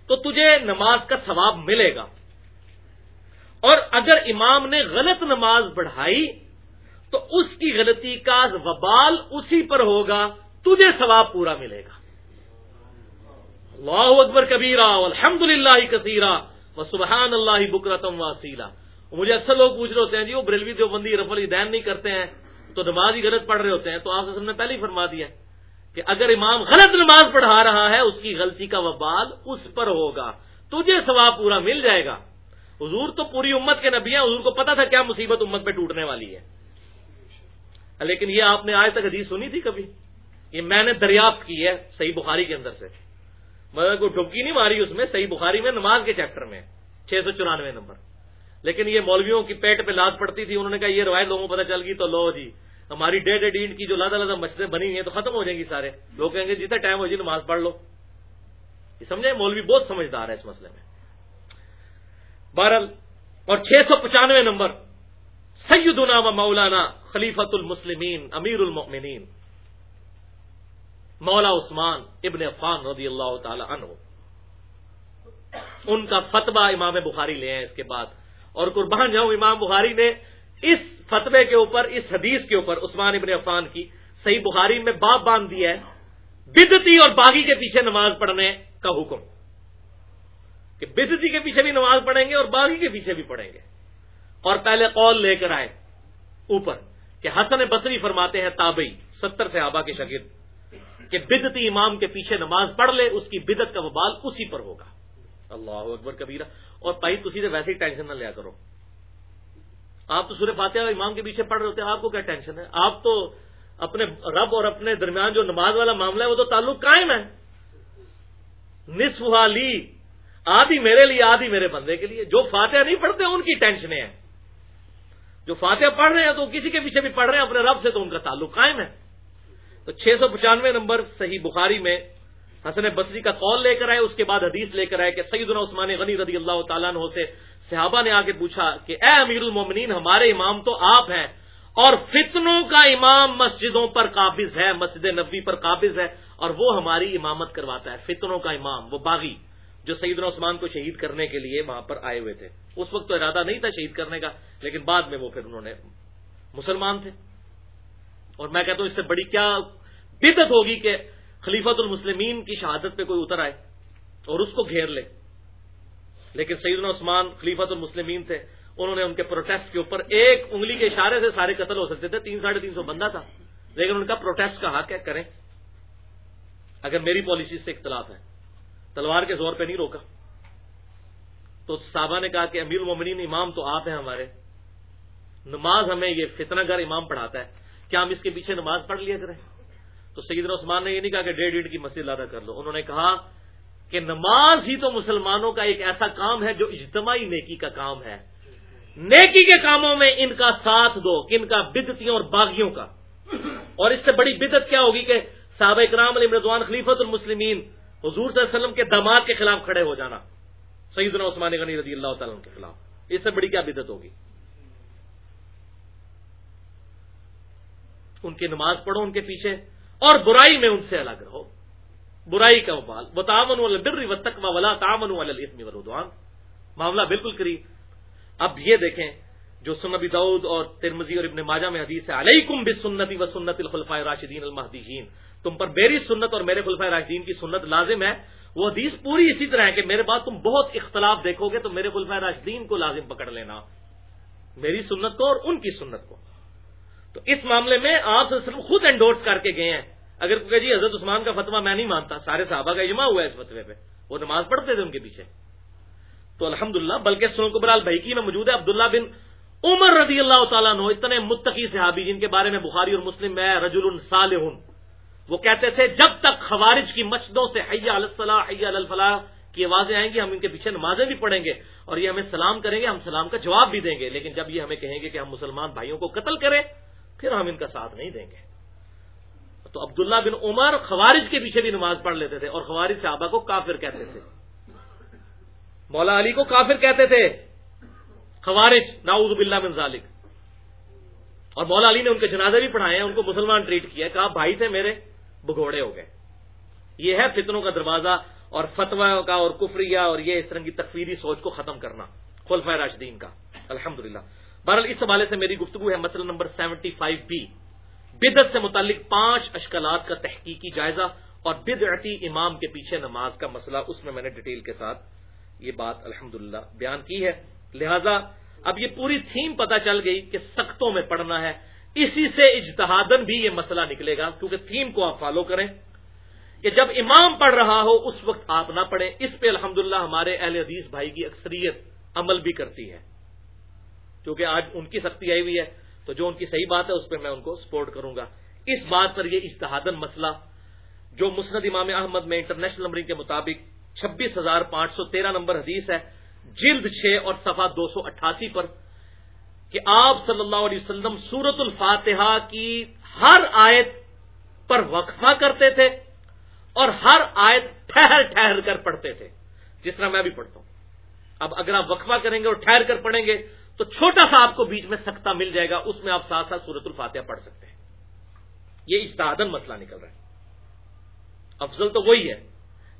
تو تجھے نماز کا ثواب ملے گا۔ اور اگر امام نے غلط نماز پڑھائی تو اس کی غلطی کا وبال اسی پر ہوگا، تجھے ثواب پورا ملے گا۔ اللہ اکبر کبیرا الحمد للہ کثیرہ و سبحان اللہ بکرتم واسیلا مجھے اکثر لوگ پوچھ رہے ہوتے ہیں جی وہ بریلوی دیوبندی رف الدین نہیں کرتے ہیں، تو نماز ہی غلط پڑھ رہے ہوتے ہیں، تو آپ نے پہلے ہی فرما دیا کہ اگر امام غلط نماز پڑھا رہا ہے، اس کی غلطی کا وبال اس پر ہوگا، تجھے ثواب پورا مل جائے گا۔ حضور تو پوری امت کے نبی ہیں، حضور کو پتا تھا کیا مصیبت امت پہ ٹوٹنے والی ہے۔ لیکن یہ آپ نے آج تک حدیث سنی تھی کبھی؟ یہ میں نے دریافت کی ہے صحیح بخاری کے اندر سے۔ مگر کوئی ڈبکی نہیں ماری اس میں، صحیح بخاری میں، نماز کے چیپٹر میں، چھ سو چورانوے نمبر۔ لیکن یہ مولویوں کی پیٹ پہ لاد پڑتی تھی، انہوں نے کہا یہ روایت لوگوں کو پتا چل گئی تو لو جی ہماری ڈیڈ ڈیڈ کی جو لادہ لادہ مسجدیں بنی ہوئی ہیں تو ختم ہو جائیں گی سارے۔ لوگ کہیں گے جتنا ٹائم ہو جی نماز پڑھ لو۔ یہ سمجھے؟ مولوی بہت سمجھدار ہے اس مسئلے میں۔ بہرل اور چھ سو پچانوے نمبر۔ سیدنا و مولانا خلیفت المسلمین، امیر المؤمنین، مولا عثمان ابن عفان رضی اللہ تعالی عنہ۔ ان کا فتبہ امام بخاری لے ہیں اس کے بعد۔ اور قربان جاؤں، امام بخاری نے اس فتوے کے اوپر، اس حدیث کے اوپر عثمان ابن عفان کی صحیح بخاری میں باپ باندھ دیا ہے بدتی اور باغی کے پیچھے نماز پڑھنے کا حکم۔ کہ بدتی کے پیچھے بھی نماز پڑھیں گے اور باغی کے پیچھے بھی پڑھیں گے۔ اور پہلے قول لے کر آئے اوپر کہ حسن بصری فرماتے ہیں تابئی ستر سے آبا کے شگرد کہ بدتی امام کے پیچھے نماز پڑھ لے، اس کی بدت کا وبال اسی پر ہوگا۔ اللہ اکبر کبیرہ۔ اور پائی تھی تو ویسے ہی ٹینشن نہ لیا کرو۔ آپ تو سورہ فاتحہ امام کے پیچھے پڑھ رہے ہوتے ہیں، آپ کو کیا ٹینشن ہے؟ آپ تو اپنے رب اور اپنے درمیان جو نماز والا معاملہ ہے، وہ تو تعلق قائم ہے۔ نصف لی آدھی میرے لیے، آدھی میرے بندے کے لیے۔ جو فاتحہ نہیں پڑھتے، ان کی ٹینشنیں ہیں۔ جو فاتحہ پڑھ رہے ہیں تو کسی کے پیچھے بھی پڑھ رہے ہیں، اپنے رب سے تو ان کا تعلق قائم ہے۔ تو چھ سو پچانوے نمبر صحیح بخاری میں حسن بصری کا قول لے کر آئے، اس کے بعد حدیث لے کر آئے کہ سیدنا عثمان غنی رضی اللہ تعالیٰ عنہ سے صحابہ نے آ کے پوچھا کہ، اے امیر المومنین، ہمارے امام تو آپ ہیں اور فتنوں کا امام مسجدوں پر قابض ہے، مسجد نبی پر قابض ہے اور وہ ہماری امامت کرواتا ہے، فتنوں کا امام، وہ باغی۔ جو سیدنا عثمان کو شہید کرنے کے لیے وہاں پر آئے ہوئے تھے۔ اس وقت تو ارادہ نہیں تھا شہید کرنے کا، لیکن بعد میں وہ پھر انہوں نے مسلمان تھے۔ اور میں کہتا ہوں اس سے بڑی کیا بدت ہوگی کہ خلیفت المسلمین کی شہادت پہ کوئی اتر آئے اور اس کو گھیر لے۔ لیکن سیدنا عثمان خلیفت المسلمین تھے، انہوں نے ان کے پروٹیسٹ کے اوپر ایک انگلی کے اشارے سے سارے قتل ہو سکتے تھے، تین ساڑھے تین سو بندہ تھا۔ لیکن ان کا پروٹیسٹ کا حق ہے، کریں۔ اگر میری پالیسی سے اختلاف ہے۔ تلوار کے زور پہ نہیں روکا۔ تو صحابہ نے کہا کہ امیر المومنین امام تو آپ ہیں ہمارے۔ نماز ہمیں یہ فتنہ گر امام پڑھاتا ہے۔ کیا ہم اس کے پیچھے نماز پڑھ لیا کریں؟ تو سید عثمان نے یہ نہیں کہا کہ ڈیڑھ ڈیڑھ کی مسجد ادا کر لو۔ انہوں نے کہا کہ نماز ہی تو مسلمانوں کا ایک ایسا کام ہے جو اجتماعی نیکی کا کام ہے۔ نیکی کے کاموں میں ان کا ساتھ دو کن کا بدتیوں اور باغیوں کا۔ اور اس سے بڑی بدت کیا ہوگی کہ صحابہ کرام علی رضوان خلیفت المسلمین حضور صلی اللہ علیہ وسلم کے دماغ کے خلاف کھڑے ہو جانا، سیدنا عثمان غنی رضی اللہ تعالیٰ کے خلاف۔ اس سے بڑی کیا بدت ہوگی؟ ان کی نماز پڑھو ان کے پیچھے اور برائی میں ان سے الگ رہو۔ برائی کا بال وہ تعمن و تقوا ولا تعمن والدوان معاملہ بالکل قریب۔ اب یہ دیکھیں جو سنبی دعود اور ترمزی اور ابن ماجہ میں حدیث ہے، علیکم بسنتی و سنت الخلفۂ راشدین المحدین تم پر میری سنت اور میرے خلفۂ راشدین کی سنت لازم ہے۔ وہ حدیث پوری اسی طرح ہے کہ میرے بعد تم بہت اختلاف دیکھو گے تو میرے خلفۂ راشدین کو لازم پکڑ لینا۔ میری سنت کو اور ان کی سنت کو۔ تو اس معاملے میں آپ خود انڈورس کر کے گئے ہیں۔ اگر کہ جی حضرت عثمان کا فتویٰ میں نہیں مانتا، سارے صحابہ کا اجماع ہوا ہے اس فتوے پہ۔ وہ نماز پڑھتے تھے ان کے پیچھے۔ تو الحمد للہ بلکہ سن قبرال بھائی میں موجود ہے عبداللہ بن عمر رضی اللہ تعالیٰ نو اتنے متقی صحابی جن کے بارے میں بخاری اور مسلم میں رجل الصالح وہ کہتے تھے، جب تک خوارج کی مسجدوں سے حیا الفلاح حیا الفلاح کی آوازیں آئیں گی، ہم ان کے پیچھے نمازیں بھی پڑھیں گے اور یہ ہمیں سلام کریں گے، ہم سلام کا جواب بھی دیں گے۔ لیکن جب یہ ہمیں کہیں گے کہ ہم مسلمان بھائیوں کو قتل کریں، پھر ہم ان کا ساتھ نہیں دیں گے۔ تو عبداللہ بن عمر خوارج کے پیچھے بھی نماز پڑھ لیتے تھے اور خوارج صحابہ کو کافر کہتے تھے۔ مولا علی کو کافر کہتے تھے۔ خوارج ناؤز باللہ بن ذالک۔ اور مولا علی نے ان کے جنازے بھی پڑھائے ہیں ان کو مسلمان ٹریٹ کیا، کہا، بھائی تھے میرے بگوڑے ہو گئے۔ یہ ہے فتنوں کا دروازہ اور فتوا کا اور کفریہ اور یہ اس طرح کی تکفیری سوچ کو ختم کرنا خلف راشدین کا۔ الحمد للہ بہرحال، اس حوالے سے میری گفتگو ہے مسئلہ نمبر سیونٹی فائیو بی۔ بدت سے متعلق پانچ اشکالات کا تحقیقی جائزہ اور بدعتی امام کے پیچھے نماز کا مسئلہ، اس میں میں نے ڈیٹیل کے ساتھ یہ بات الحمد بیان کی ہے۔ لہذا اب یہ پوری تھیم پتہ چل گئی کہ سختوں میں پڑھنا ہے۔ اسی سے اجتہادن بھی یہ مسئلہ نکلے گا، کیونکہ تھیم کو آپ فالو کریں۔ کہ جب امام پڑھ رہا ہو، اس وقت آپ نہ پڑھیں۔ اس پہ الحمد ہمارے اہل حدیث بھائی کی اکثریت عمل بھی کرتی ہے۔ کیونکہ آج ان کی سختی آئی ہوئی ہے، تو جو ان کی صحیح بات ہے، اس پہ میں ان کو سپورٹ کروں گا۔ اس بات پر یہ اجتہادن مسئلہ، جو مسند امام احمد میں انٹرنیشنل نمبرنگ کے مطابق چھبیس ہزار پانچ سو تیرہ نمبر حدیث ہے جلد چھ اور صفحہ دو سو اٹھاسی پر کہ آپ صلی اللہ علیہ وسلم سورت الفاتحہ کی ہر آیت پر وقفہ کرتے تھے اور ہر آیت ٹھہر ٹھہر کر پڑھتے تھے، جس طرح میں بھی پڑھتا ہوں۔ اب اگر آپ وقفہ کریں گے اور ٹھہر کر پڑھیں گے تو چھوٹا سا آپ کو بیچ میں سکتا مل جائے گا، اس میں آپ ساتھ ساتھ سورت الفاتحہ پڑھ سکتے ہیں۔ یہ اجتہادن مسئلہ نکل رہا ہے۔ افضل تو وہی ہے،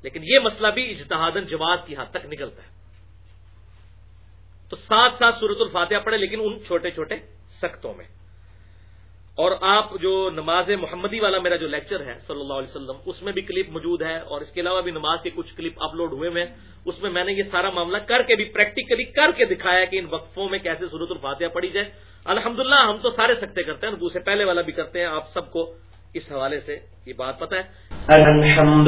لیکن یہ مسئلہ بھی اجتہادن جواب کی حد تک نکلتا ہے۔ تو ساتھ ساتھ سورت الفاتحہ پڑھے لیکن ان چھوٹے چھوٹے سختوں میں۔ اور آپ جو نماز محمدی والا میرا جو لیکچر ہے صلی اللہ علیہ وسلم، اس میں بھی کلپ موجود ہے، اور اس کے علاوہ بھی نماز کے کچھ کلپ اپلوڈ ہوئے میں اس میں میں نے یہ سارا معاملہ کر کے بھی پریکٹیکلی کر کے دکھایا کہ ان وقفوں میں کیسے صورت الفاتحہ پڑھی جائے۔ الحمد ہم تو سارے سکتے کرتے ہیں دوسرے پہلے والا بھی کرتے ہیں۔ آپ سب کو اس حوالے سے یہ بات پتہ ہے۔ الحمد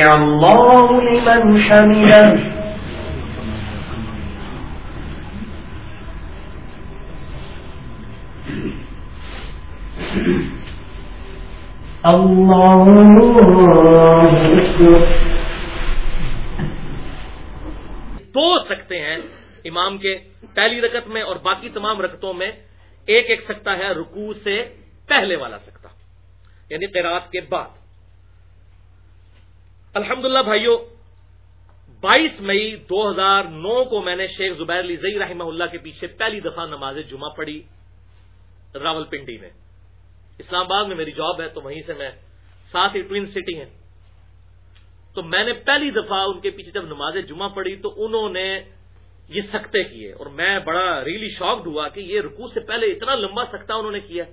سمع الله لمن حمده. دو سکتے ہیں امام کے پہلی رکت میں اور باقی تمام رکتوں میں ایک ایک سکتا ہے رکوع سے پہلے والا سکتا یعنی قرات کے بعد۔ الحمدللہ للہ بھائیوں بائیس مئی دو ہزار نو کو میں نے شیخ زبیر علی زئی رحمہ اللہ کے پیچھے پہلی دفعہ نماز جمعہ پڑھی راول پنڈی میں۔ اسلام آباد میں میری جاب ہے تو وہیں سے میں ساتھ ہی ٹوین سٹی ہیں۔ تو میں نے پہلی دفعہ ان کے پیچھے جب نماز جمعہ پڑھی تو انہوں نے یہ سکتے کیے اور میں بڑا ریلی شاکڈ ہوا کہ یہ رکوع سے پہلے اتنا لمبا سکتا انہوں نے کیا۔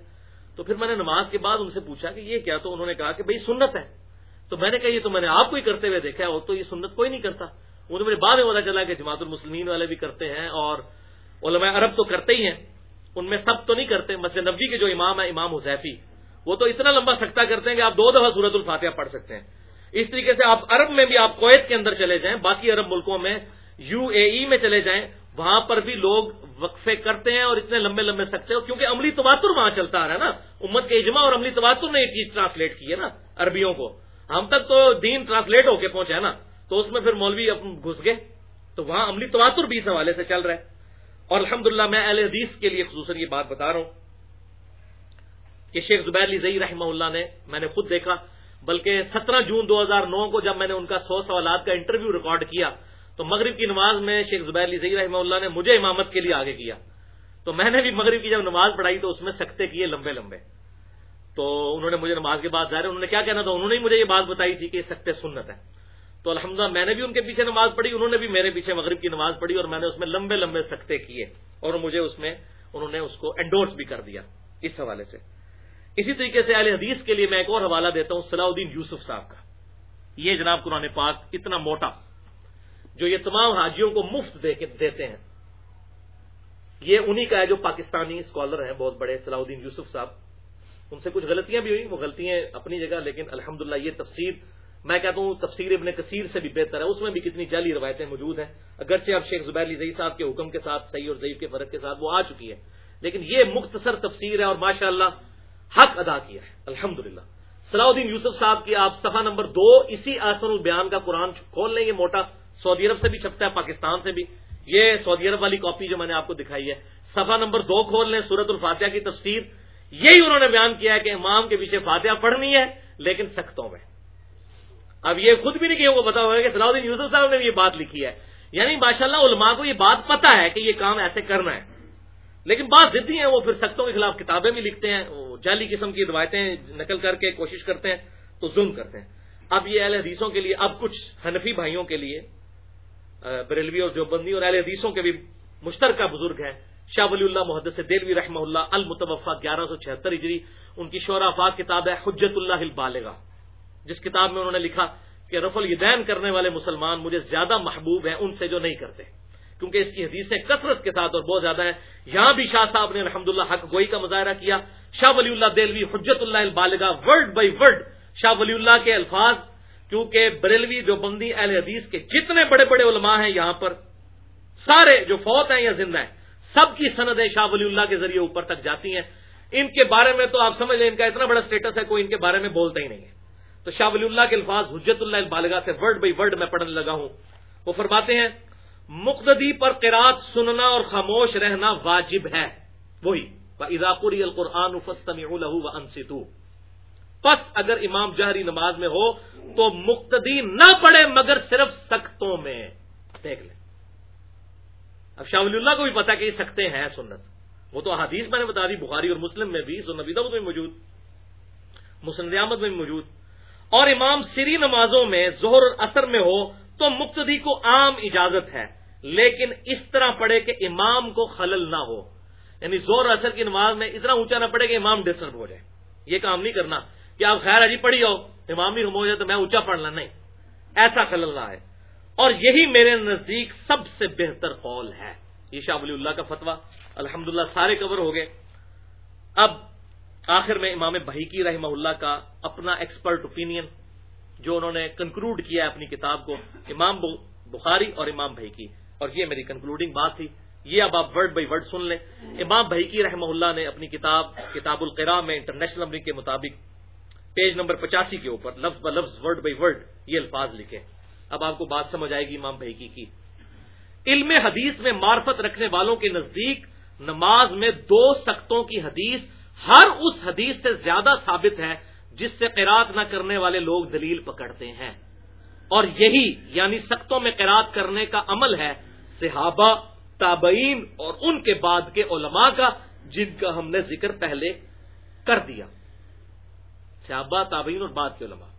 تو پھر میں نے نماز کے بعد ان سے پوچھا کہ یہ کیا؟ تو انہوں نے کہا کہ بھائی سنت ہے۔ تو میں نے کہا یہ تو میں نے آپ کو ہی کرتے ہوئے دیکھا ہے تو یہ سنت کوئی نہیں کرتا۔ وہ تو میرے بعد میں پتا چلا کہ جماعت المسلمین والے بھی کرتے ہیں اور علماء عرب تو کرتے ہی ہیں۔ ان میں سب تو نہیں کرتے، مسجد نبی کے جو امام ہے، امام حذیفی، وہ تو اتنا لمبا سکتا کرتے ہیں کہ آپ دو دفعہ سورت الفاتحہ پڑھ سکتے ہیں۔ اس طریقے سے آپ عرب میں بھی آپ کویت کے اندر چلے جائیں، باقی عرب ملکوں میں یو اے ای میں چلے جائیں، وہاں پر بھی لوگ وقفے کرتے ہیں اور اتنے لمبے لمبے سکتے ہیں، کیونکہ عملی تواتر وہاں چلتا آ رہا ہے نا۔ امت کے اجماع اور عملی تواتر نے یہ چیز ٹرانسلیٹ کی ہے نا، عربیوں کو۔ ہم تک تو دین ٹرانسلیٹ ہو کے پہنچا ہے نا، تو اس میں پھر مولوی گھس گئے۔ تو وہاں عملی تواتر بھی اس حوالے سے چل رہا ہے۔ اور الحمدللہ میں اہل حدیث کے لیے خصوصاً یہ بات بتا رہا ہوں کہ شیخ زبیر علی زئی رحمہ اللہ نے میں نے خود دیکھا، بلکہ سترہ جون دو ہزار نو کو جب میں نے ان کا سو سوالات کا انٹرویو ریکارڈ کیا، تو مغرب کی نماز میں شیخ زبیر علی زئی رحمہ اللہ نے مجھے امامت کے لیے آگے کیا۔ تو میں نے بھی مغرب کی جب نماز پڑھائی تو اس میں سکتے کیے لمبے لمبے۔ تو انہوں نے مجھے نماز کے بعد ظاہر انہوں نے کیا کہنا تھا؟ انہوں نے مجھے یہ بات بتائی تھی کہ سکتے سنت ہے۔ تو الحمدللہ میں نے بھی ان کے پیچھے نماز پڑھی، انہوں نے بھی میرے پیچھے مغرب کی نماز پڑھی اور میں نے اس میں لمبے لمبے سکتے کیے اور مجھے اس میں انہوں نے اس کو انڈورس بھی کر دیا اس حوالے سے۔ اسی طریقے سے اہل حدیث کے لیے میں ایک اور حوالہ دیتا ہوں صلاح الدین یوسف صاحب کا۔ یہ جناب قرآن پاک اتنا موٹا جو یہ تمام حاجیوں کو مفت دے کے دیتے ہیں۔ یہ انہی کا ہے جو پاکستانی اسکالر ہیں، بہت بڑے صلاح الدین یوسف صاحب۔ ان سے کچھ غلطیاں بھی ہوئی، وہ غلطیاں اپنی جگہ، لیکن الحمدللہ یہ تفسیر، میں کہتا ہوں تفسیر ابن کثیر سے بھی بہتر ہے، اس میں بھی کتنی جعلی روایتیں موجود ہیں۔ اگرچہ اب شیخ زبیر علی زئی صاحب کے حکم کے ساتھ، صحیح اور ضعیف کے فرق کے ساتھ وہ آ چکی ہے، لیکن یہ مختصر تفسیر ہے اور ماشاء اللہ حق ادا کیا ہے الحمد للہ صلاح الدین یوسف صاحب کی آپ صفحہ نمبر دو، اسی آسن البیان کا قرآن کھول لیں گے موٹا سعودی عرب سے بھی چھپتا ہے، پاکستان سے بھی۔ یہ سعودی عرب والی کاپی جو میں نے آپ کو دکھائی ہے، صفحہ نمبر دو کھول لیں سورت الفاتحہ کی تفسیر۔ یہی انہوں نے بیان کیا ہے کہ امام کے پیچھے فاتحہ پڑھنی ہے، لیکن سختوں میں۔ اب یہ خود بھی نہیں کہ وہ ہوا کہ صلاح الدین یوسف صاحب نے بھی یہ بات لکھی ہے۔ یعنی ماشاء اللہ علماء کو یہ بات پتا ہے کہ یہ کام ایسے کرنا ہے۔ لیکن بات ضدی ہیں، وہ پھر سختوں کے خلاف کتابیں بھی لکھتے ہیں، وہ جعلی قسم کی روایتیں نقل کر کے کوشش کرتے ہیں تو ظلم کرتے ہیں۔ اب یہ اہل حدیثوں کے لیے، اب کچھ حنفی بھائیوں کے لیے بریلوی اور جوبندی اور اہل حدیثوں کے بھی مشترکہ بزرگ ہیں۔ شاہ ولی اللہ محدث دلوی رحمہ اللہ المتوفا گیارہ سو چھہتر ہجری، ان کی شعرا فاق کتاب ہے حجت اللہ البالغہ، جس کتاب میں انہوں نے لکھا کہ رف الدین کرنے والے مسلمان مجھے زیادہ محبوب ہیں، ان سے جو نہیں کرتے۔ کیونکہ اس کی حدیثیں کثرت کے ساتھ اور بہت زیادہ ہیں۔ یہاں بھی شاہ صاحب نے الحمد حق گوئی کا مظاہرہ کیا۔ شاہ Wali Ullah Dehlvi Hujjat Allah al-Baligha word by word Shah Wali Ullah کے الفاظ، کیونکہ بریلوی جو بندی اہل حدیث کے جتنے بڑے بڑے علماء ہیں یہاں پر، سارے جو فوت ہیں یا زندہ ہیں سب کی سندیں شاہ ولی اللہ کے ذریعے اوپر تک جاتی ہیں۔ ان کے بارے میں تو آپ سمجھ لیں، ان کا اتنا بڑا سٹیٹس ہے، کوئی ان کے بارے میں بولتا ہی نہیں ہے۔ تو شاہ ولی اللہ کے الفاظ حجت اللہ البالغہ سے ورڈ بائی ورڈ میں پڑھنے لگا ہوں۔ وہ فرماتے ہیں، مقتدی پر قرات سننا اور خاموش رہنا واجب ہے۔ وہی اضاقری القرآن و انستو پس اگر امام جہری نماز میں ہو تو مقتدی نہ پڑے مگر صرف سختوں میں۔ دیکھ لیں۔ اب شاہ ولی اللہ کو بھی پتا کہ یہ سکتے ہیں سنت۔ وہ تو حدیث میں نے بتا دی، بخاری اور مسلم میں بھی سنبی دعوت میں موجود مسلم احمد میں بھی موجود۔ اور امام سری نمازوں میں زہر اور اثر میں ہو تو مقتدی کو عام اجازت ہے، لیکن اس طرح پڑھے کہ امام کو خلل نہ ہو۔ یعنی زور اثر کی نماز میں اتنا اونچا نہ پڑے کہ امام ڈسٹرب ہو جائے۔ یہ کام نہیں کرنا کہ آپ خیر اجی پڑھی ہو امام بھی ہو جائے تو میں اونچا پڑھنا نہیں۔ ایسا خلل رہا ہے اور یہی میرے نزدیک سب سے بہتر قول ہے۔ یہ شاہ ولی اللہ کا فتویٰ۔ الحمد سارے کور ہو گئے۔ اب آخر میں امام بحیکی رحمہ اللہ کا اپنا ایکسپرٹ اوپینین جو انہوں نے کنکلوڈ کیا ہے اپنی کتاب کو، امام بخاری اور امام بھائی اور یہ میری کنکلوڈنگ بات تھی۔ یہ اب آپ ورڈ بائی ورڈ سن لیں۔ امام بھائی رحمہ اللہ نے اپنی کتاب کتاب القرا میں انٹرنیشنل نمبر کے مطابق پیج نمبر پچاسی کے اوپر لفظ ب لفظ ورڈ بائی ورڈ یہ الفاظ لکھے۔ اب آپ کو بات سمجھ آئے گی امام بھائی کی۔ علم حدیث میں معرفت رکھنے والوں کے نزدیک نماز میں دو سختوں کی حدیث ہر اس حدیث سے زیادہ ثابت ہے جس سے قرات نہ کرنے والے لوگ دلیل پکڑتے ہیں۔ اور یہی یعنی سختوں میں قرات کرنے کا عمل ہے صحابہ، تابعین اور ان کے بعد کے علماء کا جن کا ہم نے ذکر پہلے کر دیا۔ صحابہ، تابعین اور بعد کے علماء۔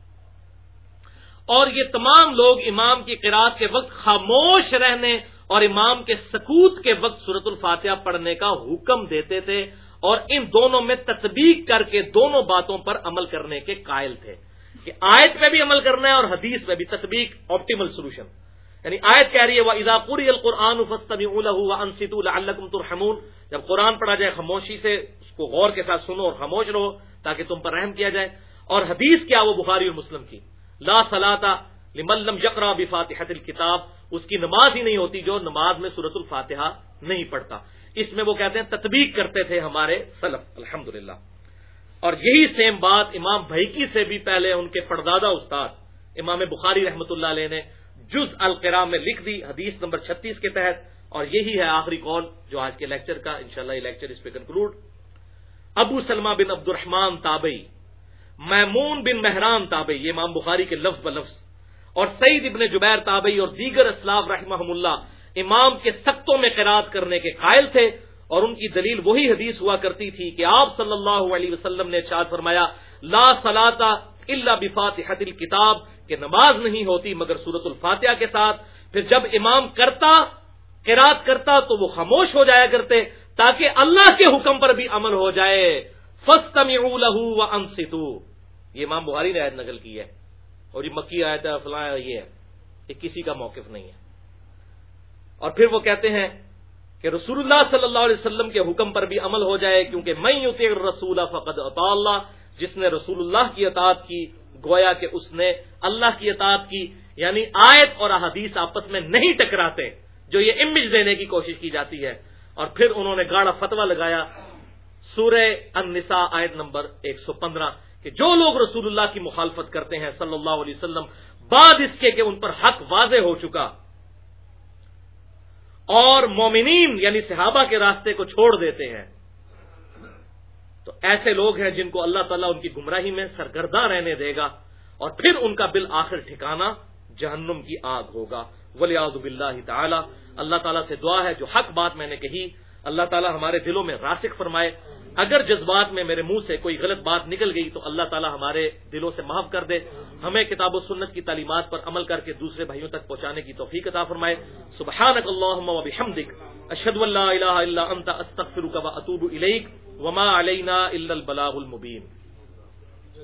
اور یہ تمام لوگ امام کی قرآت کے وقت خاموش رہنے اور امام کے سکوت کے وقت صورت الفاتحہ پڑھنے کا حکم دیتے تھے اور ان دونوں میں تطبیق کر کے دونوں باتوں پر عمل کرنے کے قائل تھے کہ آیت پہ بھی عمل کرنا ہے اور حدیث پہ بھی تطبیق آپٹیمل سولوشن یعنی آیت کہہ رہی ہے وہ اضاپوری القرآن انسط الکم ترحمون۔ جب قرآن پڑھا جائے، خاموشی سے اس کو غور کے ساتھ سنو اور خاموش رہو تاکہ تم پر رحم کیا جائے۔ اور حدیث کیا وہ بخاری اور مسلم کی۔ لا صلاح لملم یقرا بفاتحت الکتاب اس کی نماز ہی نہیں ہوتی جو نماز میں صورت الفاتحہ نہیں پڑھتا۔ اس میں وہ کہتے ہیں، تطبیق کرتے تھے ہمارے سلف۔ الحمد اور یہی سیم بات امام بھائیکی سے بھی پہلے ان کے پردادا استاد امام بخاری رحمۃ اللہ علیہ نے جز القرا میں لکھ دی، حدیث نمبر چھتیس کے تحت۔ اور یہی ہے آخری کال جو آج کے لیکچر کا۔ انشاءاللہ یہ لیکچر اس پہ کنکلوڈ۔ ابو سلمہ بن عبد الرحمان تابئی میمون بن مہران تابئی یہ امام بخاری کے لفظ بلفظ۔ اور سعید ابن جبیر تابئی اور دیگر اسلاف رحمہ اللہ امام کے سختوں میں قراد کرنے کے قائل تھے۔ اور ان کی دلیل وہی حدیث ہوا کرتی تھی کہ آپ صلی اللہ علیہ وسلم نے چار فرمایا، لا سلاتا اللہ بفات حدل کہ نماز نہیں ہوتی مگر سورت الفاتحہ کے ساتھ۔ پھر جب امام کرتا قرات کرتا تو وہ خاموش ہو جایا کرتے، تاکہ اللہ کے حکم پر بھی عمل ہو جائے۔ فسٹ و انستو یہ امام بخاری نے آیت نقل کی ہے اور یہ مکی آیت ہے فلاں یہ ہے یہ کسی کا موقف نہیں ہے۔ اور پھر وہ کہتے ہیں کہ رسول اللہ صلی اللہ علیہ وسلم کے حکم پر بھی عمل ہو جائے کیونکہ میں یوتے رسول فقد اطاع اللہ، جس نے رسول اللہ کی اطاعت کی، گویا کہ اس نے اللہ کی اطاعت کی یعنی آیت اور احادیث آپس میں نہیں ٹکراتے، جو یہ امیج دینے کی کوشش کی جاتی ہے۔ اور پھر انہوں نے گاڑا فتوا لگایا، سورہ النساء آیت نمبر ایک سو پندرہ۔ کہ جو لوگ رسول اللہ کی مخالفت کرتے ہیں صلی اللہ علیہ وسلم، بعد اس کے کہ ان پر حق واضح ہو چکا، اور مومنین یعنی صحابہ کے راستے کو چھوڑ دیتے ہیں۔ تو ایسے لوگ ہیں جن کو اللہ تعالیٰ ان کی گمراہی میں سرگرداں رہنے دے گا، اور پھر ان کا بل آخر ٹھکانا جہنم کی آگ ہوگا۔ ولی بلّہ تعالی اللہ تعالیٰ سے دعا ہے، جو حق بات میں نے کہی اللہ تعالیٰ ہمارے دلوں میں راسک فرمائے۔ اگر جذبات میں میرے منہ سے کوئی غلط بات نکل گئی تو اللہ تعالیٰ ہمارے دلوں سے معاف کر دے۔ ہمیں کتاب و سنت کی تعلیمات پر عمل کر کے دوسرے بھائیوں تک پہنچانے کی توفیق عطا فرمائے۔ سبحانک اللہم و بحمدک۔ اشہد اللہ الہ الا انت، استغفرک و اتوب الیک۔ وما علینا الا البلاغ المبین۔